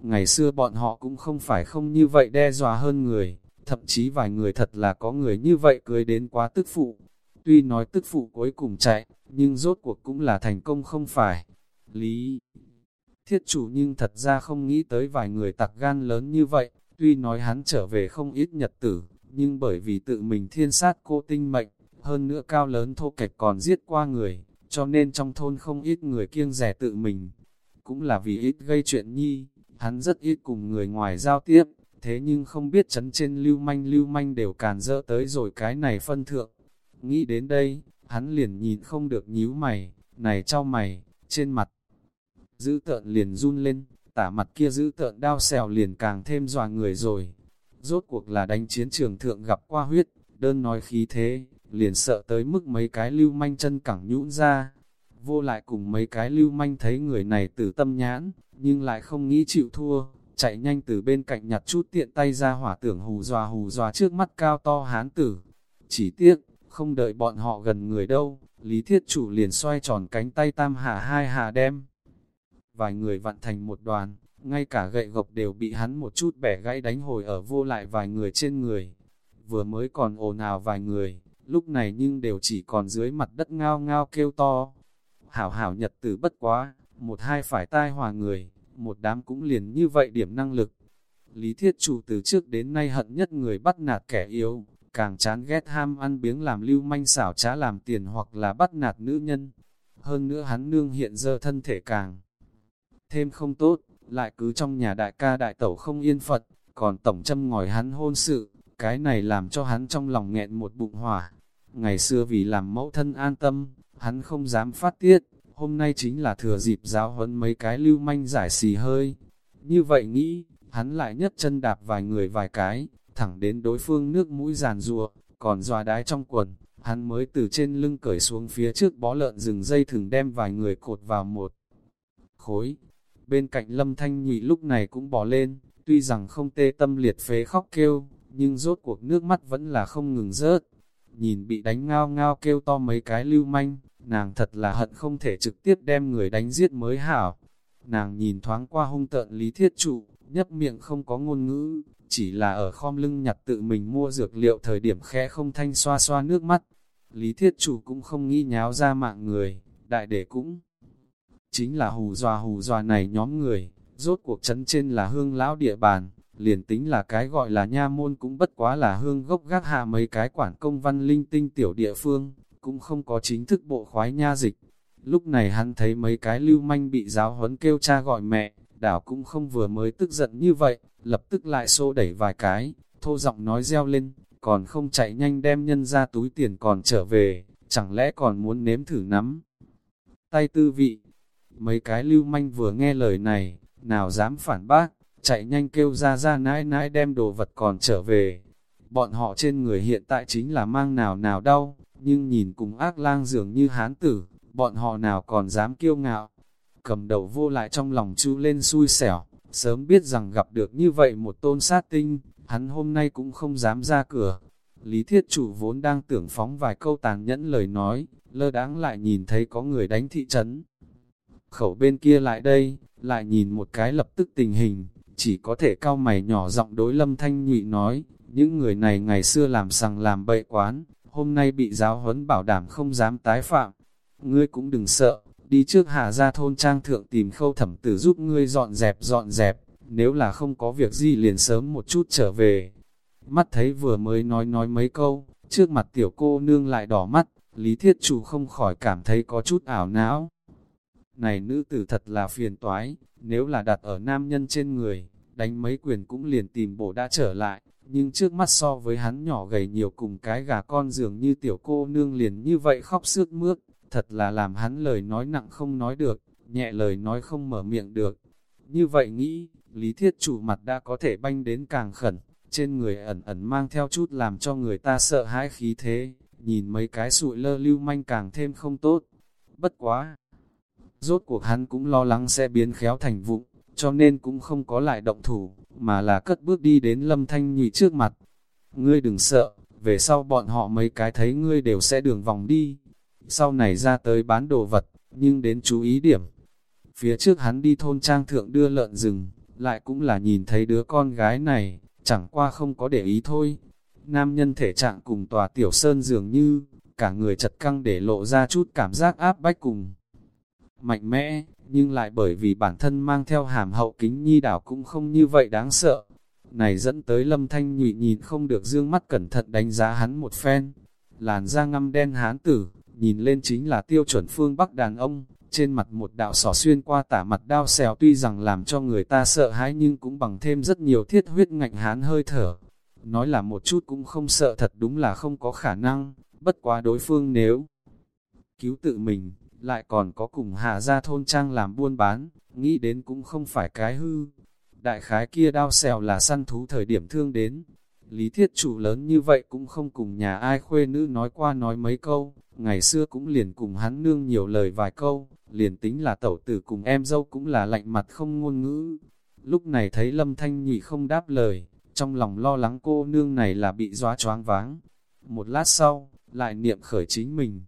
Ngày xưa bọn họ cũng không phải không như vậy đe dọa hơn người, thậm chí vài người thật là có người như vậy cưới đến quá tức phụ. Tuy nói tức phụ cuối cùng chạy, nhưng rốt cuộc cũng là thành công không phải. Lý thiết chủ nhưng thật ra không nghĩ tới vài người tặc gan lớn như vậy, tuy nói hắn trở về không ít nhật tử, nhưng bởi vì tự mình thiên sát cô tinh mệnh, hơn nữa cao lớn thô kệch còn giết qua người, cho nên trong thôn không ít người kiêng rẻ tự mình. Cũng là vì ít gây chuyện nhi, hắn rất ít cùng người ngoài giao tiếp, thế nhưng không biết chấn trên lưu manh lưu manh đều càn dỡ tới rồi cái này phân thượng. Nghĩ đến đây, hắn liền nhìn không được nhíu mày, này cho mày, trên mặt. Giữ tợn liền run lên, tả mặt kia giữ tợn đao xèo liền càng thêm dòa người rồi. Rốt cuộc là đánh chiến trường thượng gặp qua huyết, đơn nói khí thế, liền sợ tới mức mấy cái lưu manh chân cẳng nhũn ra. Vô lại cùng mấy cái lưu manh thấy người này tử tâm nhãn, nhưng lại không nghĩ chịu thua, chạy nhanh từ bên cạnh nhặt chút tiện tay ra hỏa tưởng hù dọa hù dọa trước mắt cao to hán tử. Chỉ tiếc, không đợi bọn họ gần người đâu, Lý Thiết Chủ liền xoay tròn cánh tay tam hạ hai hạ đem. Vài người vặn thành một đoàn, ngay cả gậy gộc đều bị hắn một chút bẻ gãy đánh hồi ở vô lại vài người trên người. Vừa mới còn ồn ào vài người, lúc này nhưng đều chỉ còn dưới mặt đất ngao ngao kêu to. Hảo hảo nhật tử bất quá, một hai phải tai hòa người, một đám cũng liền như vậy điểm năng lực. Lý thiết chủ từ trước đến nay hận nhất người bắt nạt kẻ yếu, càng chán ghét ham ăn biếng làm lưu manh xảo trá làm tiền hoặc là bắt nạt nữ nhân. Hơn nữa hắn nương hiện giờ thân thể càng thêm không tốt, lại cứ trong nhà đại ca đại tẩu không yên Phật, còn tổng châm ngòi hắn hôn sự, cái này làm cho hắn trong lòng nghẹn một bụng hỏa. Ngày xưa vì làm mẫu thân an tâm, hắn không dám phát tiết, hôm nay chính là thừa dịp giáo huấn mấy cái lưu manh giải xì hơi. Như vậy nghĩ, hắn lại nhất chân đạp vài người vài cái, thẳng đến đối phương nước mũi giàn rùa, còn dòa đái trong quần, hắn mới từ trên lưng cởi xuống phía trước bó lợn rừng dây thừng đem vài người cột vào một khối. Bên cạnh lâm thanh nhụy lúc này cũng bỏ lên, tuy rằng không tê tâm liệt phế khóc kêu, nhưng rốt cuộc nước mắt vẫn là không ngừng rớt. Nhìn bị đánh ngao ngao kêu to mấy cái lưu manh, nàng thật là hận không thể trực tiếp đem người đánh giết mới hảo. Nàng nhìn thoáng qua hung tợn lý thiết trụ, nhấp miệng không có ngôn ngữ, chỉ là ở khom lưng nhặt tự mình mua dược liệu thời điểm khẽ không thanh xoa xoa nước mắt. Lý thiết chủ cũng không nghĩ nháo ra mạng người, đại đệ cũng chính là hù dọa hù dọa này nhóm người, rốt cuộc chấn trên là hương lão địa bàn, liền tính là cái gọi là nha môn cũng bất quá là hương gốc gác hạ mấy cái quản công văn linh tinh tiểu địa phương, cũng không có chính thức bộ khoái nha dịch. Lúc này hắn thấy mấy cái lưu manh bị giáo huấn kêu cha gọi mẹ, đảo cũng không vừa mới tức giận như vậy, lập tức lại xô đẩy vài cái, thô giọng nói reo lên, còn không chạy nhanh đem nhân ra túi tiền còn trở về, chẳng lẽ còn muốn nếm thử nắm. Tay tư vị, mấy cái lưu manh vừa nghe lời này, nào dám phản bác, chạy nhanh kêu ra ra nãi nãi đem đồ vật còn trở về. Bọn họ trên người hiện tại chính là mang nào nào đau, nhưng nhìn cùng ác lang dường như hán tử, bọn họ nào còn dám kiêu ngạo. Cầm đầu vô lại trong lòng chu lên xui xẻo, sớm biết rằng gặp được như vậy một tôn sát tinh, hắn hôm nay cũng không dám ra cửa. Lý thiết chủ vốn đang tưởng phóng vài câu tàn nhẫn lời nói, lơ đáng lại nhìn thấy có người đánh thị trấn. Khẩu bên kia lại đây, lại nhìn một cái lập tức tình hình, chỉ có thể cao mày nhỏ giọng đối lâm thanh nhụy nói, những người này ngày xưa làm sằng làm bậy quán, hôm nay bị giáo huấn bảo đảm không dám tái phạm. Ngươi cũng đừng sợ, đi trước hạ ra thôn trang thượng tìm khâu thẩm tử giúp ngươi dọn dẹp dọn dẹp, nếu là không có việc gì liền sớm một chút trở về. Mắt thấy vừa mới nói nói mấy câu, trước mặt tiểu cô nương lại đỏ mắt, lý thiết chủ không khỏi cảm thấy có chút ảo não. Này nữ tử thật là phiền toái, nếu là đặt ở nam nhân trên người, đánh mấy quyền cũng liền tìm bổ đã trở lại, nhưng trước mắt so với hắn nhỏ gầy nhiều cùng cái gà con dường như tiểu cô nương liền như vậy khóc sướt mướt, thật là làm hắn lời nói nặng không nói được, nhẹ lời nói không mở miệng được. Như vậy nghĩ, lý thiết chủ mặt đã có thể banh đến càng khẩn, trên người ẩn ẩn mang theo chút làm cho người ta sợ hãi khí thế, nhìn mấy cái sụi lơ lưu manh càng thêm không tốt. Bất quá! Rốt cuộc hắn cũng lo lắng sẽ biến khéo thành vụng, cho nên cũng không có lại động thủ, mà là cất bước đi đến lâm thanh nhụy trước mặt. Ngươi đừng sợ, về sau bọn họ mấy cái thấy ngươi đều sẽ đường vòng đi. Sau này ra tới bán đồ vật, nhưng đến chú ý điểm. Phía trước hắn đi thôn trang thượng đưa lợn rừng, lại cũng là nhìn thấy đứa con gái này, chẳng qua không có để ý thôi. Nam nhân thể trạng cùng tòa tiểu sơn dường như, cả người chật căng để lộ ra chút cảm giác áp bách cùng. Mạnh mẽ, nhưng lại bởi vì bản thân mang theo hàm hậu kính nhi đảo cũng không như vậy đáng sợ. Này dẫn tới lâm thanh nhụy nhìn không được dương mắt cẩn thận đánh giá hắn một phen. Làn da ngăm đen hán tử, nhìn lên chính là tiêu chuẩn phương Bắc đàn ông, trên mặt một đạo sỏ xuyên qua tả mặt đao xèo tuy rằng làm cho người ta sợ hãi nhưng cũng bằng thêm rất nhiều thiết huyết ngạnh hán hơi thở. Nói là một chút cũng không sợ thật đúng là không có khả năng, bất quá đối phương nếu cứu tự mình, lại còn có cùng hạ ra thôn trang làm buôn bán, nghĩ đến cũng không phải cái hư. Đại khái kia đao xèo là săn thú thời điểm thương đến. Lý thiết chủ lớn như vậy cũng không cùng nhà ai khuê nữ nói qua nói mấy câu, ngày xưa cũng liền cùng hắn nương nhiều lời vài câu, liền tính là tẩu tử cùng em dâu cũng là lạnh mặt không ngôn ngữ. Lúc này thấy lâm thanh nhị không đáp lời, trong lòng lo lắng cô nương này là bị dóa choáng váng. Một lát sau, lại niệm khởi chính mình.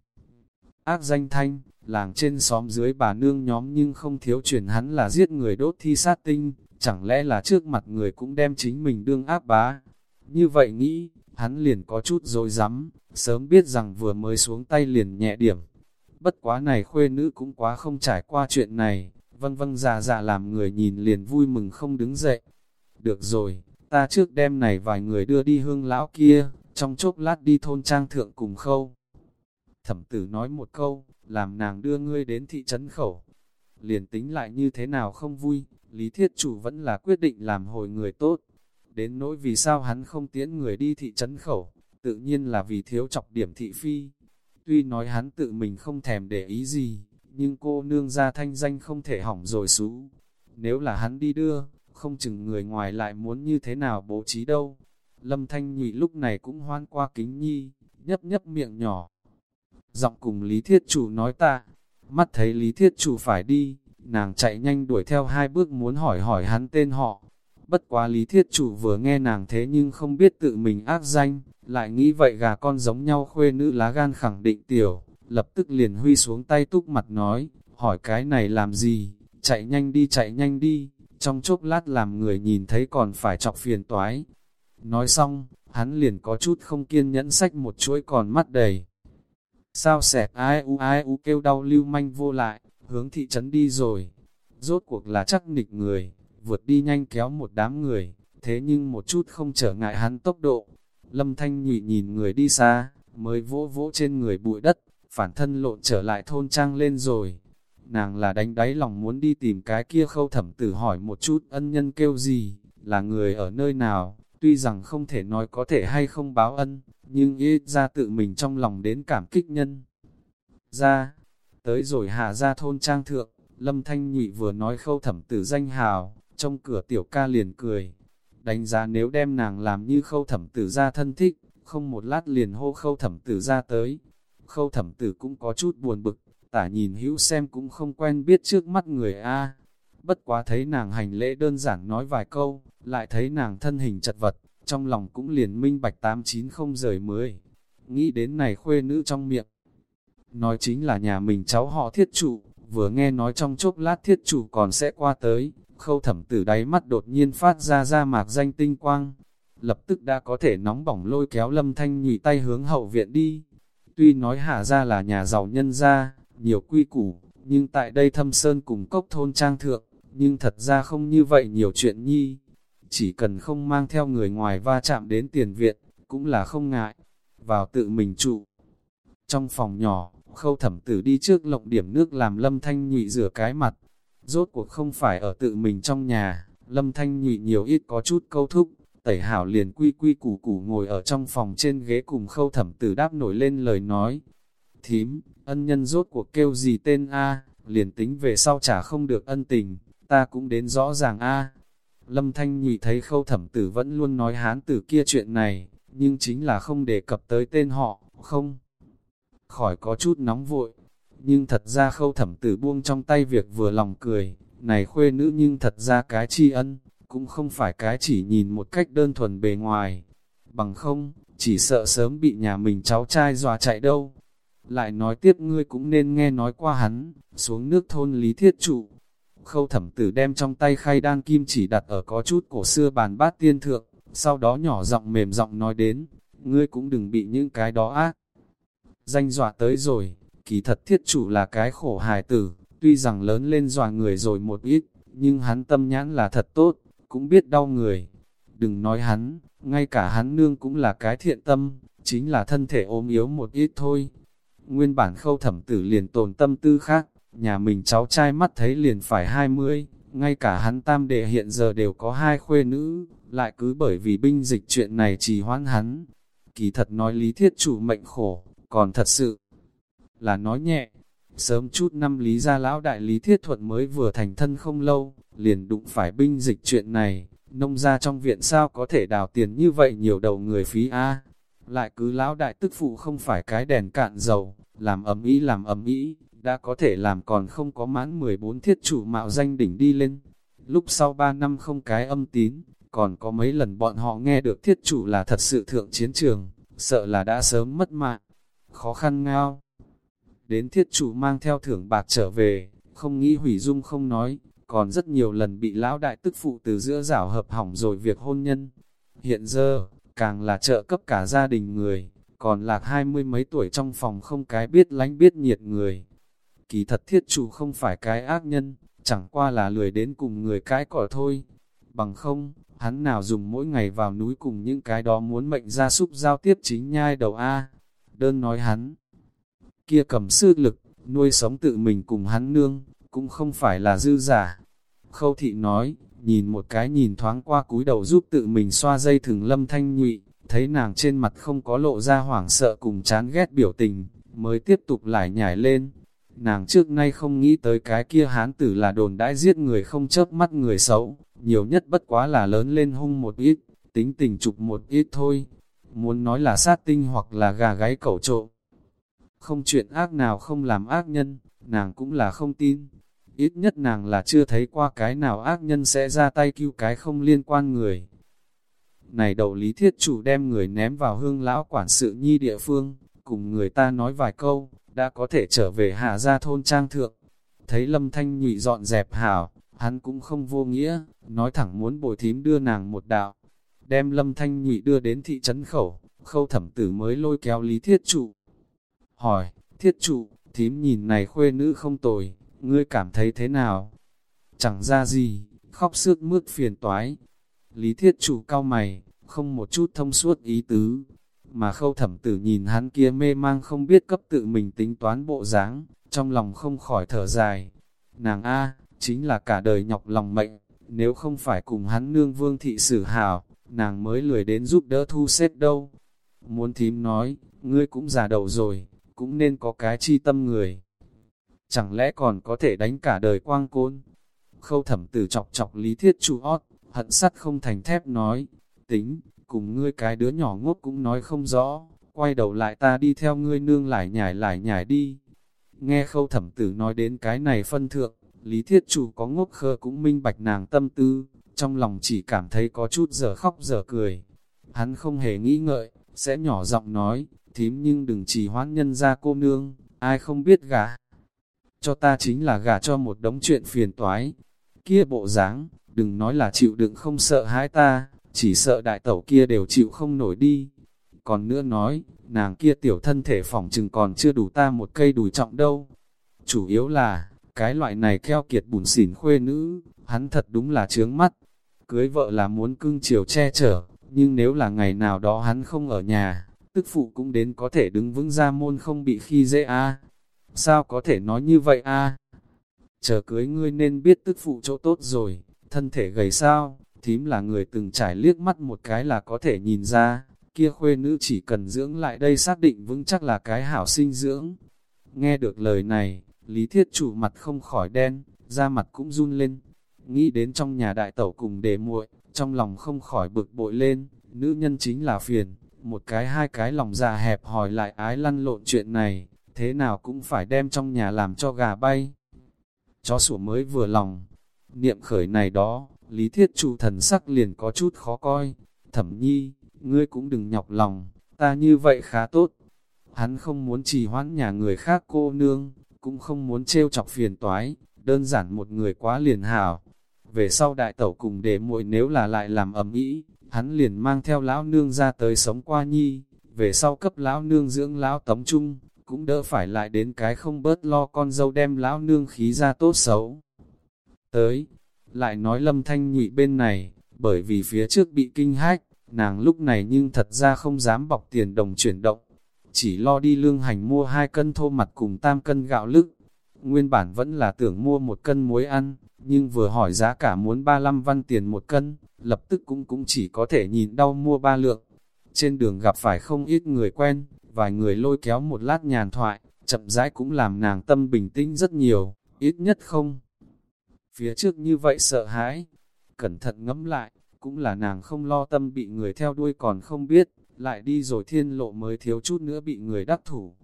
Ác danh thanh, làng trên xóm dưới bà nương nhóm nhưng không thiếu truyền hắn là giết người đốt thi sát tinh, chẳng lẽ là trước mặt người cũng đem chính mình đương áp bá. Như vậy nghĩ, hắn liền có chút dối rắm sớm biết rằng vừa mới xuống tay liền nhẹ điểm. Bất quá này khuê nữ cũng quá không trải qua chuyện này, vâng vâng già già làm người nhìn liền vui mừng không đứng dậy. Được rồi, ta trước đêm này vài người đưa đi hương lão kia, trong chốc lát đi thôn trang thượng cùng khâu. Thẩm tử nói một câu, làm nàng đưa ngươi đến thị trấn khẩu. Liền tính lại như thế nào không vui, Lý Thiết Chủ vẫn là quyết định làm hồi người tốt. Đến nỗi vì sao hắn không tiễn người đi thị trấn khẩu, tự nhiên là vì thiếu chọc điểm thị phi. Tuy nói hắn tự mình không thèm để ý gì, nhưng cô nương ra thanh danh không thể hỏng rồi xú. Nếu là hắn đi đưa, không chừng người ngoài lại muốn như thế nào bố trí đâu. Lâm Thanh Nhụy lúc này cũng hoan qua kính nhi, nhấp nhấp miệng nhỏ. Giọng cùng Lý Thiết Chủ nói ta, mắt thấy Lý Thiết Chủ phải đi, nàng chạy nhanh đuổi theo hai bước muốn hỏi hỏi hắn tên họ. Bất quá Lý Thiết Chủ vừa nghe nàng thế nhưng không biết tự mình ác danh, lại nghĩ vậy gà con giống nhau khuê nữ lá gan khẳng định tiểu, lập tức liền huy xuống tay túc mặt nói, hỏi cái này làm gì, chạy nhanh đi chạy nhanh đi, trong chốc lát làm người nhìn thấy còn phải chọc phiền toái. Nói xong, hắn liền có chút không kiên nhẫn sách một chuỗi còn mắt đầy. Sao sẹt ai u ai u kêu đau lưu manh vô lại, hướng thị trấn đi rồi. Rốt cuộc là chắc nịch người, vượt đi nhanh kéo một đám người, thế nhưng một chút không trở ngại hắn tốc độ. Lâm Thanh nhụy nhìn người đi xa, mới vỗ vỗ trên người bụi đất, phản thân lộn trở lại thôn trang lên rồi. Nàng là đánh đáy lòng muốn đi tìm cái kia khâu thẩm tử hỏi một chút ân nhân kêu gì, là người ở nơi nào, tuy rằng không thể nói có thể hay không báo ân, nhưng ít ra tự mình trong lòng đến cảm kích nhân. Ra, tới rồi hạ ra thôn trang thượng, Lâm Thanh Nhụy vừa nói khâu thẩm tử danh hào, trong cửa tiểu ca liền cười. Đánh giá nếu đem nàng làm như khâu thẩm tử ra thân thích, không một lát liền hô khâu thẩm tử ra tới. Khâu thẩm tử cũng có chút buồn bực, tả nhìn hữu xem cũng không quen biết trước mắt người A. Bất quá thấy nàng hành lễ đơn giản nói vài câu, lại thấy nàng thân hình chật vật, trong lòng cũng liền minh bạch tám chín không rời mới. Nghĩ đến này khuê nữ trong miệng. Nói chính là nhà mình cháu họ thiết trụ, vừa nghe nói trong chốc lát thiết chủ còn sẽ qua tới, khâu thẩm tử đáy mắt đột nhiên phát ra ra mạc danh tinh quang, lập tức đã có thể nóng bỏng lôi kéo lâm thanh nhụy tay hướng hậu viện đi. Tuy nói hạ ra là nhà giàu nhân gia, nhiều quy củ, nhưng tại đây thâm sơn cùng cốc thôn trang thượng, nhưng thật ra không như vậy nhiều chuyện nhi. Chỉ cần không mang theo người ngoài va chạm đến tiền viện, cũng là không ngại, vào tự mình trụ. Trong phòng nhỏ, khâu thẩm tử đi trước lộng điểm nước làm lâm thanh nhụy rửa cái mặt. Rốt cuộc không phải ở tự mình trong nhà, lâm thanh nhụy nhiều ít có chút câu thúc, tẩy hảo liền quy quy củ củ ngồi ở trong phòng trên ghế cùng khâu thẩm tử đáp nổi lên lời nói. Thím, ân nhân rốt cuộc kêu gì tên A, liền tính về sau trả không được ân tình, ta cũng đến rõ ràng A. Lâm Thanh nhụy thấy khâu thẩm tử vẫn luôn nói hán tử kia chuyện này, nhưng chính là không đề cập tới tên họ, không khỏi có chút nóng vội. Nhưng thật ra khâu thẩm tử buông trong tay việc vừa lòng cười, này khuê nữ nhưng thật ra cái tri ân, cũng không phải cái chỉ nhìn một cách đơn thuần bề ngoài. Bằng không, chỉ sợ sớm bị nhà mình cháu trai dọa chạy đâu. Lại nói tiếp ngươi cũng nên nghe nói qua hắn, xuống nước thôn lý thiết trụ. Khâu thẩm tử đem trong tay khay đan kim chỉ đặt ở có chút cổ xưa bàn bát tiên thượng, sau đó nhỏ giọng mềm giọng nói đến, ngươi cũng đừng bị những cái đó ác danh dọa tới rồi, kỳ thật thiết chủ là cái khổ hài tử, tuy rằng lớn lên dòa người rồi một ít, nhưng hắn tâm nhãn là thật tốt, cũng biết đau người. Đừng nói hắn, ngay cả hắn nương cũng là cái thiện tâm, chính là thân thể ốm yếu một ít thôi. Nguyên bản khâu thẩm tử liền tồn tâm tư khác, nhà mình cháu trai mắt thấy liền phải hai mươi, ngay cả hắn tam đệ hiện giờ đều có hai khuê nữ, lại cứ bởi vì binh dịch chuyện này trì hoãn hắn. Kỳ thật nói lý thiết chủ mệnh khổ, còn thật sự là nói nhẹ. Sớm chút năm lý gia lão đại lý thiết thuận mới vừa thành thân không lâu, liền đụng phải binh dịch chuyện này, nông gia trong viện sao có thể đào tiền như vậy nhiều đầu người phí a Lại cứ lão đại tức phụ không phải cái đèn cạn dầu, làm ấm ý làm ấm ý, đã có thể làm còn không có mãn 14 thiết chủ mạo danh đỉnh đi lên. Lúc sau 3 năm không cái âm tín, còn có mấy lần bọn họ nghe được thiết chủ là thật sự thượng chiến trường, sợ là đã sớm mất mạng khó khăn ngao. Đến thiết chủ mang theo thưởng bạc trở về, không nghĩ hủy dung không nói, còn rất nhiều lần bị lão đại tức phụ từ giữa rảo hợp hỏng rồi việc hôn nhân. Hiện giờ, càng là trợ cấp cả gia đình người, còn lạc hai mươi mấy tuổi trong phòng không cái biết lánh biết nhiệt người. Kỳ thật thiết chủ không phải cái ác nhân, chẳng qua là lười đến cùng người cái cỏ thôi. Bằng không, hắn nào dùng mỗi ngày vào núi cùng những cái đó muốn mệnh gia súc giao tiếp chính nhai đầu A đơn nói hắn. Kia cầm sư lực, nuôi sống tự mình cùng hắn nương, cũng không phải là dư giả. Khâu thị nói, nhìn một cái nhìn thoáng qua cúi đầu giúp tự mình xoa dây thừng lâm thanh nhụy, thấy nàng trên mặt không có lộ ra hoảng sợ cùng chán ghét biểu tình, mới tiếp tục lại nhảy lên. Nàng trước nay không nghĩ tới cái kia hán tử là đồn đãi giết người không chớp mắt người xấu, nhiều nhất bất quá là lớn lên hung một ít, tính tình trục một ít thôi, muốn nói là sát tinh hoặc là gà gáy cẩu trộm. Không chuyện ác nào không làm ác nhân, nàng cũng là không tin. Ít nhất nàng là chưa thấy qua cái nào ác nhân sẽ ra tay cứu cái không liên quan người. Này đầu lý thiết chủ đem người ném vào hương lão quản sự nhi địa phương, cùng người ta nói vài câu, đã có thể trở về hạ ra thôn trang thượng. Thấy lâm thanh nhụy dọn dẹp hảo, hắn cũng không vô nghĩa, nói thẳng muốn bồi thím đưa nàng một đạo. Đem lâm thanh nhụy đưa đến thị trấn khẩu, khâu thẩm tử mới lôi kéo lý thiết trụ. Hỏi, thiết trụ, thím nhìn này khuê nữ không tồi, ngươi cảm thấy thế nào? Chẳng ra gì, khóc sướt mướt phiền toái. Lý thiết trụ cao mày, không một chút thông suốt ý tứ. Mà khâu thẩm tử nhìn hắn kia mê mang không biết cấp tự mình tính toán bộ dáng, trong lòng không khỏi thở dài. Nàng A, chính là cả đời nhọc lòng mệnh, nếu không phải cùng hắn nương vương thị sử hảo, nàng mới lười đến giúp đỡ thu xếp đâu. Muốn thím nói, ngươi cũng già đầu rồi, cũng nên có cái chi tâm người. Chẳng lẽ còn có thể đánh cả đời quang côn? Khâu thẩm tử chọc chọc lý thiết chu ót, hận sắt không thành thép nói, tính, cùng ngươi cái đứa nhỏ ngốc cũng nói không rõ, quay đầu lại ta đi theo ngươi nương lại nhảy lại nhảy đi. Nghe khâu thẩm tử nói đến cái này phân thượng, lý thiết chủ có ngốc khơ cũng minh bạch nàng tâm tư, trong lòng chỉ cảm thấy có chút giờ khóc giờ cười. Hắn không hề nghĩ ngợi, sẽ nhỏ giọng nói, thím nhưng đừng chỉ hoãn nhân ra cô nương, ai không biết gả Cho ta chính là gả cho một đống chuyện phiền toái. Kia bộ dáng đừng nói là chịu đựng không sợ hãi ta, chỉ sợ đại tẩu kia đều chịu không nổi đi. Còn nữa nói, nàng kia tiểu thân thể phỏng chừng còn chưa đủ ta một cây đùi trọng đâu. Chủ yếu là, cái loại này keo kiệt bùn xỉn khuê nữ, hắn thật đúng là chướng mắt. Cưới vợ là muốn cưng chiều che chở, nhưng nếu là ngày nào đó hắn không ở nhà, tức phụ cũng đến có thể đứng vững ra môn không bị khi dễ a. Sao có thể nói như vậy a? Chờ cưới ngươi nên biết tức phụ chỗ tốt rồi, thân thể gầy sao, thím là người từng trải liếc mắt một cái là có thể nhìn ra, kia khuê nữ chỉ cần dưỡng lại đây xác định vững chắc là cái hảo sinh dưỡng. Nghe được lời này, Lý Thiết chủ mặt không khỏi đen, da mặt cũng run lên, nghĩ đến trong nhà đại tẩu cùng để muội, trong lòng không khỏi bực bội lên, nữ nhân chính là phiền, một cái hai cái lòng già hẹp hỏi lại ái lăn lộn chuyện này, thế nào cũng phải đem trong nhà làm cho gà bay. Chó sủa mới vừa lòng, niệm khởi này đó, lý thiết chủ thần sắc liền có chút khó coi, thẩm nhi, ngươi cũng đừng nhọc lòng, ta như vậy khá tốt. Hắn không muốn trì hoãn nhà người khác cô nương, cũng không muốn trêu chọc phiền toái, đơn giản một người quá liền hảo, về sau đại tẩu cùng để muội nếu là lại làm ầm ĩ, hắn liền mang theo lão nương ra tới sống qua nhi, về sau cấp lão nương dưỡng lão tống trung, cũng đỡ phải lại đến cái không bớt lo con dâu đem lão nương khí ra tốt xấu. Tới, lại nói lâm thanh nhụy bên này, bởi vì phía trước bị kinh hách, nàng lúc này nhưng thật ra không dám bọc tiền đồng chuyển động, chỉ lo đi lương hành mua hai cân thô mặt cùng tam cân gạo lức. Nguyên bản vẫn là tưởng mua một cân muối ăn, nhưng vừa hỏi giá cả muốn 35 văn tiền một cân, lập tức cũng cũng chỉ có thể nhìn đau mua ba lượng. Trên đường gặp phải không ít người quen, vài người lôi kéo một lát nhàn thoại, chậm rãi cũng làm nàng tâm bình tĩnh rất nhiều, ít nhất không. Phía trước như vậy sợ hãi, cẩn thận ngẫm lại, cũng là nàng không lo tâm bị người theo đuôi còn không biết, lại đi rồi thiên lộ mới thiếu chút nữa bị người đắc thủ.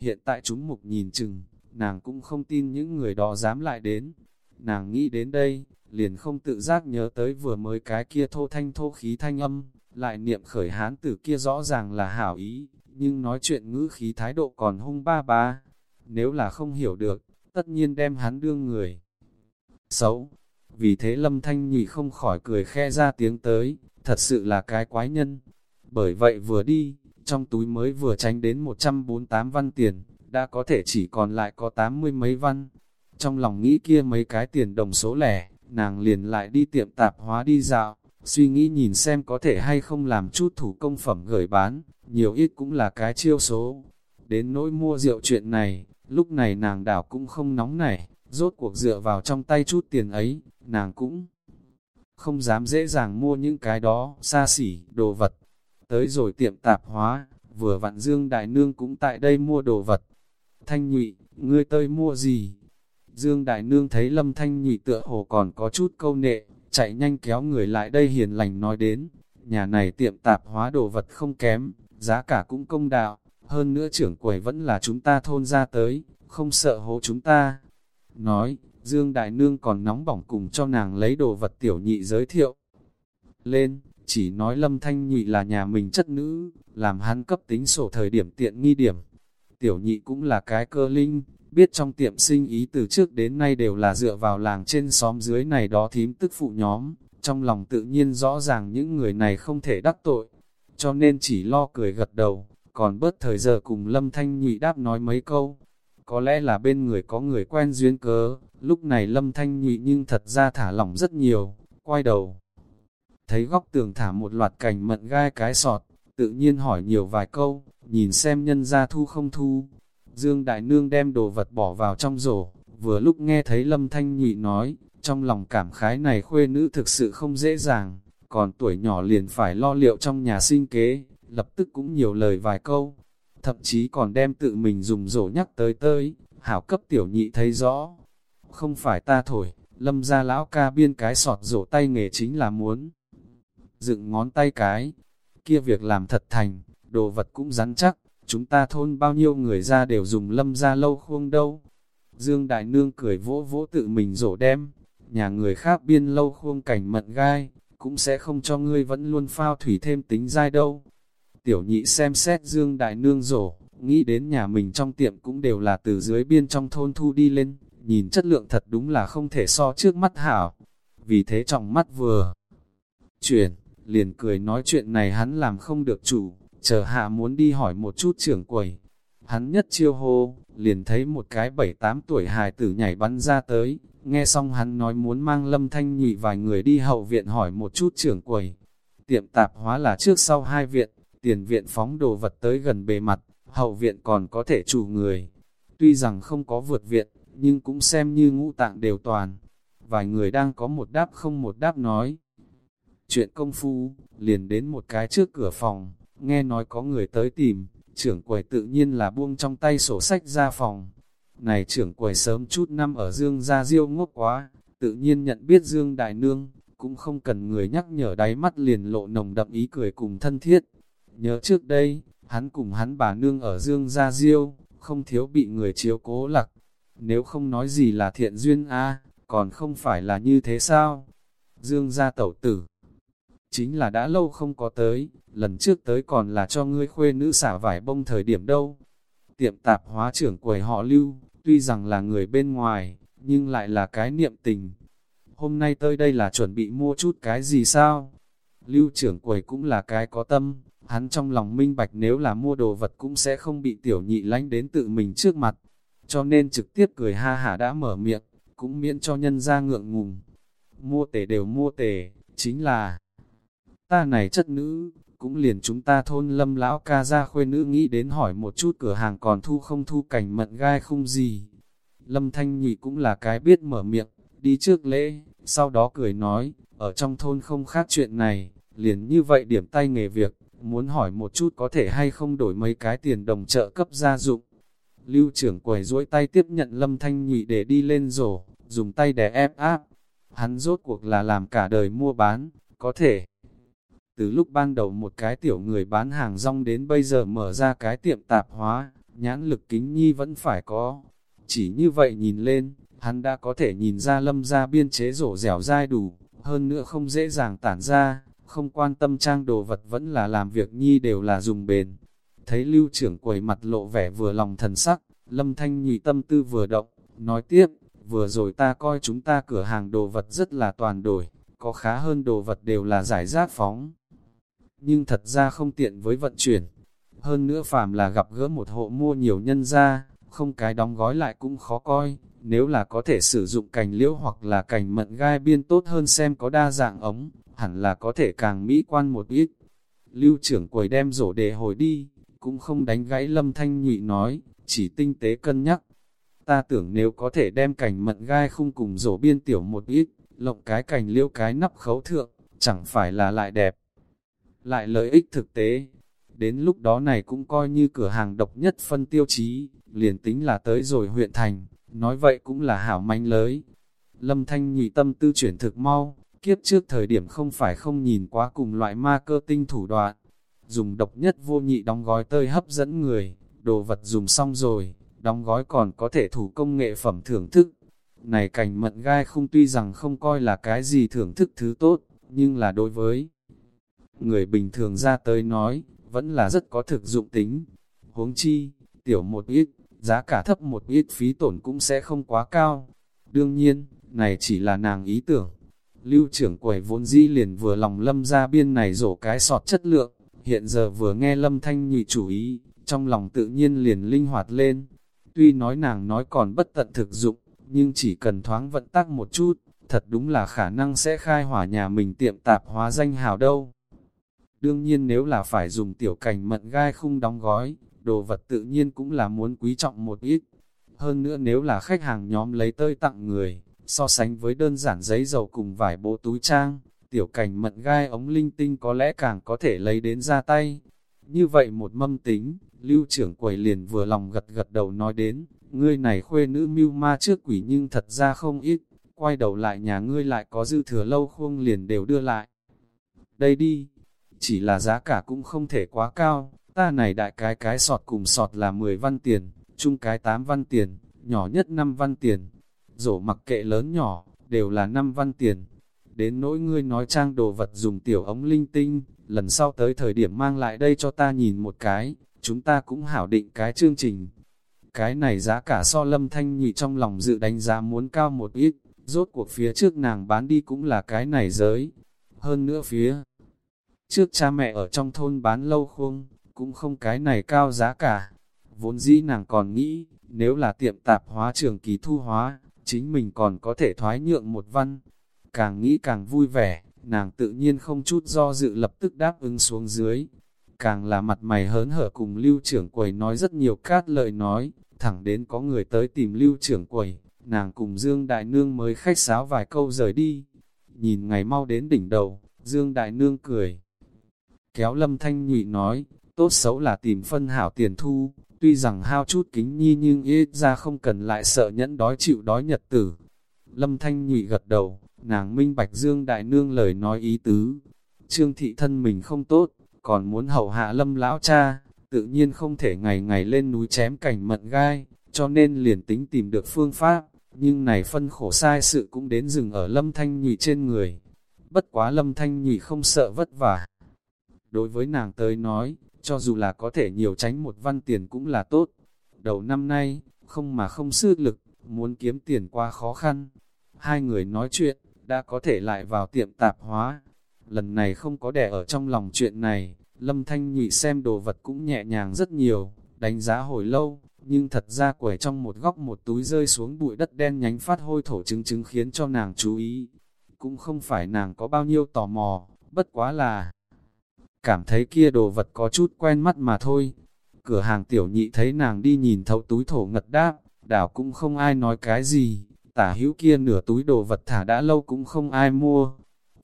Hiện tại chúng mục nhìn chừng, nàng cũng không tin những người đó dám lại đến, Nàng nghĩ đến đây, liền không tự giác nhớ tới vừa mới cái kia thô thanh thô khí thanh âm, lại niệm khởi hán tử kia rõ ràng là hảo ý, nhưng nói chuyện ngữ khí thái độ còn hung ba ba. Nếu là không hiểu được, tất nhiên đem hắn đương người. Xấu, vì thế lâm thanh nhị không khỏi cười khe ra tiếng tới, thật sự là cái quái nhân. Bởi vậy vừa đi, trong túi mới vừa tránh đến 148 văn tiền, đã có thể chỉ còn lại có 80 mấy văn. Trong lòng nghĩ kia mấy cái tiền đồng số lẻ, nàng liền lại đi tiệm tạp hóa đi dạo, suy nghĩ nhìn xem có thể hay không làm chút thủ công phẩm gửi bán, nhiều ít cũng là cái chiêu số. Đến nỗi mua rượu chuyện này, lúc này nàng đảo cũng không nóng nảy, rốt cuộc dựa vào trong tay chút tiền ấy, nàng cũng không dám dễ dàng mua những cái đó, xa xỉ, đồ vật. Tới rồi tiệm tạp hóa, vừa vặn Dương Đại Nương cũng tại đây mua đồ vật. Thanh nhụy, ngươi tới mua gì? Dương Đại Nương thấy Lâm Thanh Nhụy tựa hồ còn có chút câu nệ, chạy nhanh kéo người lại đây hiền lành nói đến, nhà này tiệm tạp hóa đồ vật không kém, giá cả cũng công đạo, hơn nữa trưởng quầy vẫn là chúng ta thôn ra tới, không sợ hố chúng ta. Nói, Dương Đại Nương còn nóng bỏng cùng cho nàng lấy đồ vật tiểu nhị giới thiệu. Lên, chỉ nói Lâm Thanh Nhụy là nhà mình chất nữ, làm hắn cấp tính sổ thời điểm tiện nghi điểm. Tiểu nhị cũng là cái cơ linh, biết trong tiệm sinh ý từ trước đến nay đều là dựa vào làng trên xóm dưới này đó thím tức phụ nhóm, trong lòng tự nhiên rõ ràng những người này không thể đắc tội, cho nên chỉ lo cười gật đầu, còn bớt thời giờ cùng Lâm Thanh Nhụy đáp nói mấy câu. Có lẽ là bên người có người quen duyên cớ, lúc này Lâm Thanh Nhụy nhưng thật ra thả lỏng rất nhiều, quay đầu. Thấy góc tường thả một loạt cành mận gai cái sọt, tự nhiên hỏi nhiều vài câu, nhìn xem nhân ra thu không thu. Dương Đại Nương đem đồ vật bỏ vào trong rổ, vừa lúc nghe thấy Lâm Thanh Nhụy nói, trong lòng cảm khái này khuê nữ thực sự không dễ dàng, còn tuổi nhỏ liền phải lo liệu trong nhà sinh kế, lập tức cũng nhiều lời vài câu, thậm chí còn đem tự mình dùng rổ nhắc tới tới, hảo cấp tiểu nhị thấy rõ. Không phải ta thổi, lâm ra lão ca biên cái sọt rổ tay nghề chính là muốn dựng ngón tay cái, kia việc làm thật thành, đồ vật cũng rắn chắc, chúng ta thôn bao nhiêu người ra đều dùng lâm ra lâu khuông đâu. Dương Đại Nương cười vỗ vỗ tự mình rổ đem, nhà người khác biên lâu khuông cảnh mận gai, cũng sẽ không cho ngươi vẫn luôn phao thủy thêm tính dai đâu. Tiểu nhị xem xét Dương Đại Nương rổ, nghĩ đến nhà mình trong tiệm cũng đều là từ dưới biên trong thôn thu đi lên, nhìn chất lượng thật đúng là không thể so trước mắt hảo. Vì thế trọng mắt vừa chuyển, liền cười nói chuyện này hắn làm không được chủ, chờ hạ muốn đi hỏi một chút trưởng quầy. Hắn nhất chiêu hô, liền thấy một cái bảy tám tuổi hài tử nhảy bắn ra tới, nghe xong hắn nói muốn mang lâm thanh nhụy vài người đi hậu viện hỏi một chút trưởng quầy. Tiệm tạp hóa là trước sau hai viện, tiền viện phóng đồ vật tới gần bề mặt, hậu viện còn có thể chủ người. Tuy rằng không có vượt viện, nhưng cũng xem như ngũ tạng đều toàn. Vài người đang có một đáp không một đáp nói. Chuyện công phu, liền đến một cái trước cửa phòng, nghe nói có người tới tìm, trưởng quầy tự nhiên là buông trong tay sổ sách ra phòng. Này trưởng quầy sớm chút năm ở Dương Gia Diêu ngốc quá, tự nhiên nhận biết Dương Đại Nương, cũng không cần người nhắc nhở đáy mắt liền lộ nồng đậm ý cười cùng thân thiết. Nhớ trước đây, hắn cùng hắn bà nương ở Dương Gia Diêu, không thiếu bị người chiếu cố lặc. Nếu không nói gì là thiện duyên a còn không phải là như thế sao? Dương Gia tẩu tử, chính là đã lâu không có tới, lần trước tới còn là cho ngươi khuê nữ xả vải bông thời điểm đâu. Tiệm tạp hóa trưởng quầy họ lưu, tuy rằng là người bên ngoài, nhưng lại là cái niệm tình. Hôm nay tới đây là chuẩn bị mua chút cái gì sao? Lưu trưởng quầy cũng là cái có tâm, hắn trong lòng minh bạch nếu là mua đồ vật cũng sẽ không bị tiểu nhị lánh đến tự mình trước mặt. Cho nên trực tiếp cười ha hả đã mở miệng, cũng miễn cho nhân ra ngượng ngùng. Mua tể đều mua tể, chính là ta này chất nữ, cũng liền chúng ta thôn lâm lão ca ra khuê nữ nghĩ đến hỏi một chút cửa hàng còn thu không thu cảnh mận gai không gì. Lâm Thanh Nhụy cũng là cái biết mở miệng, đi trước lễ, sau đó cười nói, ở trong thôn không khác chuyện này, liền như vậy điểm tay nghề việc, muốn hỏi một chút có thể hay không đổi mấy cái tiền đồng trợ cấp gia dụng. Lưu trưởng quầy duỗi tay tiếp nhận Lâm Thanh Nhụy để đi lên rổ, dùng tay đè ép áp. Hắn rốt cuộc là làm cả đời mua bán, có thể từ lúc ban đầu một cái tiểu người bán hàng rong đến bây giờ mở ra cái tiệm tạp hóa, nhãn lực kính nhi vẫn phải có. Chỉ như vậy nhìn lên, hắn đã có thể nhìn ra lâm ra biên chế rổ dẻo dai đủ, hơn nữa không dễ dàng tản ra, không quan tâm trang đồ vật vẫn là làm việc nhi đều là dùng bền. Thấy lưu trưởng quầy mặt lộ vẻ vừa lòng thần sắc, lâm thanh nhụy tâm tư vừa động, nói tiếp, vừa rồi ta coi chúng ta cửa hàng đồ vật rất là toàn đổi, có khá hơn đồ vật đều là giải rác phóng nhưng thật ra không tiện với vận chuyển. Hơn nữa phàm là gặp gỡ một hộ mua nhiều nhân ra, không cái đóng gói lại cũng khó coi, nếu là có thể sử dụng cành liễu hoặc là cành mận gai biên tốt hơn xem có đa dạng ống, hẳn là có thể càng mỹ quan một ít. Lưu trưởng quầy đem rổ để hồi đi, cũng không đánh gãy lâm thanh nhụy nói, chỉ tinh tế cân nhắc. Ta tưởng nếu có thể đem cành mận gai không cùng rổ biên tiểu một ít, lộng cái cành liễu cái nắp khấu thượng, chẳng phải là lại đẹp lại lợi ích thực tế. Đến lúc đó này cũng coi như cửa hàng độc nhất phân tiêu chí, liền tính là tới rồi huyện thành, nói vậy cũng là hảo manh lới. Lâm Thanh nhị tâm tư chuyển thực mau, Kiếp trước thời điểm không phải không nhìn quá cùng loại ma cơ tinh thủ đoạn, dùng độc nhất vô nhị đóng gói tơi hấp dẫn người, đồ vật dùng xong rồi, đóng gói còn có thể thủ công nghệ phẩm thưởng thức. Này cảnh mận gai không tuy rằng không coi là cái gì thưởng thức thứ tốt, nhưng là đối với người bình thường ra tới nói, vẫn là rất có thực dụng tính. Huống chi, tiểu một ít, giá cả thấp một ít phí tổn cũng sẽ không quá cao. Đương nhiên, này chỉ là nàng ý tưởng. Lưu trưởng quầy vốn dĩ liền vừa lòng lâm ra biên này rổ cái sọt chất lượng, hiện giờ vừa nghe lâm thanh nhụy chủ ý, trong lòng tự nhiên liền linh hoạt lên. Tuy nói nàng nói còn bất tận thực dụng, nhưng chỉ cần thoáng vận tắc một chút, thật đúng là khả năng sẽ khai hỏa nhà mình tiệm tạp hóa danh hào đâu. Đương nhiên nếu là phải dùng tiểu cảnh mận gai khung đóng gói, đồ vật tự nhiên cũng là muốn quý trọng một ít. Hơn nữa nếu là khách hàng nhóm lấy tơi tặng người, so sánh với đơn giản giấy dầu cùng vải bộ túi trang, tiểu cảnh mận gai ống linh tinh có lẽ càng có thể lấy đến ra tay. Như vậy một mâm tính, lưu trưởng quầy liền vừa lòng gật gật đầu nói đến, ngươi này khuê nữ mưu ma trước quỷ nhưng thật ra không ít, quay đầu lại nhà ngươi lại có dư thừa lâu khuông liền đều đưa lại. Đây đi, chỉ là giá cả cũng không thể quá cao, ta này đại cái cái sọt cùng sọt là 10 văn tiền, chung cái 8 văn tiền, nhỏ nhất 5 văn tiền, rổ mặc kệ lớn nhỏ, đều là 5 văn tiền. Đến nỗi ngươi nói trang đồ vật dùng tiểu ống linh tinh, lần sau tới thời điểm mang lại đây cho ta nhìn một cái, chúng ta cũng hảo định cái chương trình. Cái này giá cả so lâm thanh nhị trong lòng dự đánh giá muốn cao một ít, rốt cuộc phía trước nàng bán đi cũng là cái này giới. Hơn nữa phía trước cha mẹ ở trong thôn bán lâu khung, cũng không cái này cao giá cả. Vốn dĩ nàng còn nghĩ, nếu là tiệm tạp hóa trường kỳ thu hóa, chính mình còn có thể thoái nhượng một văn. Càng nghĩ càng vui vẻ, nàng tự nhiên không chút do dự lập tức đáp ứng xuống dưới. Càng là mặt mày hớn hở cùng lưu trưởng quầy nói rất nhiều cát lời nói, thẳng đến có người tới tìm lưu trưởng quầy, nàng cùng Dương Đại Nương mới khách sáo vài câu rời đi. Nhìn ngày mau đến đỉnh đầu, Dương Đại Nương cười. Kéo Lâm Thanh Nhụy nói, tốt xấu là tìm phân hảo tiền thu, tuy rằng hao chút kính nhi nhưng ít ra không cần lại sợ nhẫn đói chịu đói nhật tử. Lâm Thanh Nhụy gật đầu, nàng minh bạch Dương Đại Nương lời nói ý tứ. Trương thị thân mình không tốt, còn muốn hầu hạ lâm lão cha, tự nhiên không thể ngày ngày lên núi chém cảnh mận gai, cho nên liền tính tìm được phương pháp, nhưng này phân khổ sai sự cũng đến dừng ở lâm thanh nhụy trên người. Bất quá lâm thanh nhụy không sợ vất vả. Đối với nàng tới nói, cho dù là có thể nhiều tránh một văn tiền cũng là tốt. Đầu năm nay, không mà không sư lực, muốn kiếm tiền qua khó khăn. Hai người nói chuyện, đã có thể lại vào tiệm tạp hóa. Lần này không có đẻ ở trong lòng chuyện này, Lâm Thanh Nhụy xem đồ vật cũng nhẹ nhàng rất nhiều, đánh giá hồi lâu, nhưng thật ra quẩy trong một góc một túi rơi xuống bụi đất đen nhánh phát hôi thổ chứng chứng khiến cho nàng chú ý. Cũng không phải nàng có bao nhiêu tò mò, bất quá là cảm thấy kia đồ vật có chút quen mắt mà thôi. Cửa hàng tiểu nhị thấy nàng đi nhìn thấu túi thổ ngật đáp, đảo cũng không ai nói cái gì, tả hữu kia nửa túi đồ vật thả đã lâu cũng không ai mua.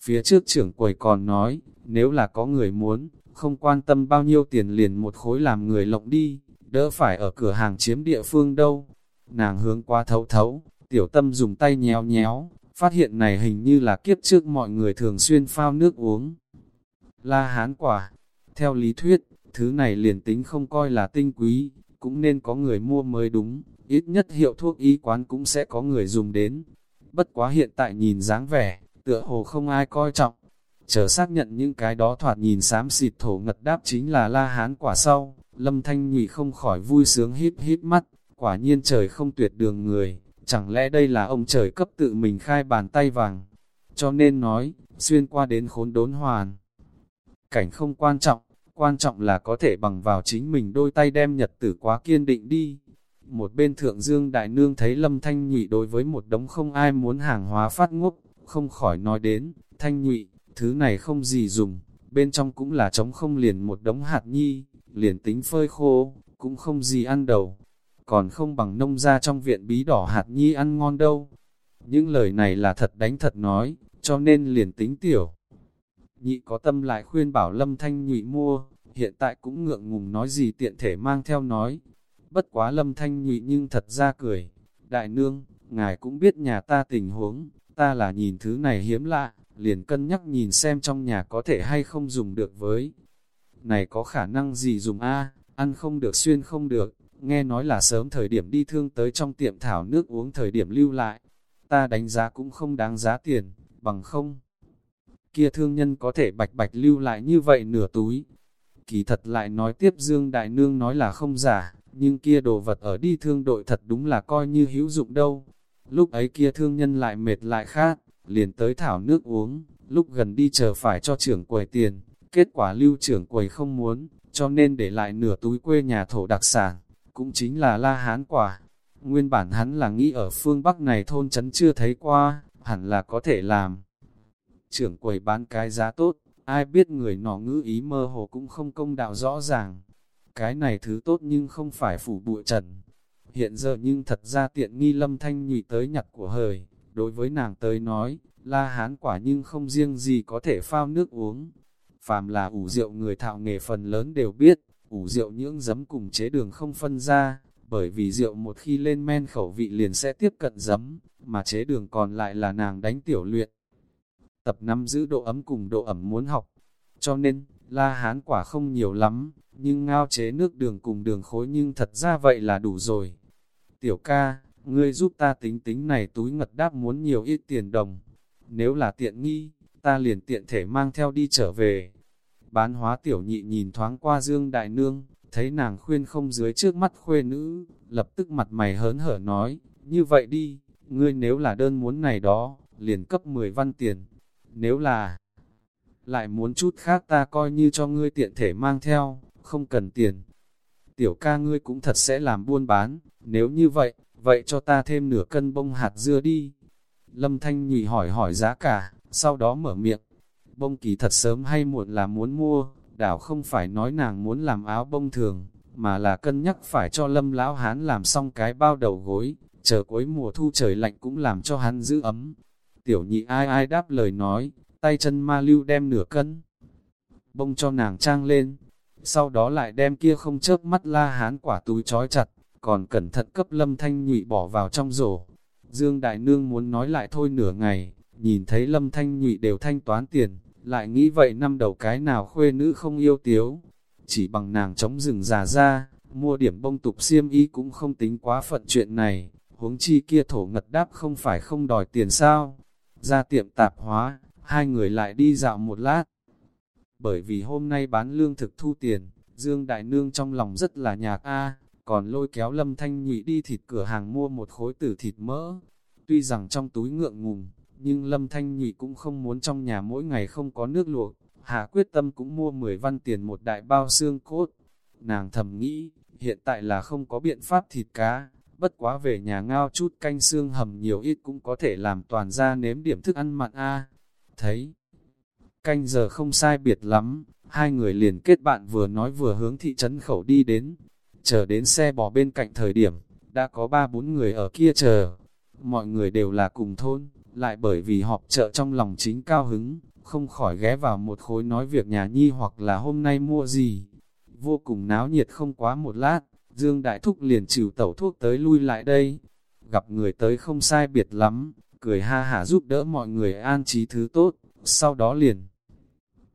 Phía trước trưởng quầy còn nói, nếu là có người muốn, không quan tâm bao nhiêu tiền liền một khối làm người lộng đi, đỡ phải ở cửa hàng chiếm địa phương đâu. Nàng hướng qua thấu thấu, tiểu tâm dùng tay nhéo nhéo, phát hiện này hình như là kiếp trước mọi người thường xuyên phao nước uống. La hán quả, theo lý thuyết, thứ này liền tính không coi là tinh quý, cũng nên có người mua mới đúng, ít nhất hiệu thuốc y quán cũng sẽ có người dùng đến. Bất quá hiện tại nhìn dáng vẻ, tựa hồ không ai coi trọng, Chờ xác nhận những cái đó thoạt nhìn xám xịt thổ ngật đáp chính là la hán quả sau, lâm thanh nhụy không khỏi vui sướng hít hít mắt, quả nhiên trời không tuyệt đường người, chẳng lẽ đây là ông trời cấp tự mình khai bàn tay vàng. Cho nên nói, xuyên qua đến khốn đốn hoàn. Cảnh không quan trọng, quan trọng là có thể bằng vào chính mình đôi tay đem nhật tử quá kiên định đi. Một bên thượng dương đại nương thấy lâm thanh nhụy đối với một đống không ai muốn hàng hóa phát ngốc, không khỏi nói đến, thanh nhụy, Thứ này không gì dùng, bên trong cũng là trống không liền một đống hạt nhi, liền tính phơi khô, cũng không gì ăn đầu. Còn không bằng nông ra trong viện bí đỏ hạt nhi ăn ngon đâu. Những lời này là thật đánh thật nói, cho nên liền tính tiểu. Nhị có tâm lại khuyên bảo lâm thanh nhụy mua, hiện tại cũng ngượng ngùng nói gì tiện thể mang theo nói. Bất quá lâm thanh nhụy nhưng thật ra cười. Đại nương, ngài cũng biết nhà ta tình huống, ta là nhìn thứ này hiếm lạ, liền cân nhắc nhìn xem trong nhà có thể hay không dùng được với. Này có khả năng gì dùng a ăn không được xuyên không được, nghe nói là sớm thời điểm đi thương tới trong tiệm thảo nước uống thời điểm lưu lại. Ta đánh giá cũng không đáng giá tiền, bằng không. Kia thương nhân có thể bạch bạch lưu lại như vậy nửa túi. Kỳ thật lại nói tiếp Dương Đại Nương nói là không giả, nhưng kia đồ vật ở đi thương đội thật đúng là coi như hữu dụng đâu. Lúc ấy kia thương nhân lại mệt lại khát, liền tới thảo nước uống, lúc gần đi chờ phải cho trưởng quầy tiền, kết quả lưu trưởng quầy không muốn, cho nên để lại nửa túi quê nhà thổ đặc sản, cũng chính là la hán quả. Nguyên bản hắn là nghĩ ở phương Bắc này thôn trấn chưa thấy qua, hẳn là có thể làm. Trưởng quầy bán cái giá tốt, ai biết người nọ ngữ ý mơ hồ cũng không công đạo rõ ràng. Cái này thứ tốt nhưng không phải phủ bụi trần. Hiện giờ nhưng thật ra tiện nghi lâm thanh nhụy tới nhặt của hời, đối với nàng tới nói, la hán quả nhưng không riêng gì có thể phao nước uống. Phàm là ủ rượu người thạo nghề phần lớn đều biết, ủ rượu nhưỡng giấm cùng chế đường không phân ra, bởi vì rượu một khi lên men khẩu vị liền sẽ tiếp cận giấm, mà chế đường còn lại là nàng đánh tiểu luyện. Tập năm giữ độ ấm cùng độ ẩm muốn học, cho nên, la hán quả không nhiều lắm, nhưng ngao chế nước đường cùng đường khối nhưng thật ra vậy là đủ rồi. Tiểu ca, ngươi giúp ta tính tính này túi ngật đáp muốn nhiều ít tiền đồng. Nếu là tiện nghi, ta liền tiện thể mang theo đi trở về. Bán hóa tiểu nhị nhìn thoáng qua Dương Đại Nương, thấy nàng khuyên không dưới trước mắt khuê nữ, lập tức mặt mày hớn hở nói, như vậy đi, ngươi nếu là đơn muốn này đó, liền cấp 10 văn tiền. Nếu là lại muốn chút khác ta coi như cho ngươi tiện thể mang theo, không cần tiền. Tiểu ca ngươi cũng thật sẽ làm buôn bán, nếu như vậy, vậy cho ta thêm nửa cân bông hạt dưa đi. Lâm Thanh nhụy hỏi hỏi giá cả, sau đó mở miệng. Bông kỳ thật sớm hay muộn là muốn mua, đảo không phải nói nàng muốn làm áo bông thường, mà là cân nhắc phải cho lâm lão hán làm xong cái bao đầu gối, chờ cuối mùa thu trời lạnh cũng làm cho hắn giữ ấm. Tiểu nhị ai ai đáp lời nói, tay chân ma lưu đem nửa cân. Bông cho nàng trang lên, sau đó lại đem kia không chớp mắt la hán quả túi trói chặt, còn cẩn thận cấp lâm thanh nhụy bỏ vào trong rổ. Dương Đại Nương muốn nói lại thôi nửa ngày, nhìn thấy lâm thanh nhụy đều thanh toán tiền, lại nghĩ vậy năm đầu cái nào khuê nữ không yêu tiếu. Chỉ bằng nàng chống rừng già ra, mua điểm bông tục xiêm y cũng không tính quá phận chuyện này, huống chi kia thổ ngật đáp không phải không đòi tiền sao. Ra tiệm tạp hóa, hai người lại đi dạo một lát. Bởi vì hôm nay bán lương thực thu tiền, Dương Đại Nương trong lòng rất là nhạc a còn lôi kéo Lâm Thanh Nhụy đi thịt cửa hàng mua một khối tử thịt mỡ. Tuy rằng trong túi ngượng ngùng, nhưng Lâm Thanh Nhụy cũng không muốn trong nhà mỗi ngày không có nước luộc, Hạ quyết tâm cũng mua 10 văn tiền một đại bao xương cốt. Nàng thầm nghĩ, hiện tại là không có biện pháp thịt cá, bất quá về nhà ngao chút canh xương hầm nhiều ít cũng có thể làm toàn ra nếm điểm thức ăn mặn a. Thấy, canh giờ không sai biệt lắm, hai người liền kết bạn vừa nói vừa hướng thị trấn khẩu đi đến. Chờ đến xe bò bên cạnh thời điểm, đã có ba bốn người ở kia chờ. Mọi người đều là cùng thôn, lại bởi vì họp chợ trong lòng chính cao hứng, không khỏi ghé vào một khối nói việc nhà nhi hoặc là hôm nay mua gì. Vô cùng náo nhiệt không quá một lát, Dương Đại Thúc liền chịu tẩu thuốc tới lui lại đây. Gặp người tới không sai biệt lắm, cười ha hả giúp đỡ mọi người an trí thứ tốt, sau đó liền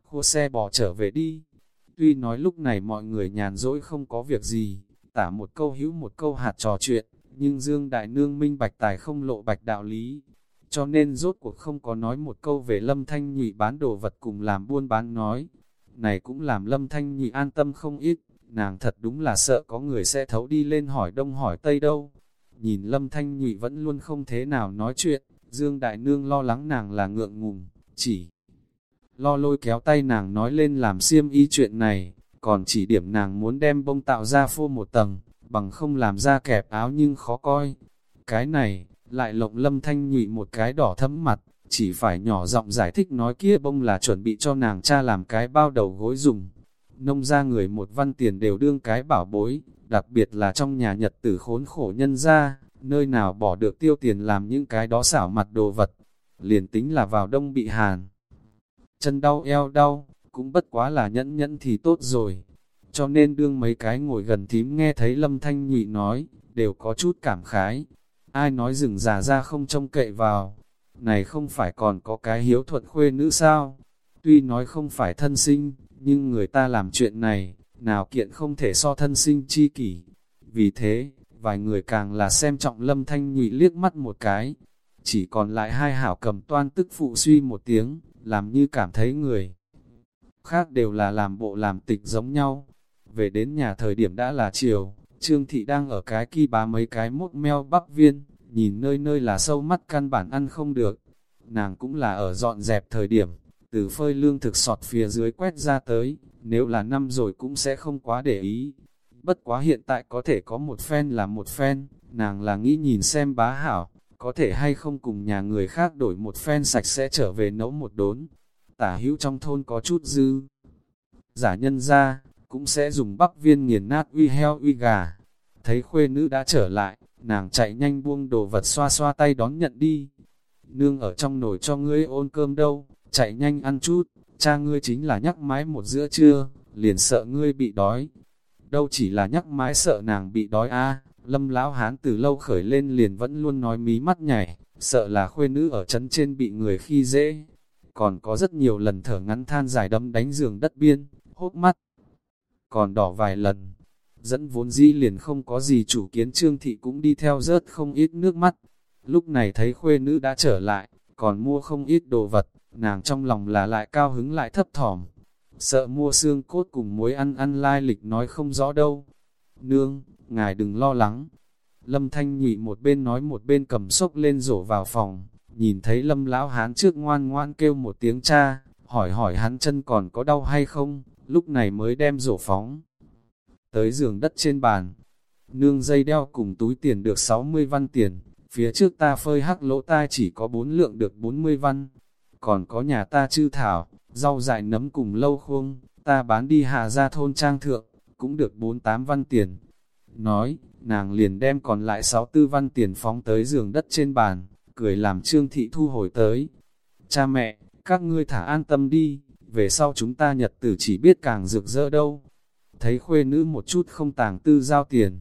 khô xe bỏ trở về đi. Tuy nói lúc này mọi người nhàn rỗi không có việc gì, tả một câu hữu một câu hạt trò chuyện, nhưng Dương Đại Nương minh bạch tài không lộ bạch đạo lý. Cho nên rốt cuộc không có nói một câu về Lâm Thanh Nhụy bán đồ vật cùng làm buôn bán nói. Này cũng làm Lâm Thanh Nhụy an tâm không ít, nàng thật đúng là sợ có người sẽ thấu đi lên hỏi đông hỏi tây đâu. Nhìn Lâm Thanh Nhụy vẫn luôn không thế nào nói chuyện, Dương Đại Nương lo lắng nàng là ngượng ngùng, chỉ lo lôi kéo tay nàng nói lên làm xiêm y chuyện này, còn chỉ điểm nàng muốn đem bông tạo ra phô một tầng, bằng không làm ra kẹp áo nhưng khó coi. Cái này, lại lộng lâm thanh nhụy một cái đỏ thấm mặt, chỉ phải nhỏ giọng giải thích nói kia bông là chuẩn bị cho nàng cha làm cái bao đầu gối dùng. Nông ra người một văn tiền đều đương cái bảo bối, đặc biệt là trong nhà nhật tử khốn khổ nhân ra, nơi nào bỏ được tiêu tiền làm những cái đó xảo mặt đồ vật, liền tính là vào đông bị hàn chân đau eo đau, cũng bất quá là nhẫn nhẫn thì tốt rồi. Cho nên đương mấy cái ngồi gần thím nghe thấy lâm thanh nhụy nói, đều có chút cảm khái. Ai nói rừng già ra không trông cậy vào. này không phải còn có cái hiếu thuận khuê nữ sao? Tuy nói không phải thân sinh, nhưng người ta làm chuyện này, nào kiện không thể so thân sinh chi kỷ. Vì thế, vài người càng là xem trọng lâm thanh nhụy liếc mắt một cái. Chỉ còn lại hai hảo cầm toan tức phụ suy một tiếng, làm như cảm thấy người. Khác đều là làm bộ làm tịch giống nhau. Về đến nhà thời điểm đã là chiều, Trương Thị đang ở cái kỳ bá mấy cái mốt meo bắp viên, nhìn nơi nơi là sâu mắt căn bản ăn không được. Nàng cũng là ở dọn dẹp thời điểm, từ phơi lương thực sọt phía dưới quét ra tới, nếu là năm rồi cũng sẽ không quá để ý. Bất quá hiện tại có thể có một phen là một phen, nàng là nghĩ nhìn xem bá hảo, có thể hay không cùng nhà người khác đổi một phen sạch sẽ trở về nấu một đốn. Tả hữu trong thôn có chút dư. Giả nhân ra, cũng sẽ dùng bắp viên nghiền nát uy heo uy gà. Thấy khuê nữ đã trở lại, nàng chạy nhanh buông đồ vật xoa xoa tay đón nhận đi. Nương ở trong nồi cho ngươi ôn cơm đâu, chạy nhanh ăn chút, cha ngươi chính là nhắc mái một giữa trưa, liền sợ ngươi bị đói. Đâu chỉ là nhắc mái sợ nàng bị đói a lâm lão hán từ lâu khởi lên liền vẫn luôn nói mí mắt nhảy, sợ là khuê nữ ở chấn trên bị người khi dễ. Còn có rất nhiều lần thở ngắn than dài đâm đánh giường đất biên, hốt mắt. Còn đỏ vài lần, dẫn vốn dĩ liền không có gì chủ kiến trương thị cũng đi theo rớt không ít nước mắt. Lúc này thấy khuê nữ đã trở lại, còn mua không ít đồ vật, nàng trong lòng là lại cao hứng lại thấp thỏm. Sợ mua xương cốt cùng muối ăn ăn lai lịch nói không rõ đâu. Nương, ngài đừng lo lắng. Lâm Thanh nhụy một bên nói một bên cầm sốc lên rổ vào phòng, nhìn thấy lâm lão hán trước ngoan ngoan kêu một tiếng cha, hỏi hỏi hắn chân còn có đau hay không, lúc này mới đem rổ phóng. Tới giường đất trên bàn, nương dây đeo cùng túi tiền được 60 văn tiền, phía trước ta phơi hắc lỗ tai chỉ có 4 lượng được 40 văn, còn có nhà ta chư thảo, rau dại nấm cùng lâu khung ta bán đi hạ ra thôn trang thượng, cũng được 48 văn tiền. Nói, nàng liền đem còn lại 64 văn tiền phóng tới giường đất trên bàn, cười làm trương thị thu hồi tới. Cha mẹ, các ngươi thả an tâm đi, về sau chúng ta nhật tử chỉ biết càng rực rỡ đâu. Thấy khuê nữ một chút không tàng tư giao tiền.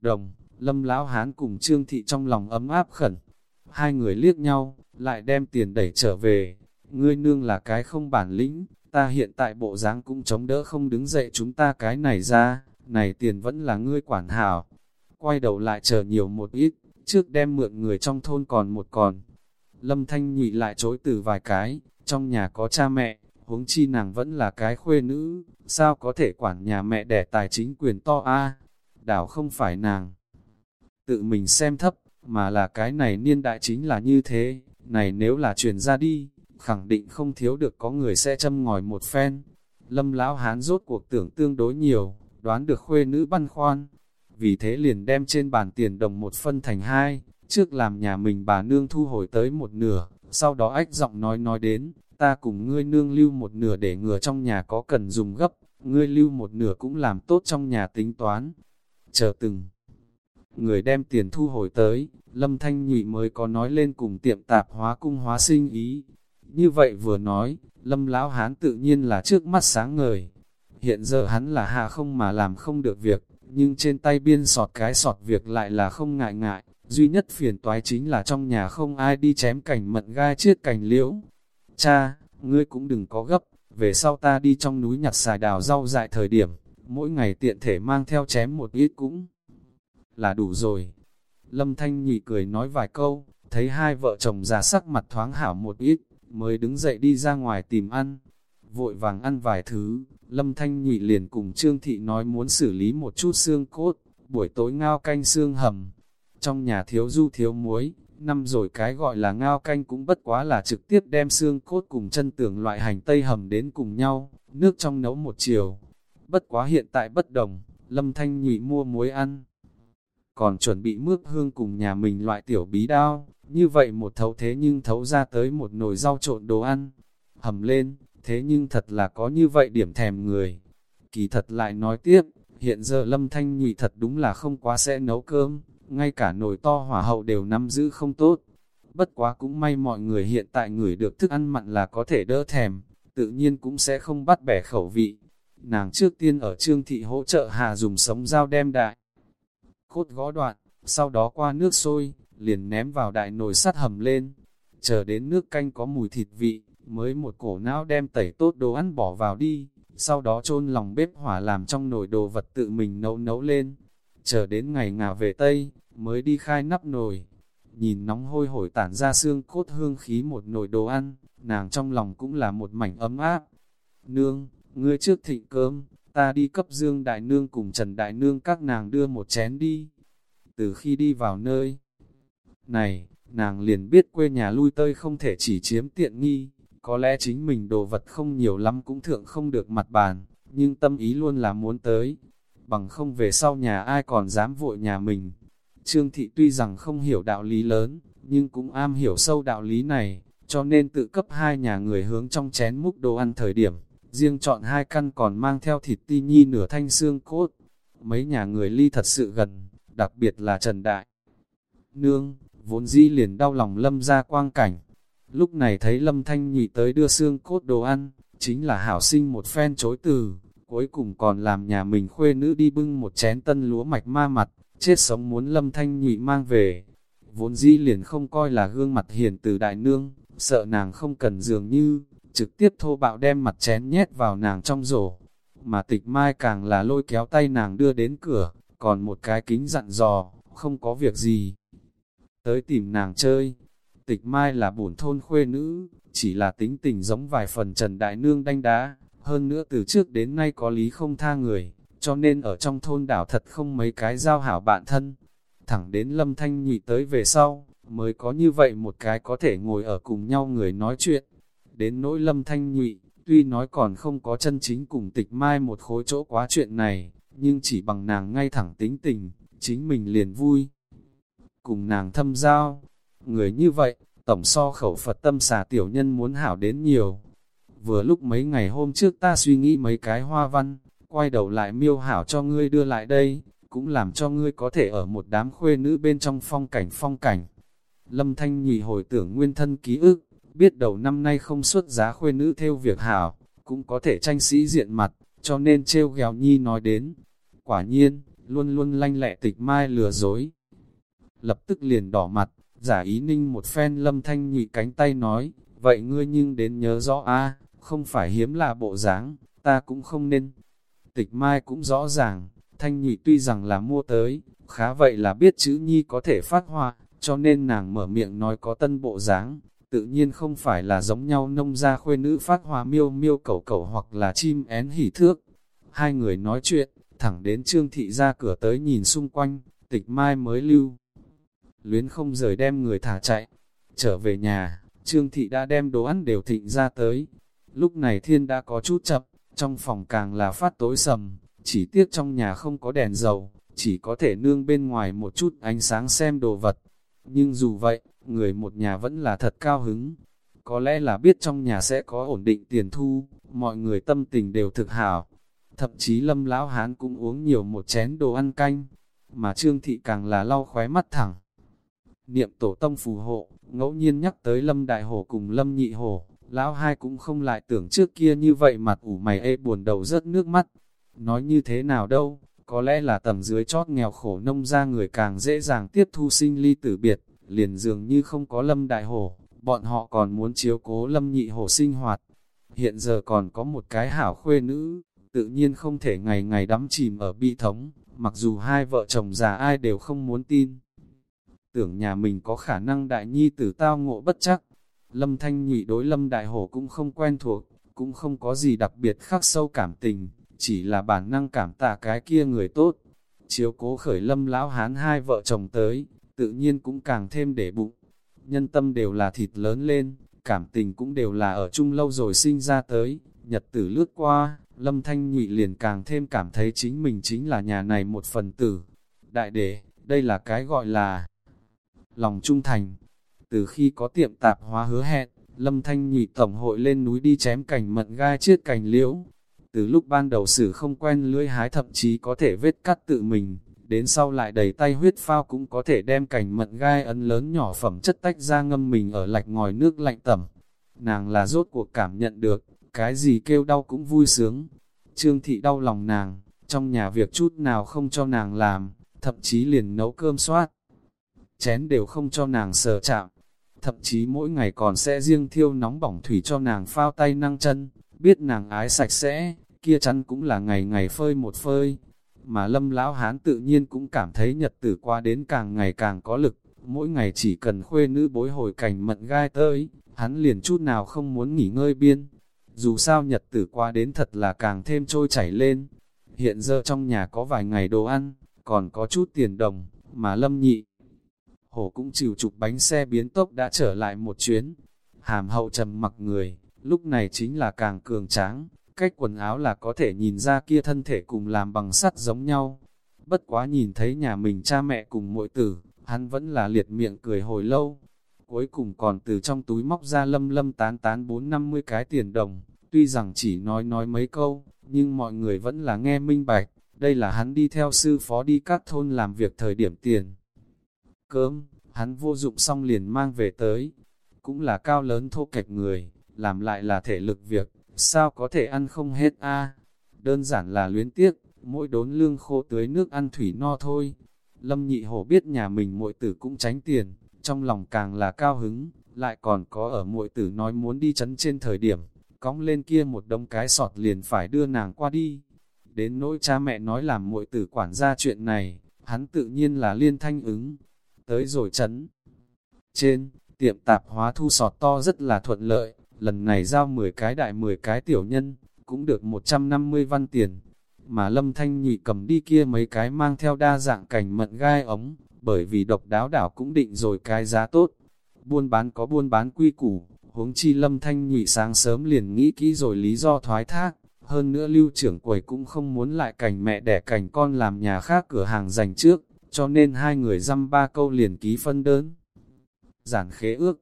Đồng, lâm lão hán cùng trương thị trong lòng ấm áp khẩn. Hai người liếc nhau, lại đem tiền đẩy trở về. Ngươi nương là cái không bản lĩnh, ta hiện tại bộ dáng cũng chống đỡ không đứng dậy chúng ta cái này ra, này tiền vẫn là ngươi quản hảo. Quay đầu lại chờ nhiều một ít, trước đem mượn người trong thôn còn một còn. Lâm Thanh nhụy lại chối từ vài cái, trong nhà có cha mẹ, huống chi nàng vẫn là cái khuê nữ, sao có thể quản nhà mẹ đẻ tài chính quyền to a Đảo không phải nàng. Tự mình xem thấp, mà là cái này niên đại chính là như thế, này nếu là truyền ra đi, khẳng định không thiếu được có người sẽ châm ngòi một phen. Lâm lão hán rốt cuộc tưởng tương đối nhiều, đoán được khuê nữ băn khoan, vì thế liền đem trên bàn tiền đồng một phân thành hai, trước làm nhà mình bà nương thu hồi tới một nửa, sau đó ách giọng nói nói đến, ta cùng ngươi nương lưu một nửa để ngừa trong nhà có cần dùng gấp, ngươi lưu một nửa cũng làm tốt trong nhà tính toán. Chờ từng người đem tiền thu hồi tới, Lâm Thanh Nhụy mới có nói lên cùng tiệm tạp hóa cung hóa sinh ý. Như vậy vừa nói, Lâm Lão Hán tự nhiên là trước mắt sáng ngời. Hiện giờ hắn là hạ không mà làm không được việc, nhưng trên tay biên sọt cái sọt việc lại là không ngại ngại. Duy nhất phiền toái chính là trong nhà không ai đi chém cảnh mận gai chiết cành liễu. Cha, ngươi cũng đừng có gấp, về sau ta đi trong núi nhặt xài đào rau dại thời điểm, mỗi ngày tiện thể mang theo chém một ít cũng là đủ rồi. Lâm Thanh Nhị cười nói vài câu, thấy hai vợ chồng già sắc mặt thoáng hảo một ít, mới đứng dậy đi ra ngoài tìm ăn. Vội vàng ăn vài thứ, Lâm Thanh Nhị liền cùng Trương Thị nói muốn xử lý một chút xương cốt, buổi tối ngao canh xương hầm. Trong nhà thiếu du thiếu muối, năm rồi cái gọi là ngao canh cũng bất quá là trực tiếp đem xương cốt cùng chân tường loại hành tây hầm đến cùng nhau, nước trong nấu một chiều. Bất quá hiện tại bất đồng, Lâm Thanh Nhị mua muối ăn còn chuẩn bị mướp hương cùng nhà mình loại tiểu bí đao, như vậy một thấu thế nhưng thấu ra tới một nồi rau trộn đồ ăn, hầm lên, thế nhưng thật là có như vậy điểm thèm người. Kỳ thật lại nói tiếp, hiện giờ lâm thanh nhụy thật đúng là không quá sẽ nấu cơm, ngay cả nồi to hỏa hậu đều nắm giữ không tốt. Bất quá cũng may mọi người hiện tại người được thức ăn mặn là có thể đỡ thèm, tự nhiên cũng sẽ không bắt bẻ khẩu vị. Nàng trước tiên ở trương thị hỗ trợ hà dùng sống dao đem đại cốt gõ đoạn, sau đó qua nước sôi, liền ném vào đại nồi sắt hầm lên. chờ đến nước canh có mùi thịt vị, mới một cổ não đem tẩy tốt đồ ăn bỏ vào đi, sau đó chôn lòng bếp hỏa làm trong nồi đồ vật tự mình nấu nấu lên. Chờ đến ngày ngả về Tây, mới đi khai nắp nồi. Nhìn nóng hôi hổi tản ra xương cốt hương khí một nồi đồ ăn, nàng trong lòng cũng là một mảnh ấm áp. Nương, ngươi trước thịnh cơm, ta đi cấp Dương Đại Nương cùng Trần Đại Nương các nàng đưa một chén đi. Từ khi đi vào nơi này, nàng liền biết quê nhà lui tơi không thể chỉ chiếm tiện nghi, có lẽ chính mình đồ vật không nhiều lắm cũng thượng không được mặt bàn, nhưng tâm ý luôn là muốn tới, bằng không về sau nhà ai còn dám vội nhà mình. Trương Thị tuy rằng không hiểu đạo lý lớn, nhưng cũng am hiểu sâu đạo lý này, cho nên tự cấp hai nhà người hướng trong chén múc đồ ăn thời điểm, riêng chọn hai căn còn mang theo thịt ti nhi nửa thanh xương cốt. Mấy nhà người ly thật sự gần, đặc biệt là Trần Đại. Nương, vốn dĩ liền đau lòng lâm ra quang cảnh. Lúc này thấy lâm thanh nhị tới đưa xương cốt đồ ăn, chính là hảo sinh một phen chối từ, cuối cùng còn làm nhà mình khuê nữ đi bưng một chén tân lúa mạch ma mặt, chết sống muốn lâm thanh nhị mang về. Vốn dĩ liền không coi là gương mặt hiền từ đại nương, sợ nàng không cần dường như, trực tiếp thô bạo đem mặt chén nhét vào nàng trong rổ. Mà tịch mai càng là lôi kéo tay nàng đưa đến cửa, còn một cái kính dặn dò, không có việc gì. Tới tìm nàng chơi, tịch mai là bổn thôn khuê nữ, chỉ là tính tình giống vài phần Trần Đại Nương đanh đá, hơn nữa từ trước đến nay có lý không tha người, cho nên ở trong thôn đảo thật không mấy cái giao hảo bạn thân. Thẳng đến lâm thanh nhị tới về sau, mới có như vậy một cái có thể ngồi ở cùng nhau người nói chuyện. Đến nỗi lâm thanh nhụy, tuy nói còn không có chân chính cùng tịch mai một khối chỗ quá chuyện này, nhưng chỉ bằng nàng ngay thẳng tính tình, chính mình liền vui. Cùng nàng thâm giao, người như vậy, tổng so khẩu Phật tâm xà tiểu nhân muốn hảo đến nhiều. Vừa lúc mấy ngày hôm trước ta suy nghĩ mấy cái hoa văn, quay đầu lại miêu hảo cho ngươi đưa lại đây, cũng làm cho ngươi có thể ở một đám khuê nữ bên trong phong cảnh phong cảnh. Lâm Thanh nhụy hồi tưởng nguyên thân ký ức, biết đầu năm nay không xuất giá khuê nữ theo việc hảo, cũng có thể tranh sĩ diện mặt, cho nên trêu ghèo nhi nói đến. Quả nhiên, luôn luôn lanh lẹ tịch mai lừa dối. Lập tức liền đỏ mặt, giả ý ninh một phen lâm thanh nhụy cánh tay nói, vậy ngươi nhưng đến nhớ rõ a không phải hiếm là bộ dáng, ta cũng không nên. Tịch mai cũng rõ ràng, thanh nhụy tuy rằng là mua tới, khá vậy là biết chữ nhi có thể phát hoa, cho nên nàng mở miệng nói có tân bộ dáng, tự nhiên không phải là giống nhau nông gia khuê nữ phát hoa miêu miêu cẩu cẩu hoặc là chim én hỉ thước. Hai người nói chuyện, thẳng đến trương thị ra cửa tới nhìn xung quanh, tịch mai mới lưu. Luyến không rời đem người thả chạy, trở về nhà, trương thị đã đem đồ ăn đều thịnh ra tới. Lúc này thiên đã có chút chậm, trong phòng càng là phát tối sầm, chỉ tiếc trong nhà không có đèn dầu, chỉ có thể nương bên ngoài một chút ánh sáng xem đồ vật. Nhưng dù vậy, người một nhà vẫn là thật cao hứng. Có lẽ là biết trong nhà sẽ có ổn định tiền thu, mọi người tâm tình đều thực hảo. Thậm chí lâm lão hán cũng uống nhiều một chén đồ ăn canh, mà trương thị càng là lau khóe mắt thẳng. Niệm tổ tông phù hộ, ngẫu nhiên nhắc tới lâm đại hồ cùng lâm nhị hồ, lão hai cũng không lại tưởng trước kia như vậy mặt ủ mày ê buồn đầu rớt nước mắt. Nói như thế nào đâu, có lẽ là tầm dưới chót nghèo khổ nông ra người càng dễ dàng tiếp thu sinh ly tử biệt, liền dường như không có lâm đại hổ, bọn họ còn muốn chiếu cố lâm nhị hổ sinh hoạt. Hiện giờ còn có một cái hảo khuê nữ, tự nhiên không thể ngày ngày đắm chìm ở bi thống, mặc dù hai vợ chồng già ai đều không muốn tin. Tưởng nhà mình có khả năng đại nhi tử tao ngộ bất chắc, lâm thanh nhị đối lâm đại hổ cũng không quen thuộc, cũng không có gì đặc biệt khắc sâu cảm tình, chỉ là bản năng cảm tạ cái kia người tốt. Chiếu cố khởi lâm lão hán hai vợ chồng tới, tự nhiên cũng càng thêm để bụng. Nhân tâm đều là thịt lớn lên, cảm tình cũng đều là ở chung lâu rồi sinh ra tới, nhật tử lướt qua, lâm thanh nhụy liền càng thêm cảm thấy chính mình chính là nhà này một phần tử. Đại đệ, đây là cái gọi là lòng trung thành. Từ khi có tiệm tạp hóa hứa hẹn, lâm thanh nhụy tổng hội lên núi đi chém cành mận gai chiết cành liễu. Từ lúc ban đầu xử không quen lưỡi hái thậm chí có thể vết cắt tự mình, đến sau lại đầy tay huyết phao cũng có thể đem cành mận gai ấn lớn nhỏ phẩm chất tách ra ngâm mình ở lạch ngòi nước lạnh tẩm. Nàng là rốt cuộc cảm nhận được, cái gì kêu đau cũng vui sướng. Trương thị đau lòng nàng, trong nhà việc chút nào không cho nàng làm, thậm chí liền nấu cơm soát. Chén đều không cho nàng sờ chạm. thậm chí mỗi ngày còn sẽ riêng thiêu nóng bỏng thủy cho nàng phao tay năng chân, biết nàng ái sạch sẽ, kia chắn cũng là ngày ngày phơi một phơi. Mà lâm lão hán tự nhiên cũng cảm thấy nhật tử qua đến càng ngày càng có lực, mỗi ngày chỉ cần khuê nữ bối hồi cảnh mận gai tới, hắn liền chút nào không muốn nghỉ ngơi biên. Dù sao nhật tử qua đến thật là càng thêm trôi chảy lên. Hiện giờ trong nhà có vài ngày đồ ăn, còn có chút tiền đồng, mà lâm nhị. Hổ cũng chịu chụp bánh xe biến tốc đã trở lại một chuyến. Hàm hậu trầm mặc người, lúc này chính là càng cường tráng, cách quần áo là có thể nhìn ra kia thân thể cùng làm bằng sắt giống nhau. Bất quá nhìn thấy nhà mình cha mẹ cùng muội tử, hắn vẫn là liệt miệng cười hồi lâu. Cuối cùng còn từ trong túi móc ra lâm lâm tán tán bốn năm mươi cái tiền đồng, tuy rằng chỉ nói nói mấy câu, nhưng mọi người vẫn là nghe minh bạch, đây là hắn đi theo sư phó đi các thôn làm việc thời điểm tiền. Cơm, hắn vô dụng xong liền mang về tới, cũng là cao lớn thô kệch người, làm lại là thể lực việc, sao có thể ăn không hết a Đơn giản là luyến tiếc, mỗi đốn lương khô tưới nước ăn thủy no thôi. Lâm nhị hổ biết nhà mình muội tử cũng tránh tiền, trong lòng càng là cao hứng, lại còn có ở muội tử nói muốn đi chấn trên thời điểm, cõng lên kia một đống cái sọt liền phải đưa nàng qua đi. Đến nỗi cha mẹ nói làm muội tử quản gia chuyện này, hắn tự nhiên là liên thanh ứng. Tới rồi chấn. Trên, tiệm tạp hóa thu sọt to rất là thuận lợi, lần này giao 10 cái đại 10 cái tiểu nhân, cũng được 150 văn tiền. Mà lâm thanh nhị cầm đi kia mấy cái mang theo đa dạng cảnh mận gai ống, bởi vì độc đáo đảo cũng định rồi cái giá tốt. Buôn bán có buôn bán quy củ, huống chi lâm thanh nhị sáng sớm liền nghĩ kỹ rồi lý do thoái thác. Hơn nữa lưu trưởng quầy cũng không muốn lại cảnh mẹ đẻ cảnh con làm nhà khác cửa hàng dành trước, cho nên hai người dăm ba câu liền ký phân đơn. Giản khế ước,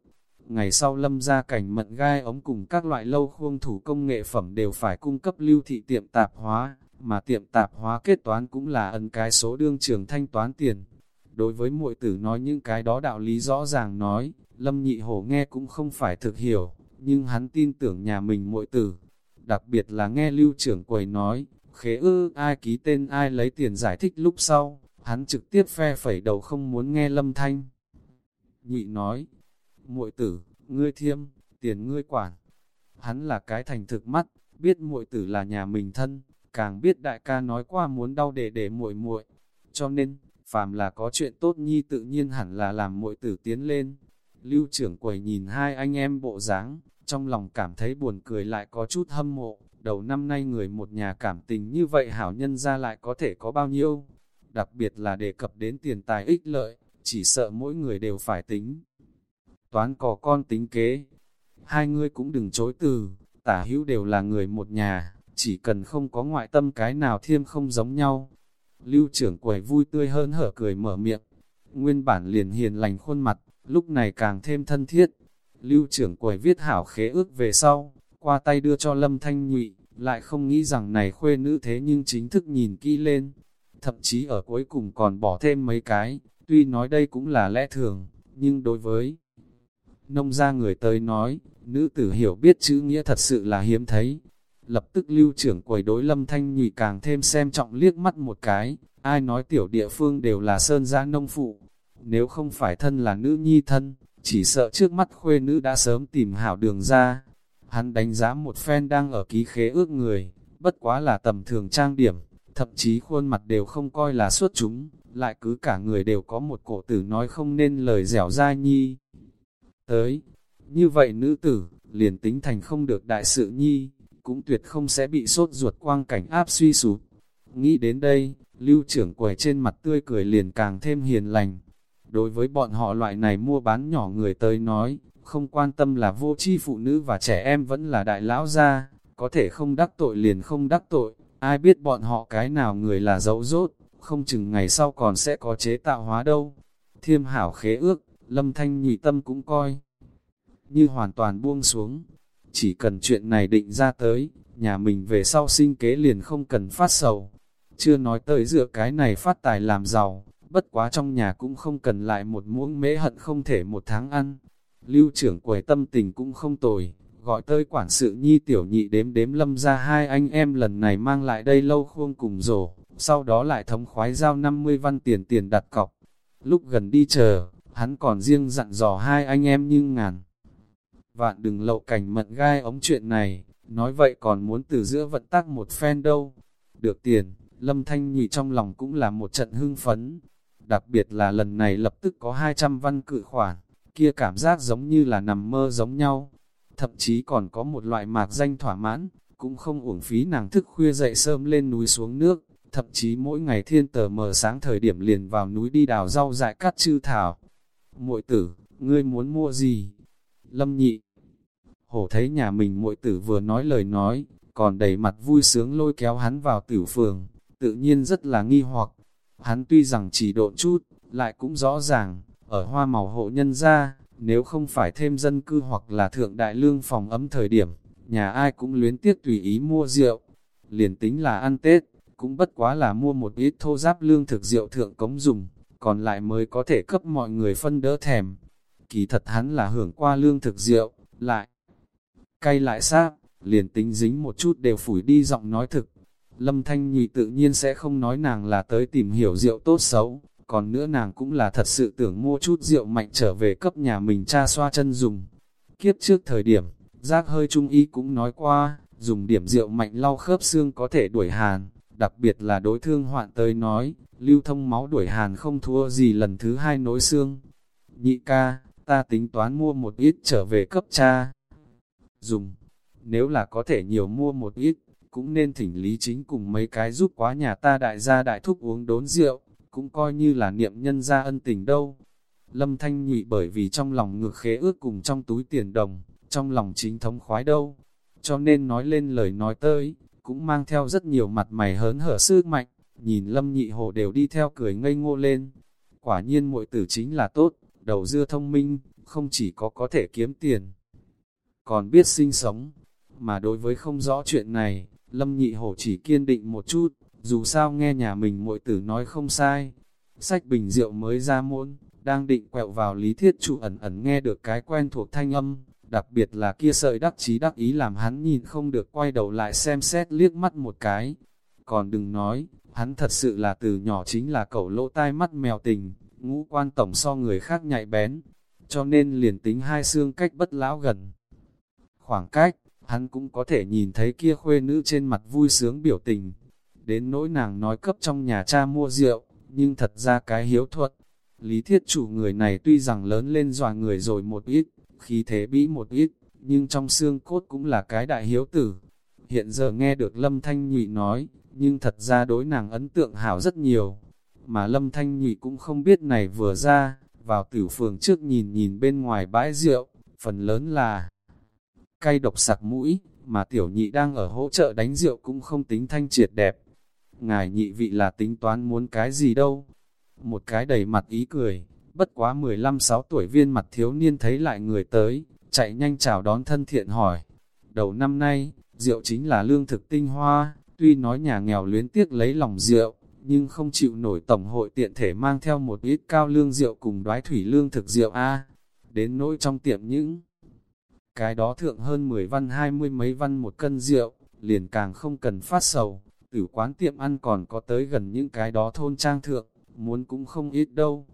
ngày sau lâm ra cảnh mận gai ống cùng các loại lâu khuông thủ công nghệ phẩm đều phải cung cấp lưu thị tiệm tạp hóa, mà tiệm tạp hóa kết toán cũng là ấn cái số đương trường thanh toán tiền. Đối với muội tử nói những cái đó đạo lý rõ ràng nói, lâm nhị hổ nghe cũng không phải thực hiểu, nhưng hắn tin tưởng nhà mình muội tử. Đặc biệt là nghe lưu trưởng quầy nói, khế ư ai ký tên ai lấy tiền giải thích lúc sau, hắn trực tiếp phe phẩy đầu không muốn nghe lâm thanh. Nhị nói, muội tử, ngươi thiêm, tiền ngươi quản. Hắn là cái thành thực mắt, biết muội tử là nhà mình thân, càng biết đại ca nói qua muốn đau để để muội muội. Cho nên, phàm là có chuyện tốt nhi tự nhiên hẳn là làm muội tử tiến lên. Lưu trưởng quầy nhìn hai anh em bộ dáng, trong lòng cảm thấy buồn cười lại có chút hâm mộ. Đầu năm nay người một nhà cảm tình như vậy hảo nhân ra lại có thể có bao nhiêu. Đặc biệt là đề cập đến tiền tài ích lợi, chỉ sợ mỗi người đều phải tính toán có con tính kế. Hai ngươi cũng đừng chối từ, tả hữu đều là người một nhà, chỉ cần không có ngoại tâm cái nào thiêm không giống nhau. Lưu trưởng quầy vui tươi hơn hở cười mở miệng, nguyên bản liền hiền lành khuôn mặt, lúc này càng thêm thân thiết. Lưu trưởng quầy viết hảo khế ước về sau, qua tay đưa cho Lâm Thanh Nhụy, lại không nghĩ rằng này khuê nữ thế nhưng chính thức nhìn kỹ lên. Thậm chí ở cuối cùng còn bỏ thêm mấy cái, tuy nói đây cũng là lẽ thường, nhưng đối với Nông ra người tới nói, nữ tử hiểu biết chữ nghĩa thật sự là hiếm thấy. Lập tức lưu trưởng quầy đối lâm thanh nhụy càng thêm xem trọng liếc mắt một cái, ai nói tiểu địa phương đều là sơn gia nông phụ. Nếu không phải thân là nữ nhi thân, chỉ sợ trước mắt khuê nữ đã sớm tìm hảo đường ra. Hắn đánh giá một phen đang ở ký khế ước người, bất quá là tầm thường trang điểm, thậm chí khuôn mặt đều không coi là xuất chúng, lại cứ cả người đều có một cổ tử nói không nên lời dẻo dai nhi tới. Như vậy nữ tử, liền tính thành không được đại sự nhi, cũng tuyệt không sẽ bị sốt ruột quang cảnh áp suy sụp. Nghĩ đến đây, lưu trưởng quầy trên mặt tươi cười liền càng thêm hiền lành. Đối với bọn họ loại này mua bán nhỏ người tới nói, không quan tâm là vô chi phụ nữ và trẻ em vẫn là đại lão gia, có thể không đắc tội liền không đắc tội, ai biết bọn họ cái nào người là dấu rốt, không chừng ngày sau còn sẽ có chế tạo hóa đâu. Thiêm hảo khế ước, lâm thanh nhụy tâm cũng coi, như hoàn toàn buông xuống. Chỉ cần chuyện này định ra tới, nhà mình về sau sinh kế liền không cần phát sầu. Chưa nói tới dựa cái này phát tài làm giàu, bất quá trong nhà cũng không cần lại một muỗng mễ hận không thể một tháng ăn. Lưu trưởng quầy tâm tình cũng không tồi, gọi tới quản sự nhi tiểu nhị đếm đếm lâm ra hai anh em lần này mang lại đây lâu khuông cùng rổ, sau đó lại thống khoái giao 50 văn tiền tiền đặt cọc. Lúc gần đi chờ, hắn còn riêng dặn dò hai anh em nhưng ngàn. Vạn đừng lậu cảnh mận gai ống chuyện này, nói vậy còn muốn từ giữa vận tác một phen đâu. Được tiền, Lâm Thanh Nhụy trong lòng cũng là một trận hưng phấn. Đặc biệt là lần này lập tức có 200 văn cự khoản, kia cảm giác giống như là nằm mơ giống nhau. Thậm chí còn có một loại mạc danh thỏa mãn, cũng không uổng phí nàng thức khuya dậy sớm lên núi xuống nước, thậm chí mỗi ngày thiên tờ mờ sáng thời điểm liền vào núi đi đào rau dại cắt chư thảo muội tử, ngươi muốn mua gì? Lâm nhị. Hổ thấy nhà mình muội tử vừa nói lời nói, còn đầy mặt vui sướng lôi kéo hắn vào tử phường, tự nhiên rất là nghi hoặc. Hắn tuy rằng chỉ độn chút, lại cũng rõ ràng, ở hoa màu hộ nhân ra, nếu không phải thêm dân cư hoặc là thượng đại lương phòng ấm thời điểm, nhà ai cũng luyến tiếc tùy ý mua rượu. Liền tính là ăn Tết, cũng bất quá là mua một ít thô giáp lương thực rượu thượng cống dùng, còn lại mới có thể cấp mọi người phân đỡ thèm. Kỳ thật hắn là hưởng qua lương thực rượu, lại cay lại sáp, liền tính dính một chút đều phủi đi giọng nói thực. Lâm Thanh Nhụy tự nhiên sẽ không nói nàng là tới tìm hiểu rượu tốt xấu, còn nữa nàng cũng là thật sự tưởng mua chút rượu mạnh trở về cấp nhà mình cha xoa chân dùng. Kiếp trước thời điểm, giác hơi trung y cũng nói qua, dùng điểm rượu mạnh lau khớp xương có thể đuổi hàn, đặc biệt là đối thương hoạn tới nói, lưu thông máu đuổi hàn không thua gì lần thứ hai nối xương. Nhị ca, ta tính toán mua một ít trở về cấp cha. Dùng, nếu là có thể nhiều mua một ít, cũng nên thỉnh lý chính cùng mấy cái giúp quá nhà ta đại gia đại thúc uống đốn rượu, cũng coi như là niệm nhân gia ân tình đâu. Lâm Thanh nhụy bởi vì trong lòng ngược khế ước cùng trong túi tiền đồng, trong lòng chính thống khoái đâu. Cho nên nói lên lời nói tới, cũng mang theo rất nhiều mặt mày hớn hở sức mạnh, nhìn Lâm Nhị Hồ đều đi theo cười ngây ngô lên. Quả nhiên muội tử chính là tốt, đầu dưa thông minh, không chỉ có có thể kiếm tiền, còn biết sinh sống. Mà đối với không rõ chuyện này, Lâm Nhị hồ chỉ kiên định một chút, dù sao nghe nhà mình muội tử nói không sai. Sách bình rượu mới ra muôn, đang định quẹo vào lý thiết trụ ẩn ẩn nghe được cái quen thuộc thanh âm, đặc biệt là kia sợi đắc chí đắc ý làm hắn nhìn không được quay đầu lại xem xét liếc mắt một cái. Còn đừng nói, hắn thật sự là từ nhỏ chính là cậu lỗ tai mắt mèo tình, ngũ quan tổng so người khác nhạy bén, cho nên liền tính hai xương cách bất lão gần. Khoảng cách, hắn cũng có thể nhìn thấy kia khuê nữ trên mặt vui sướng biểu tình. Đến nỗi nàng nói cấp trong nhà cha mua rượu, nhưng thật ra cái hiếu thuật. Lý thiết chủ người này tuy rằng lớn lên dòa người rồi một ít, khí thế bĩ một ít, nhưng trong xương cốt cũng là cái đại hiếu tử. Hiện giờ nghe được Lâm Thanh Nhụy nói, nhưng thật ra đối nàng ấn tượng hảo rất nhiều. Mà Lâm Thanh Nhụy cũng không biết này vừa ra, vào tử phường trước nhìn nhìn bên ngoài bãi rượu, phần lớn là cay độc sặc mũi, mà tiểu nhị đang ở hỗ trợ đánh rượu cũng không tính thanh triệt đẹp. Ngài nhị vị là tính toán muốn cái gì đâu? Một cái đầy mặt ý cười, bất quá 15-6 tuổi viên mặt thiếu niên thấy lại người tới, chạy nhanh chào đón thân thiện hỏi. Đầu năm nay, rượu chính là lương thực tinh hoa, tuy nói nhà nghèo luyến tiếc lấy lòng rượu, nhưng không chịu nổi tổng hội tiện thể mang theo một ít cao lương rượu cùng đoái thủy lương thực rượu A. Đến nỗi trong tiệm những cái đó thượng hơn 10 văn hai mươi mấy văn một cân rượu, liền càng không cần phát sầu, tử quán tiệm ăn còn có tới gần những cái đó thôn trang thượng, muốn cũng không ít đâu.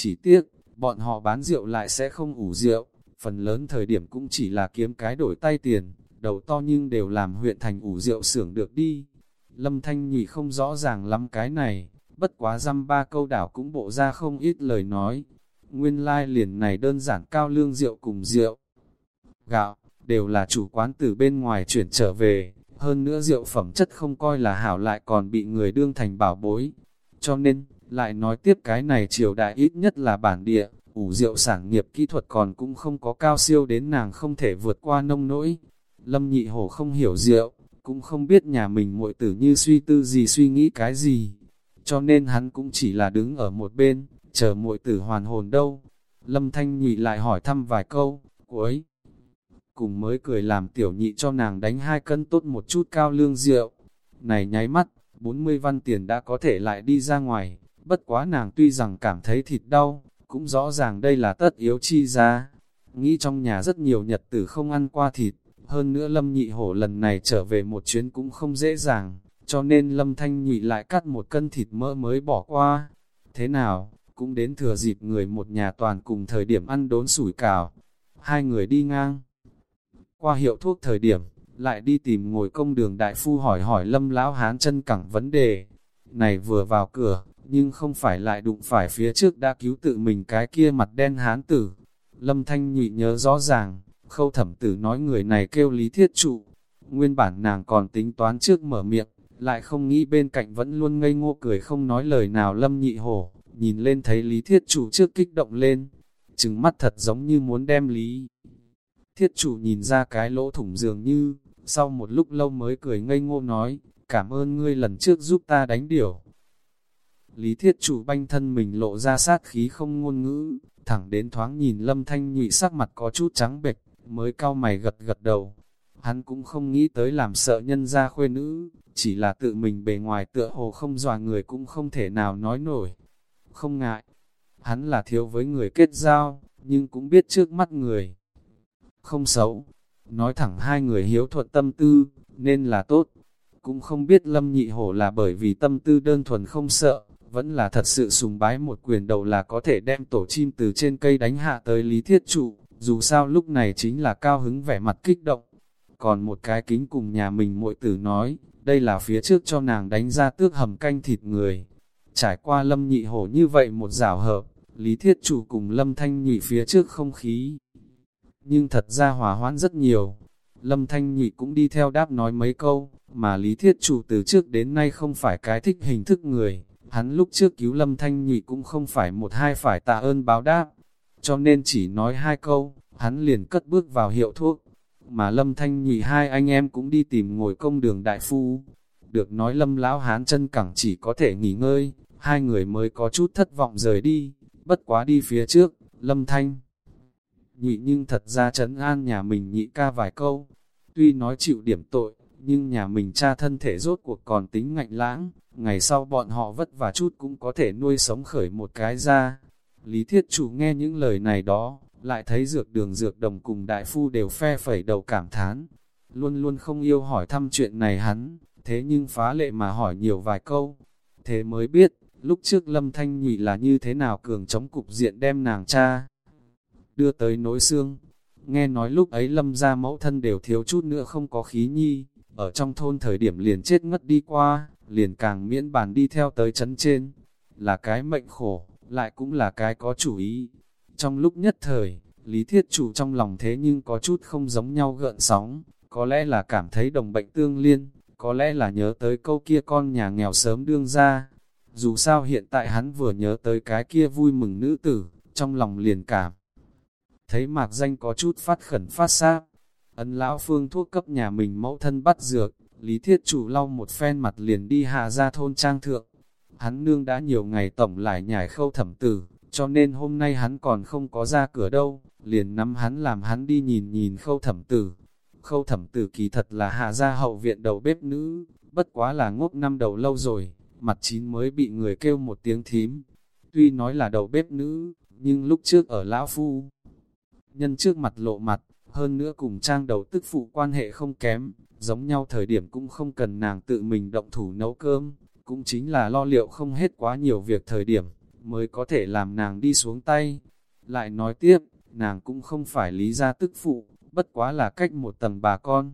Chỉ tiếc, bọn họ bán rượu lại sẽ không ủ rượu, phần lớn thời điểm cũng chỉ là kiếm cái đổi tay tiền, đầu to nhưng đều làm huyện thành ủ rượu xưởng được đi. Lâm Thanh Nhụy không rõ ràng lắm cái này, bất quá dăm ba câu đảo cũng bộ ra không ít lời nói. Nguyên lai like liền này đơn giản cao lương rượu cùng rượu. Gạo, đều là chủ quán từ bên ngoài chuyển trở về, hơn nữa rượu phẩm chất không coi là hảo lại còn bị người đương thành bảo bối. Cho nên, lại nói tiếp cái này triều đại ít nhất là bản địa, ủ rượu sản nghiệp kỹ thuật còn cũng không có cao siêu đến nàng không thể vượt qua nông nỗi. Lâm nhị hổ không hiểu rượu, cũng không biết nhà mình muội tử như suy tư gì suy nghĩ cái gì. Cho nên hắn cũng chỉ là đứng ở một bên, chờ muội tử hoàn hồn đâu. Lâm Thanh nhị lại hỏi thăm vài câu, cuối cùng mới cười làm tiểu nhị cho nàng đánh hai cân tốt một chút cao lương rượu. Này nháy mắt, 40 văn tiền đã có thể lại đi ra ngoài, bất quá nàng tuy rằng cảm thấy thịt đau, cũng rõ ràng đây là tất yếu chi ra. Nghĩ trong nhà rất nhiều nhật tử không ăn qua thịt, hơn nữa Lâm Nhị Hổ lần này trở về một chuyến cũng không dễ dàng, cho nên Lâm Thanh Nhụy lại cắt một cân thịt mỡ mới bỏ qua. Thế nào, cũng đến thừa dịp người một nhà toàn cùng thời điểm ăn đốn sủi cảo. Hai người đi ngang. Qua hiệu thuốc thời điểm, lại đi tìm ngồi công đường đại phu hỏi hỏi lâm lão hán chân cẳng vấn đề. Này vừa vào cửa, nhưng không phải lại đụng phải phía trước đã cứu tự mình cái kia mặt đen hán tử. Lâm Thanh nhụy nhớ rõ ràng, khâu thẩm tử nói người này kêu lý thiết trụ. Nguyên bản nàng còn tính toán trước mở miệng, lại không nghĩ bên cạnh vẫn luôn ngây ngô cười không nói lời nào lâm nhị hổ, nhìn lên thấy lý thiết trụ trước kích động lên, trừng mắt thật giống như muốn đem lý. Thiết chủ nhìn ra cái lỗ thủng dường như, sau một lúc lâu mới cười ngây ngô nói, cảm ơn ngươi lần trước giúp ta đánh điểu. Lý thiết chủ banh thân mình lộ ra sát khí không ngôn ngữ, thẳng đến thoáng nhìn lâm thanh nhụy sắc mặt có chút trắng bệch, mới cao mày gật gật đầu. Hắn cũng không nghĩ tới làm sợ nhân ra khuê nữ, chỉ là tự mình bề ngoài tựa hồ không dòa người cũng không thể nào nói nổi. Không ngại, hắn là thiếu với người kết giao, nhưng cũng biết trước mắt người. Không xấu, nói thẳng hai người hiếu thuận tâm tư, nên là tốt. Cũng không biết lâm nhị hổ là bởi vì tâm tư đơn thuần không sợ, vẫn là thật sự sùng bái một quyền đầu là có thể đem tổ chim từ trên cây đánh hạ tới lý thiết trụ, dù sao lúc này chính là cao hứng vẻ mặt kích động. Còn một cái kính cùng nhà mình muội tử nói, đây là phía trước cho nàng đánh ra tước hầm canh thịt người. Trải qua lâm nhị hổ như vậy một rảo hợp, lý thiết trụ cùng lâm thanh nhị phía trước không khí. Nhưng thật ra hòa hoãn rất nhiều. Lâm thanh nhị cũng đi theo đáp nói mấy câu, mà lý thiết chủ từ trước đến nay không phải cái thích hình thức người. Hắn lúc trước cứu lâm thanh nhị cũng không phải một hai phải tạ ơn báo đáp, cho nên chỉ nói hai câu, hắn liền cất bước vào hiệu thuốc mà Lâm Thanh nhị hai anh em cũng đi tìm ngồi công đường đại phu. Được nói Lâm lão hán chân cẳng chỉ có thể nghỉ ngơi, hai người mới có chút thất vọng rời đi, bất quá đi phía trước, Lâm Thanh. Nhị nhưng thật ra trấn an nhà mình nhị ca vài câu, tuy nói chịu điểm tội, nhưng nhà mình cha thân thể rốt cuộc còn tính ngạnh lãng, ngày sau bọn họ vất vả chút cũng có thể nuôi sống khởi một cái ra. Lý thiết chủ nghe những lời này đó, lại thấy dược đường dược đồng cùng đại phu đều phe phẩy đầu cảm thán, luôn luôn không yêu hỏi thăm chuyện này hắn, thế nhưng phá lệ mà hỏi nhiều vài câu, thế mới biết, lúc trước lâm thanh nhụy là như thế nào cường chống cục diện đem nàng cha, đưa tới nối xương, nghe nói lúc ấy lâm ra mẫu thân đều thiếu chút nữa không có khí nhi, ở trong thôn thời điểm liền chết ngất đi qua, liền càng miễn bàn đi theo tới chấn trên, là cái mệnh khổ, lại cũng là cái có chủ ý, trong lúc nhất thời, Lý Thiết Chủ trong lòng thế nhưng có chút không giống nhau gợn sóng, có lẽ là cảm thấy đồng bệnh tương liên, có lẽ là nhớ tới câu kia con nhà nghèo sớm đương ra. Dù sao hiện tại hắn vừa nhớ tới cái kia vui mừng nữ tử, trong lòng liền cảm. Thấy mạc danh có chút phát khẩn phát sáp, ấn lão phương thuốc cấp nhà mình mẫu thân bắt dược, Lý Thiết Chủ lau một phen mặt liền đi hạ ra thôn trang thượng. Hắn nương đã nhiều ngày tổng lại nhảy khâu thẩm tử, cho nên hôm nay hắn còn không có ra cửa đâu, liền nắm hắn làm hắn đi nhìn nhìn khâu thẩm tử. Khâu thẩm tử kỳ thật là hạ gia hậu viện đầu bếp nữ, bất quá là ngốc năm đầu lâu rồi, mặt chín mới bị người kêu một tiếng thím. Tuy nói là đầu bếp nữ, nhưng lúc trước ở lão phu, nhân trước mặt lộ mặt, hơn nữa cùng trang đầu tức phụ quan hệ không kém, giống nhau thời điểm cũng không cần nàng tự mình động thủ nấu cơm, cũng chính là lo liệu không hết quá nhiều việc thời điểm, mới có thể làm nàng đi xuống tay. Lại nói tiếp, nàng cũng không phải lý gia tức phụ, bất quá là cách một tầng bà con,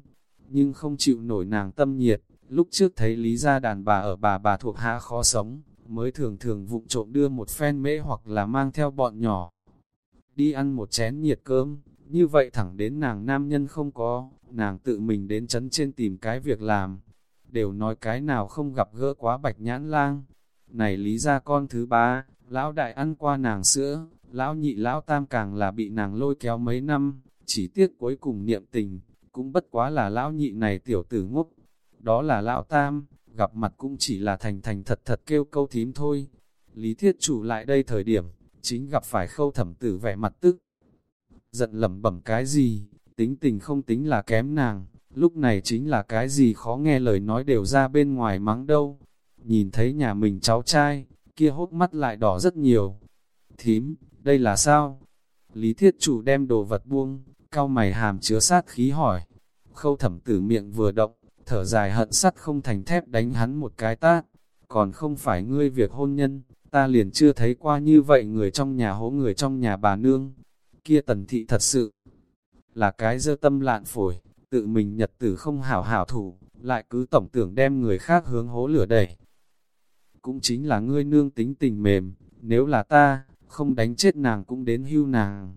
nhưng không chịu nổi nàng tâm nhiệt. Lúc trước thấy lý gia đàn bà ở bà bà thuộc hạ khó sống, mới thường thường vụng trộm đưa một phen mễ hoặc là mang theo bọn nhỏ. Đi ăn một chén nhiệt cơm, như vậy thẳng đến nàng nam nhân không có, nàng tự mình đến chấn trên tìm cái việc làm. Đều nói cái nào không gặp gỡ quá bạch nhãn lang. Này lý gia con thứ ba, Lão đại ăn qua nàng sữa, lão nhị lão tam càng là bị nàng lôi kéo mấy năm, chỉ tiếc cuối cùng niệm tình, cũng bất quá là lão nhị này tiểu tử ngốc. Đó là lão tam, gặp mặt cũng chỉ là thành thành thật thật kêu câu thím thôi. Lý thiết chủ lại đây thời điểm, chính gặp phải khâu thẩm tử vẻ mặt tức. Giận lẩm bẩm cái gì, tính tình không tính là kém nàng, lúc này chính là cái gì khó nghe lời nói đều ra bên ngoài mắng đâu. Nhìn thấy nhà mình cháu trai, kia hốt mắt lại đỏ rất nhiều. Thím, đây là sao? Lý thiết chủ đem đồ vật buông, cao mày hàm chứa sát khí hỏi. Khâu thẩm tử miệng vừa động, thở dài hận sắt không thành thép đánh hắn một cái tát. Còn không phải ngươi việc hôn nhân, ta liền chưa thấy qua như vậy người trong nhà hố người trong nhà bà nương. Kia tần thị thật sự là cái dơ tâm lạn phổi, tự mình nhật tử không hảo hảo thủ, lại cứ tổng tưởng đem người khác hướng hố lửa đẩy. Cũng chính là ngươi nương tính tình mềm, nếu là ta, không đánh chết nàng cũng đến hưu nàng.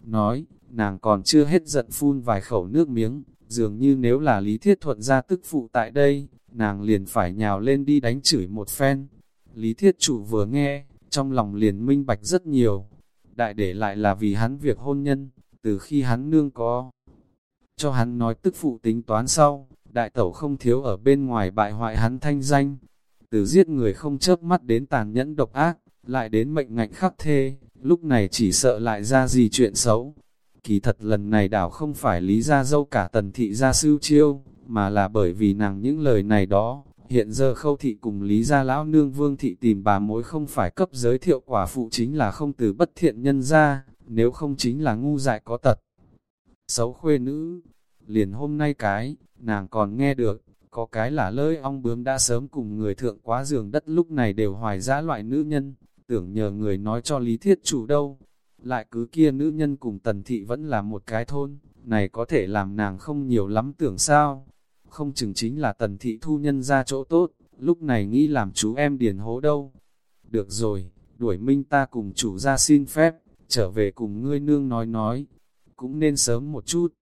Nói, nàng còn chưa hết giận phun vài khẩu nước miếng, dường như nếu là Lý Thiết Thuận ra tức phụ tại đây, nàng liền phải nhào lên đi đánh chửi một phen. Lý Thiết Chủ vừa nghe, trong lòng liền minh bạch rất nhiều. Đại để lại là vì hắn việc hôn nhân, từ khi hắn nương có. Cho hắn nói tức phụ tính toán sau, đại tẩu không thiếu ở bên ngoài bại hoại hắn thanh danh. Từ giết người không chớp mắt đến tàn nhẫn độc ác, lại đến mệnh ngạnh khắc thê, lúc này chỉ sợ lại ra gì chuyện xấu. Kỳ thật lần này đảo không phải lý ra dâu cả tần thị gia sư chiêu, mà là bởi vì nàng những lời này đó, hiện giờ khâu thị cùng lý gia lão nương vương thị tìm bà mối không phải cấp giới thiệu quả phụ chính là không từ bất thiện nhân ra, nếu không chính là ngu dại có tật. Xấu khuê nữ, liền hôm nay cái, nàng còn nghe được, có cái là lơi ong bướm đã sớm cùng người thượng quá giường đất lúc này đều hoài dã loại nữ nhân, tưởng nhờ người nói cho lý thiết chủ đâu. Lại cứ kia nữ nhân cùng tần thị vẫn là một cái thôn, này có thể làm nàng không nhiều lắm tưởng sao. Không chừng chính là tần thị thu nhân ra chỗ tốt, lúc này nghĩ làm chú em điền hố đâu. Được rồi, đuổi minh ta cùng chủ ra xin phép, trở về cùng ngươi nương nói nói, cũng nên sớm một chút.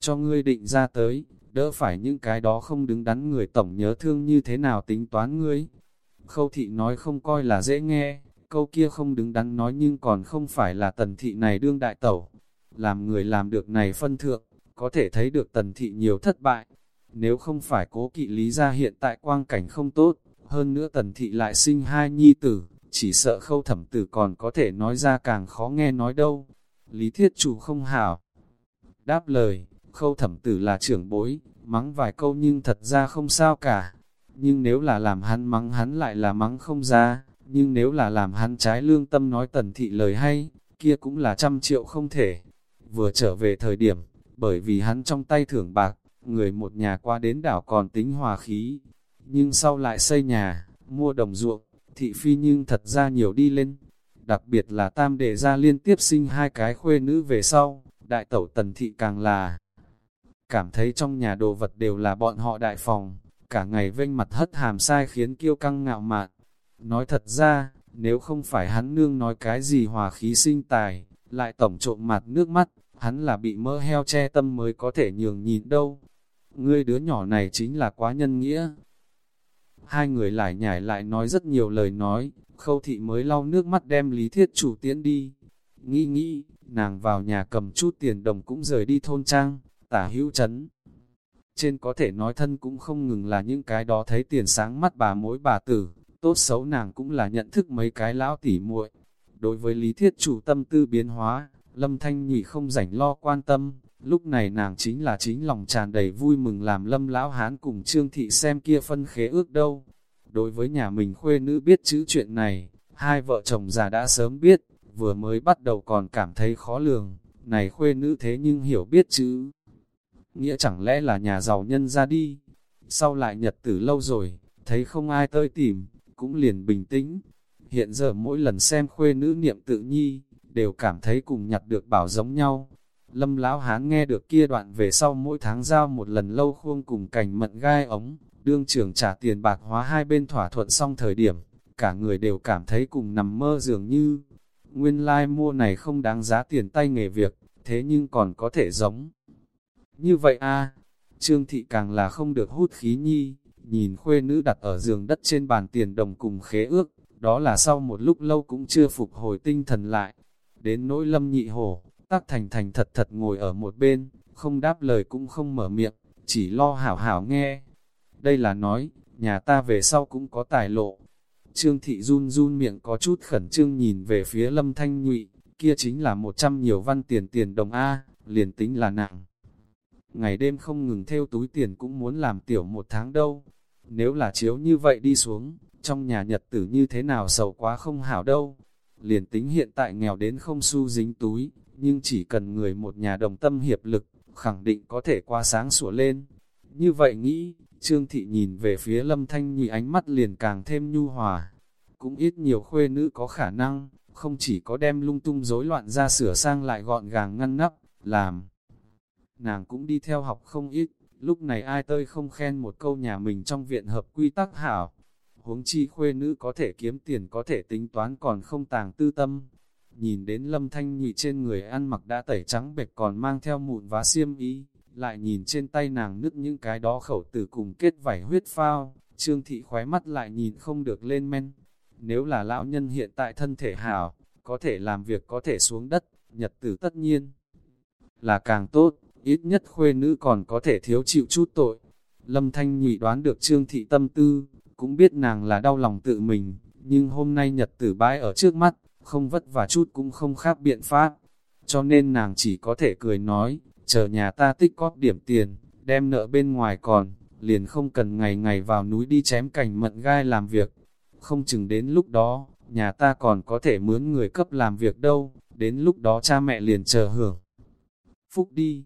Cho ngươi định ra tới, đỡ phải những cái đó không đứng đắn người tổng nhớ thương như thế nào tính toán ngươi. Khâu thị nói không coi là dễ nghe, câu kia không đứng đắn nói nhưng còn không phải là tần thị này đương đại tẩu. Làm người làm được này phân thượng, có thể thấy được tần thị nhiều thất bại. Nếu không phải cố kỵ lý ra hiện tại quang cảnh không tốt, hơn nữa tần thị lại sinh hai nhi tử, chỉ sợ khâu thẩm tử còn có thể nói ra càng khó nghe nói đâu. Lý thiết chủ không hảo. Đáp lời, khâu thẩm tử là trưởng bối, mắng vài câu nhưng thật ra không sao cả. Nhưng nếu là làm hắn mắng hắn lại là mắng không ra, nhưng nếu là làm hắn trái lương tâm nói tần thị lời hay, kia cũng là trăm triệu không thể. Vừa trở về thời điểm, bởi vì hắn trong tay thưởng bạc, người một nhà qua đến đảo còn tính hòa khí, nhưng sau lại xây nhà, mua đồng ruộng, thị phi nhưng thật ra nhiều đi lên. Đặc biệt là tam đệ ra liên tiếp sinh hai cái khuê nữ về sau, đại tẩu tần thị càng là cảm thấy trong nhà đồ vật đều là bọn họ đại phòng, cả ngày vênh mặt hất hàm sai khiến kiêu căng ngạo mạn. Nói thật ra, nếu không phải hắn nương nói cái gì hòa khí sinh tài, lại tổng trộm mặt nước mắt, hắn là bị mỡ heo che tâm mới có thể nhường nhìn đâu. Ngươi đứa nhỏ này chính là quá nhân nghĩa. Hai người lại nhảy lại nói rất nhiều lời nói, khâu thị mới lau nước mắt đem lý thiết chủ tiễn đi. Nghĩ nghĩ, nàng vào nhà cầm chút tiền đồng cũng rời đi thôn trang, tả hữu chấn. Trên có thể nói thân cũng không ngừng là những cái đó thấy tiền sáng mắt bà mối bà tử, tốt xấu nàng cũng là nhận thức mấy cái lão tỉ muội. Đối với lý thiết chủ tâm tư biến hóa, lâm thanh nhị không rảnh lo quan tâm, lúc này nàng chính là chính lòng tràn đầy vui mừng làm lâm lão hán cùng trương thị xem kia phân khế ước đâu. Đối với nhà mình khuê nữ biết chữ chuyện này, hai vợ chồng già đã sớm biết, vừa mới bắt đầu còn cảm thấy khó lường, này khuê nữ thế nhưng hiểu biết chữ nghĩa chẳng lẽ là nhà giàu nhân ra đi. Sau lại nhật tử lâu rồi, thấy không ai tới tìm, cũng liền bình tĩnh. Hiện giờ mỗi lần xem khuê nữ niệm tự nhi, đều cảm thấy cùng nhặt được bảo giống nhau. Lâm lão hán nghe được kia đoạn về sau mỗi tháng giao một lần lâu khuông cùng cành mận gai ống, đương trưởng trả tiền bạc hóa hai bên thỏa thuận xong thời điểm, cả người đều cảm thấy cùng nằm mơ dường như. Nguyên lai like mua này không đáng giá tiền tay nghề việc, thế nhưng còn có thể giống. Như vậy a Trương Thị càng là không được hút khí nhi, nhìn khuê nữ đặt ở giường đất trên bàn tiền đồng cùng khế ước, đó là sau một lúc lâu cũng chưa phục hồi tinh thần lại. Đến nỗi lâm nhị hổ, tắc thành thành thật thật ngồi ở một bên, không đáp lời cũng không mở miệng, chỉ lo hảo hảo nghe. Đây là nói, nhà ta về sau cũng có tài lộ. Trương thị run run miệng có chút khẩn trương nhìn về phía lâm thanh nhụy, kia chính là một trăm nhiều văn tiền tiền đồng A, liền tính là nặng ngày đêm không ngừng theo túi tiền cũng muốn làm tiểu một tháng đâu. Nếu là chiếu như vậy đi xuống, trong nhà nhật tử như thế nào sầu quá không hảo đâu. Liền tính hiện tại nghèo đến không xu dính túi, nhưng chỉ cần người một nhà đồng tâm hiệp lực, khẳng định có thể qua sáng sủa lên. Như vậy nghĩ, Trương Thị nhìn về phía Lâm Thanh Nhụy ánh mắt liền càng thêm nhu hòa. cũng ít nhiều khuê nữ có khả năng, không chỉ có đem lung tung rối loạn ra sửa sang lại gọn gàng ngăn nắp, làm. Nàng cũng đi theo học không ít, lúc này ai tơi không khen một câu nhà mình trong viện hợp quy tắc hảo. Huống chi khuê nữ có thể kiếm tiền có thể tính toán còn không tàng tư tâm. Nhìn đến lâm thanh nhụy trên người ăn mặc đã tẩy trắng bệch còn mang theo mụn vá xiêm y, lại nhìn trên tay nàng nứt những cái đó khẩu tử cùng kết vảy huyết phao, trương thị khóe mắt lại nhìn không được lên men. Nếu là lão nhân hiện tại thân thể hảo, có thể làm việc có thể xuống đất, nhật tử tất nhiên là càng tốt, ít nhất khuê nữ còn có thể thiếu chịu chút tội. Lâm Thanh Nhụy đoán được Trương Thị tâm tư, cũng biết nàng là đau lòng tự mình, nhưng hôm nay nhật tử bãi ở trước mắt, không vất vả chút cũng không khác biện pháp. Cho nên nàng chỉ có thể cười nói, chờ nhà ta tích cóp điểm tiền, đem nợ bên ngoài còn, liền không cần ngày ngày vào núi đi chém cành mận gai làm việc. Không chừng đến lúc đó, nhà ta còn có thể mướn người cấp làm việc đâu, đến lúc đó cha mẹ liền chờ hưởng. Phúc đi.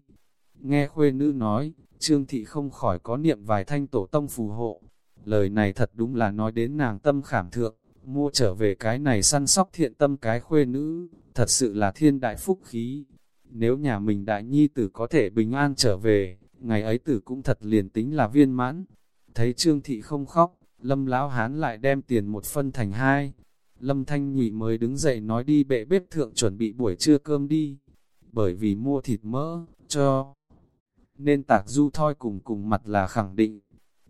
Nghe khuê nữ nói, Trương Thị không khỏi có niệm vài thanh tổ tông phù hộ. Lời này thật đúng là nói đến nàng tâm khảm thượng, mua trở về cái này săn sóc thiện tâm cái khuê nữ, thật sự là thiên đại phúc khí. Nếu nhà mình đại nhi tử có thể bình an trở về, ngày ấy tử cũng thật liền tính là viên mãn. Thấy Trương Thị không khóc, Lâm Lão Hán lại đem tiền một phân thành hai. Lâm Thanh Nhụy mới đứng dậy nói đi bệ bếp thượng chuẩn bị buổi trưa cơm đi. Bởi vì mua thịt mỡ, cho. Nên tạc du thoi cùng cùng mặt là khẳng định.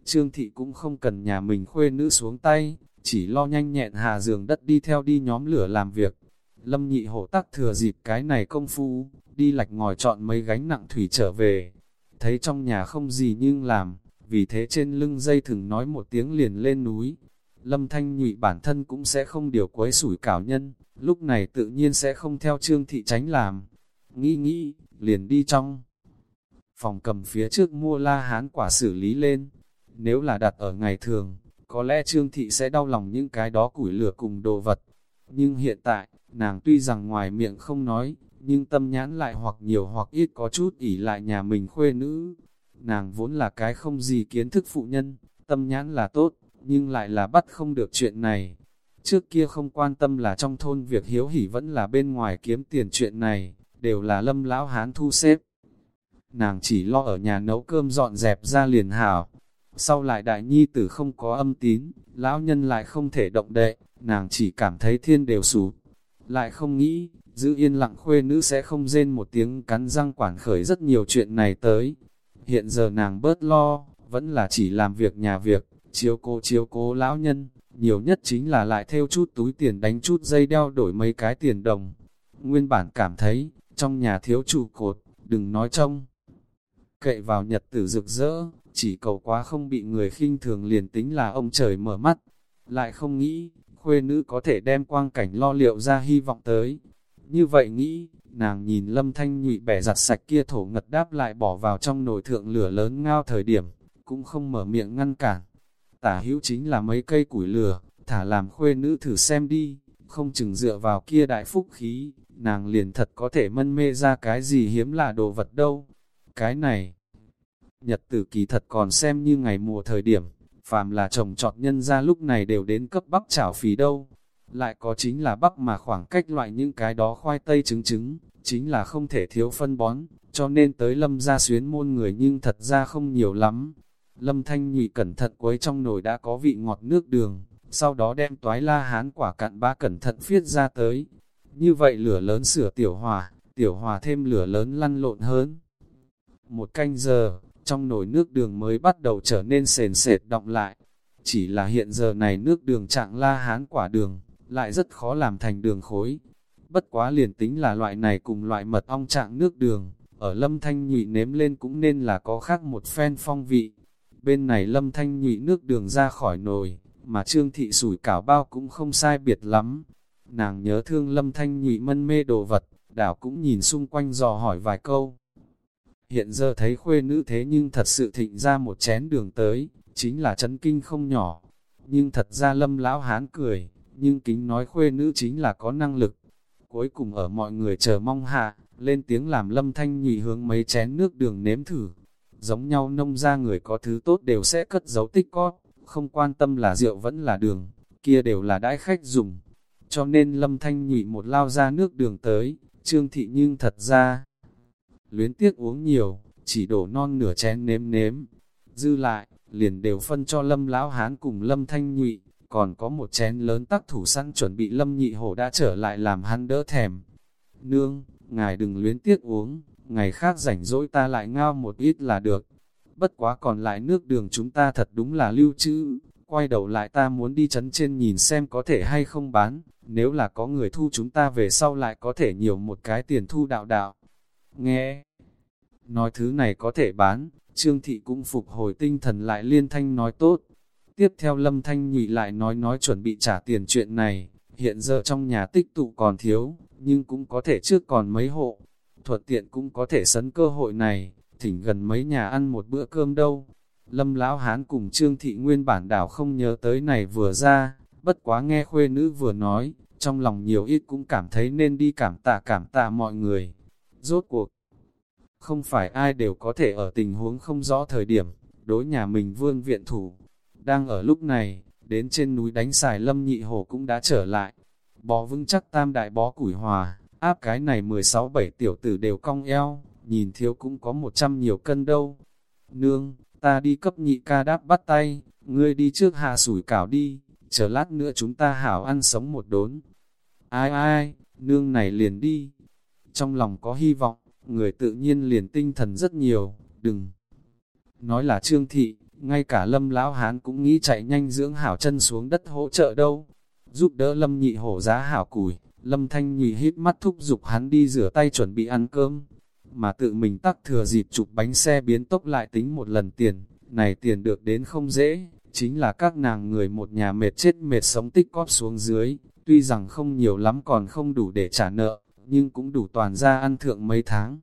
Trương Thị cũng không cần nhà mình khuê nữ xuống tay, chỉ lo nhanh nhẹn hạ giường đất đi theo đi nhóm lửa làm việc. Lâm nhị hổ tắc thừa dịp cái này công phu, đi lạch ngòi chọn mấy gánh nặng thủy trở về. Thấy trong nhà không gì nhưng làm, vì thế trên lưng dây thừng nói một tiếng liền lên núi. Lâm Thanh nhụy bản thân cũng sẽ không điều quấy sủi cảo nhân, lúc này tự nhiên sẽ không theo trương thị tránh làm. Nghĩ nghĩ, liền đi trong. Phòng cầm phía trước mua la hán quả xử lý lên. Nếu là đặt ở ngày thường, có lẽ trương thị sẽ đau lòng những cái đó củi lửa cùng đồ vật. Nhưng hiện tại, nàng tuy rằng ngoài miệng không nói, nhưng tâm nhãn lại hoặc nhiều hoặc ít có chút ỉ lại nhà mình khuê nữ. Nàng vốn là cái không gì kiến thức phụ nhân, tâm nhãn là tốt, nhưng lại là bắt không được chuyện này. Trước kia không quan tâm là trong thôn việc hiếu hỉ vẫn là bên ngoài kiếm tiền chuyện này, đều là lâm lão hán thu xếp. Nàng chỉ lo ở nhà nấu cơm dọn dẹp ra liền hảo. Sau lại đại nhi tử không có âm tín, lão nhân lại không thể động đậy, nàng chỉ cảm thấy thiên đều sụp. Lại không nghĩ, giữ yên lặng khuê nữ sẽ không rên một tiếng cắn răng quản khởi rất nhiều chuyện này tới. Hiện giờ nàng bớt lo, vẫn là chỉ làm việc nhà việc, chiếu cố chiếu cố lão nhân, nhiều nhất chính là lại theo chút túi tiền đánh chút dây đeo đổi mấy cái tiền đồng. Nguyên bản cảm thấy, trong nhà thiếu trụ cột, đừng nói trông. Cậy vào nhật tử rực rỡ, chỉ cầu quá không bị người khinh thường liền tính là ông trời mở mắt. Lại không nghĩ, khuê nữ có thể đem quang cảnh lo liệu ra hy vọng tới. Như vậy nghĩ, nàng nhìn lâm thanh nhụy bẻ giặt sạch kia thổ ngật đáp lại bỏ vào trong nồi thượng lửa lớn ngao thời điểm, cũng không mở miệng ngăn cản. Tả hữu chính là mấy cây củi lửa, thả làm khuê nữ thử xem đi, không chừng dựa vào kia đại phúc khí, nàng liền thật có thể mân mê ra cái gì hiếm là đồ vật đâu. Cái này, nhật tử kỳ thật còn xem như ngày mùa thời điểm, phàm là chồng trọt nhân ra lúc này đều đến cấp bắc chảo phí đâu. Lại có chính là bắc mà khoảng cách loại những cái đó khoai tây trứng trứng, chính là không thể thiếu phân bón, cho nên tới lâm ra xuyến môn người nhưng thật ra không nhiều lắm. Lâm thanh nhụy cẩn thận quấy trong nồi đã có vị ngọt nước đường, sau đó đem toái la hán quả cạn ba cẩn thận phiết ra tới. Như vậy lửa lớn sửa tiểu hòa, tiểu hòa thêm lửa lớn lăn lộn hơn. Một canh giờ, trong nồi nước đường mới bắt đầu trở nên sền sệt động lại. Chỉ là hiện giờ này nước đường trạng la hán quả đường, lại rất khó làm thành đường khối. Bất quá liền tính là loại này cùng loại mật ong trạng nước đường, ở lâm thanh nhụy nếm lên cũng nên là có khác một phen phong vị. Bên này lâm thanh nhụy nước đường ra khỏi nồi, mà trương thị sủi cảo bao cũng không sai biệt lắm. Nàng nhớ thương lâm thanh nhụy mân mê đồ vật, đảo cũng nhìn xung quanh dò hỏi vài câu. Hiện giờ thấy khuê nữ thế nhưng thật sự thịnh ra một chén đường tới, chính là chấn kinh không nhỏ. Nhưng thật ra lâm lão hán cười, nhưng kính nói khuê nữ chính là có năng lực. Cuối cùng ở mọi người chờ mong hạ, lên tiếng làm lâm thanh nhụy hướng mấy chén nước đường nếm thử. Giống nhau nông ra người có thứ tốt đều sẽ cất dấu tích có không quan tâm là rượu vẫn là đường, kia đều là đãi khách dùng. Cho nên lâm thanh nhụy một lao ra nước đường tới, trương thị nhưng thật ra, luyến tiếc uống nhiều, chỉ đổ non nửa chén nếm nếm. Dư lại, liền đều phân cho lâm lão hán cùng lâm thanh nhụy, còn có một chén lớn tắc thủ săn chuẩn bị lâm nhị hổ đã trở lại làm hắn đỡ thèm. Nương, ngài đừng luyến tiếc uống, ngày khác rảnh rỗi ta lại ngao một ít là được. Bất quá còn lại nước đường chúng ta thật đúng là lưu trữ, quay đầu lại ta muốn đi chấn trên nhìn xem có thể hay không bán, nếu là có người thu chúng ta về sau lại có thể nhiều một cái tiền thu đạo đạo. Nghe, nói thứ này có thể bán, Trương Thị cũng phục hồi tinh thần lại liên thanh nói tốt. Tiếp theo Lâm Thanh nhụy lại nói nói chuẩn bị trả tiền chuyện này, hiện giờ trong nhà tích tụ còn thiếu, nhưng cũng có thể trước còn mấy hộ. Thuật tiện cũng có thể sấn cơ hội này, thỉnh gần mấy nhà ăn một bữa cơm đâu. Lâm Lão Hán cùng Trương Thị nguyên bản đảo không nhớ tới này vừa ra, bất quá nghe khuê nữ vừa nói, trong lòng nhiều ít cũng cảm thấy nên đi cảm tạ cảm tạ mọi người. Rốt cuộc, không phải ai đều có thể ở tình huống không rõ thời điểm, đối nhà mình vương viện thủ. Đang ở lúc này, đến trên núi đánh xài lâm nhị hồ cũng đã trở lại. Bó vững chắc tam đại bó củi hòa, áp cái này 16-7 tiểu tử đều cong eo, nhìn thiếu cũng có 100 nhiều cân đâu. Nương, ta đi cấp nhị ca đáp bắt tay, ngươi đi trước hạ sủi cảo đi, chờ lát nữa chúng ta hảo ăn sống một đốn. Ai ai, nương này liền đi. Trong lòng có hy vọng, người tự nhiên liền tinh thần rất nhiều, đừng. Nói là trương thị, ngay cả lâm lão hán cũng nghĩ chạy nhanh dưỡng hảo chân xuống đất hỗ trợ đâu. Giúp đỡ lâm nhị hổ giá hảo củi, lâm thanh nhị hít mắt thúc giục hắn đi rửa tay chuẩn bị ăn cơm. Mà tự mình tắc thừa dịp chụp bánh xe biến tốc lại tính một lần tiền, này tiền được đến không dễ, chính là các nàng người một nhà mệt chết mệt sống tích cóp xuống dưới, tuy rằng không nhiều lắm còn không đủ để trả nợ, nhưng cũng đủ toàn ra ăn thượng mấy tháng.